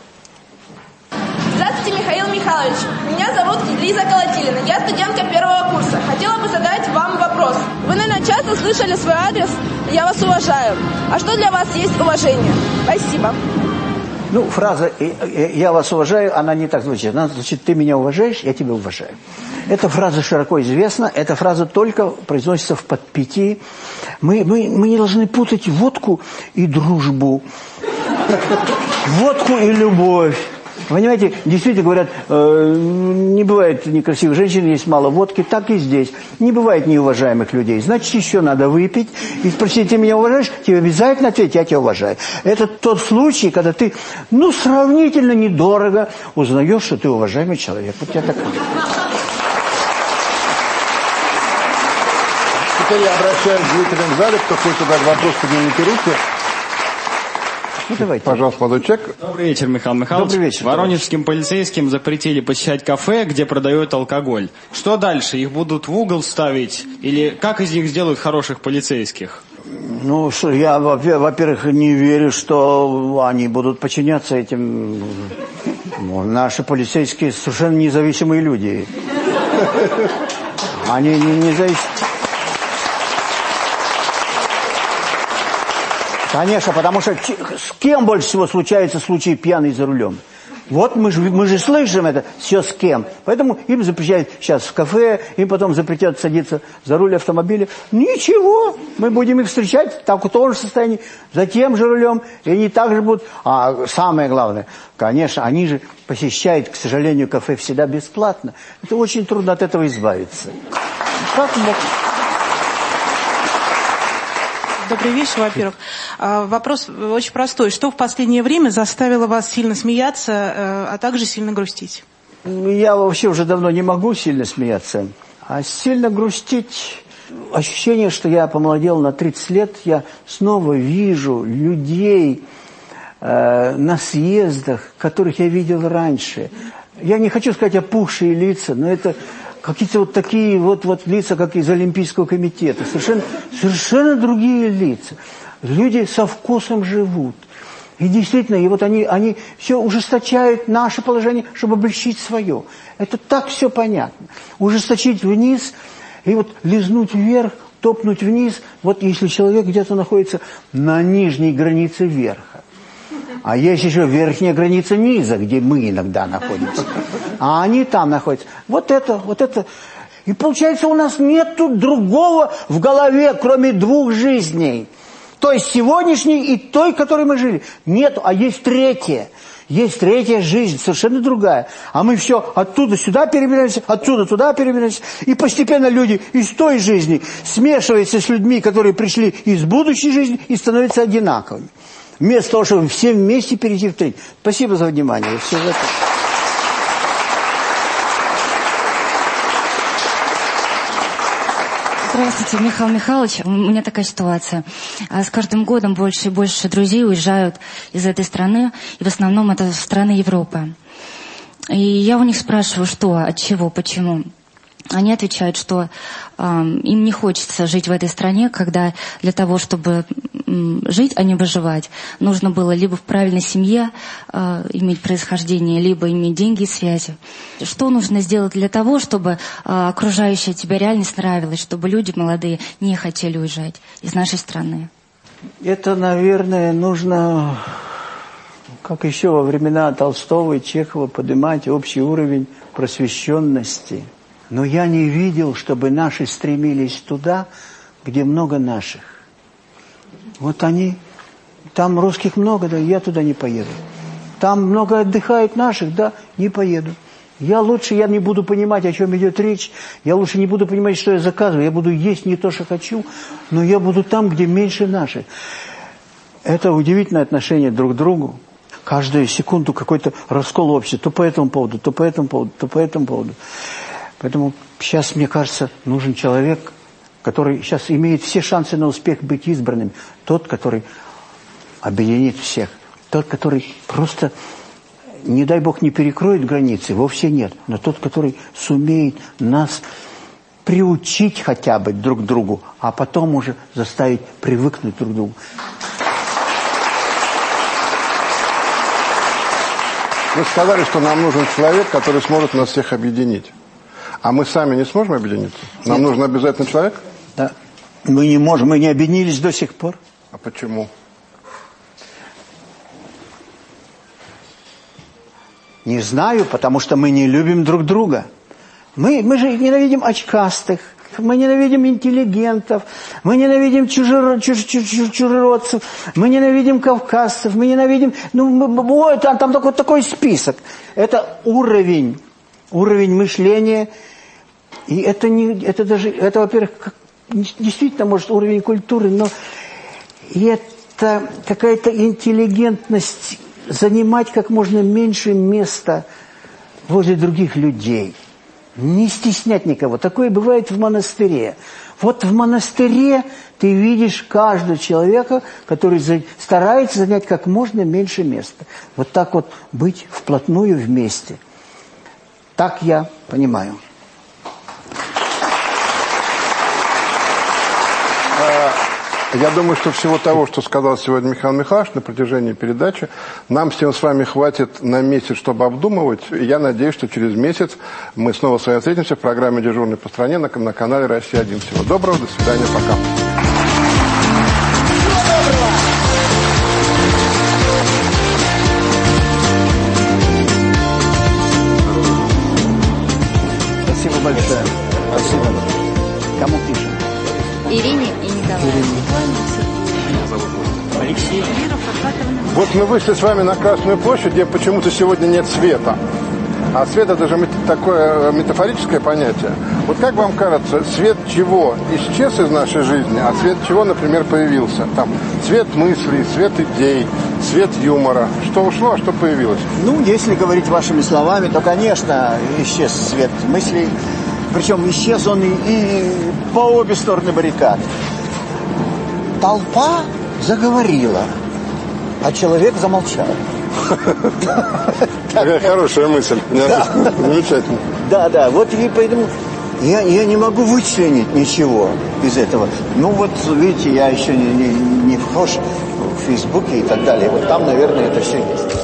Здравствуйте, Михаил Михайлович. Меня зовут Лиза Колотилина. Я студентка первого курса. Хотела бы задать вам вопрос. Вы, наверное, часто слышали свой адрес «Я вас уважаю». А что для вас есть уважение? Спасибо. Ну, фраза «э, э, «я вас уважаю», она не так звучит. Она звучит «ты меня уважаешь, я тебя уважаю». Эта фраза широко известна. Эта фраза только произносится в подпитии. Мы, мы, мы не должны путать водку и дружбу. Водку и любовь. Понимаете, действительно говорят, э, не бывает некрасивых женщин, есть мало водки, так и здесь. Не бывает неуважаемых людей. Значит, еще надо выпить и спросить, ты меня уважаешь? Тебе обязательно ответить, я тебя уважаю. Это тот случай, когда ты, ну, сравнительно недорого узнаешь, что ты уважаемый человек. Вот я так Теперь я обращаюсь к зрителям в зале, кто хочет задать вопрос, поднимите руки. Ну, давайте. Пожалуйста, молодой человек. Добрый вечер, Михаил Михайлович. Добрый вечер, Воронежским полицейским запретили посещать кафе, где продают алкоголь. Что дальше? Их будут в угол ставить? Или как из них сделают хороших полицейских? Ну, что, я, во- во-первых, не верю, что они будут подчиняться этим. Ну, Наши полицейские совершенно независимые люди. Они не, не зависят. Конечно, потому что с кем больше всего случается случаи пьяный за рулем? Вот мы же, мы же слышим это все с кем. Поэтому им запрещают сейчас в кафе, им потом запретят садиться за руль автомобиля. Ничего, мы будем их встречать в таком том же состоянии, за тем же рулем, и они также будут. А самое главное, конечно, они же посещают, к сожалению, кафе всегда бесплатно. Это очень трудно от этого избавиться. Как мог? Добрый вечер, во-первых. А, Вопрос очень простой. Что в последнее время заставило вас сильно смеяться, э, а также сильно грустить? Я вообще уже давно не могу сильно смеяться. А сильно грустить... Ощущение, что я помолодел на 30 лет, я снова вижу людей э, на съездах, которых я видел раньше. Я не хочу сказать опухшие лица, но это какие-то вот такие вот, вот лица, как из Олимпийского комитета. Совершенно, совершенно другие лица. Люди со вкусом живут. И действительно, и вот они, они все ужесточают наше положение, чтобы облегчить свое. Это так все понятно. Ужесточить вниз и вот лизнуть вверх, топнуть вниз. Вот если человек где-то находится на нижней границе верха. А есть еще верхняя граница низа, где мы иногда находимся. А они там находятся. Вот это, вот это. И получается, у нас нету другого в голове, кроме двух жизней. Той сегодняшней и той, которой мы жили. Нет, а есть третья. Есть третья жизнь, совершенно другая. А мы все оттуда сюда перебираемся, отсюда туда перебираемся. И постепенно люди из той жизни смешиваются с людьми, которые пришли из будущей жизни и становятся одинаковыми. Вместо того, чтобы все вместе перейти в третью. Спасибо за внимание. Все в этом. Здравствуйте, Михаил Михайлович. У меня такая ситуация. А С каждым годом больше и больше друзей уезжают из этой страны, и в основном это страны Европы. И я у них спрашиваю, что, от чего, почему. Они отвечают, что ам, им не хочется жить в этой стране, когда для того, чтобы м, жить, а не выживать, нужно было либо в правильной семье а, иметь происхождение, либо иметь деньги и связи. Что нужно сделать для того, чтобы а, окружающая тебя реальность нравилась, чтобы люди молодые не хотели уезжать из нашей страны? Это, наверное, нужно, как еще во времена Толстого и Чехова, поднимать общий уровень просвещенности. Но я не видел, чтобы наши стремились туда, где много наших. Вот они, там русских много, да, я туда не поеду. Там много отдыхает наших, да, не поеду. Я лучше, я не буду понимать, о чем идет речь. Я лучше не буду понимать, что я заказываю. Я буду есть не то, что хочу, но я буду там, где меньше наших. Это удивительное отношение друг к другу. Каждую секунду какой-то раскол общества. То по этому поводу, то по этому поводу, то по этому поводу. Поэтому сейчас, мне кажется, нужен человек, который сейчас имеет все шансы на успех быть избранным. Тот, который объединит всех. Тот, который просто не дай бог, не перекроет границы, вовсе нет. Но тот, который сумеет нас приучить хотя бы друг другу, а потом уже заставить привыкнуть друг к другу. Вы сказали, что нам нужен человек, который сможет нас всех объединить. А мы сами не сможем объединиться? Нам Нет. нужен обязательно человек? Да. Мы не можем, мы не объединились до сих пор. А почему? Не знаю, потому что мы не любим друг друга. Мы, мы же ненавидим очкастых, мы ненавидим интеллигентов, мы ненавидим чужеро, чуж, чуж, чуж, чужеродцев, мы ненавидим кавказцев, мы ненавидим... Ну, мы, ой, там, там такой, такой список. Это уровень, уровень мышления. И это, не, это даже, это, во-первых, действительно, может, уровень культуры, но это какая-то интеллигентность занимать как можно меньше места возле других людей. Не стеснять никого. Такое бывает в монастыре. Вот в монастыре ты видишь каждого человека, который старается занять как можно меньше места. Вот так вот быть вплотную вместе. Так я понимаю. Я думаю, что всего того, что сказал сегодня Михаил Михайлович на протяжении передачи, нам всем с вами хватит на месяц, чтобы обдумывать. Я надеюсь, что через месяц мы снова с вами встретимся в программе «Дежурный по стране» на, на канале «Россия-1». Всего доброго, до свидания, пока. Вот мы вышли с вами на Красную площадь, где почему-то сегодня нет света. А свет это же такое э, метафорическое понятие. Вот как вам кажется, свет чего исчез из нашей жизни, а свет чего, например, появился? Там цвет мыслей, цвет идей, цвет юмора. Что ушло, а что появилось? Ну, если говорить вашими словами, то, конечно, исчез свет мыслей. Причем исчез он и, и по обе стороны баррикад. Толпа заговорила, а человек замолчал. Хорошая мысль. Замечательно. Да, да, вот и поэтому я, я не могу вычленить ничего из этого. Ну вот, видите, я еще не, не, не вхож в Фейсбуке и так далее. Вот там, наверное, это все есть.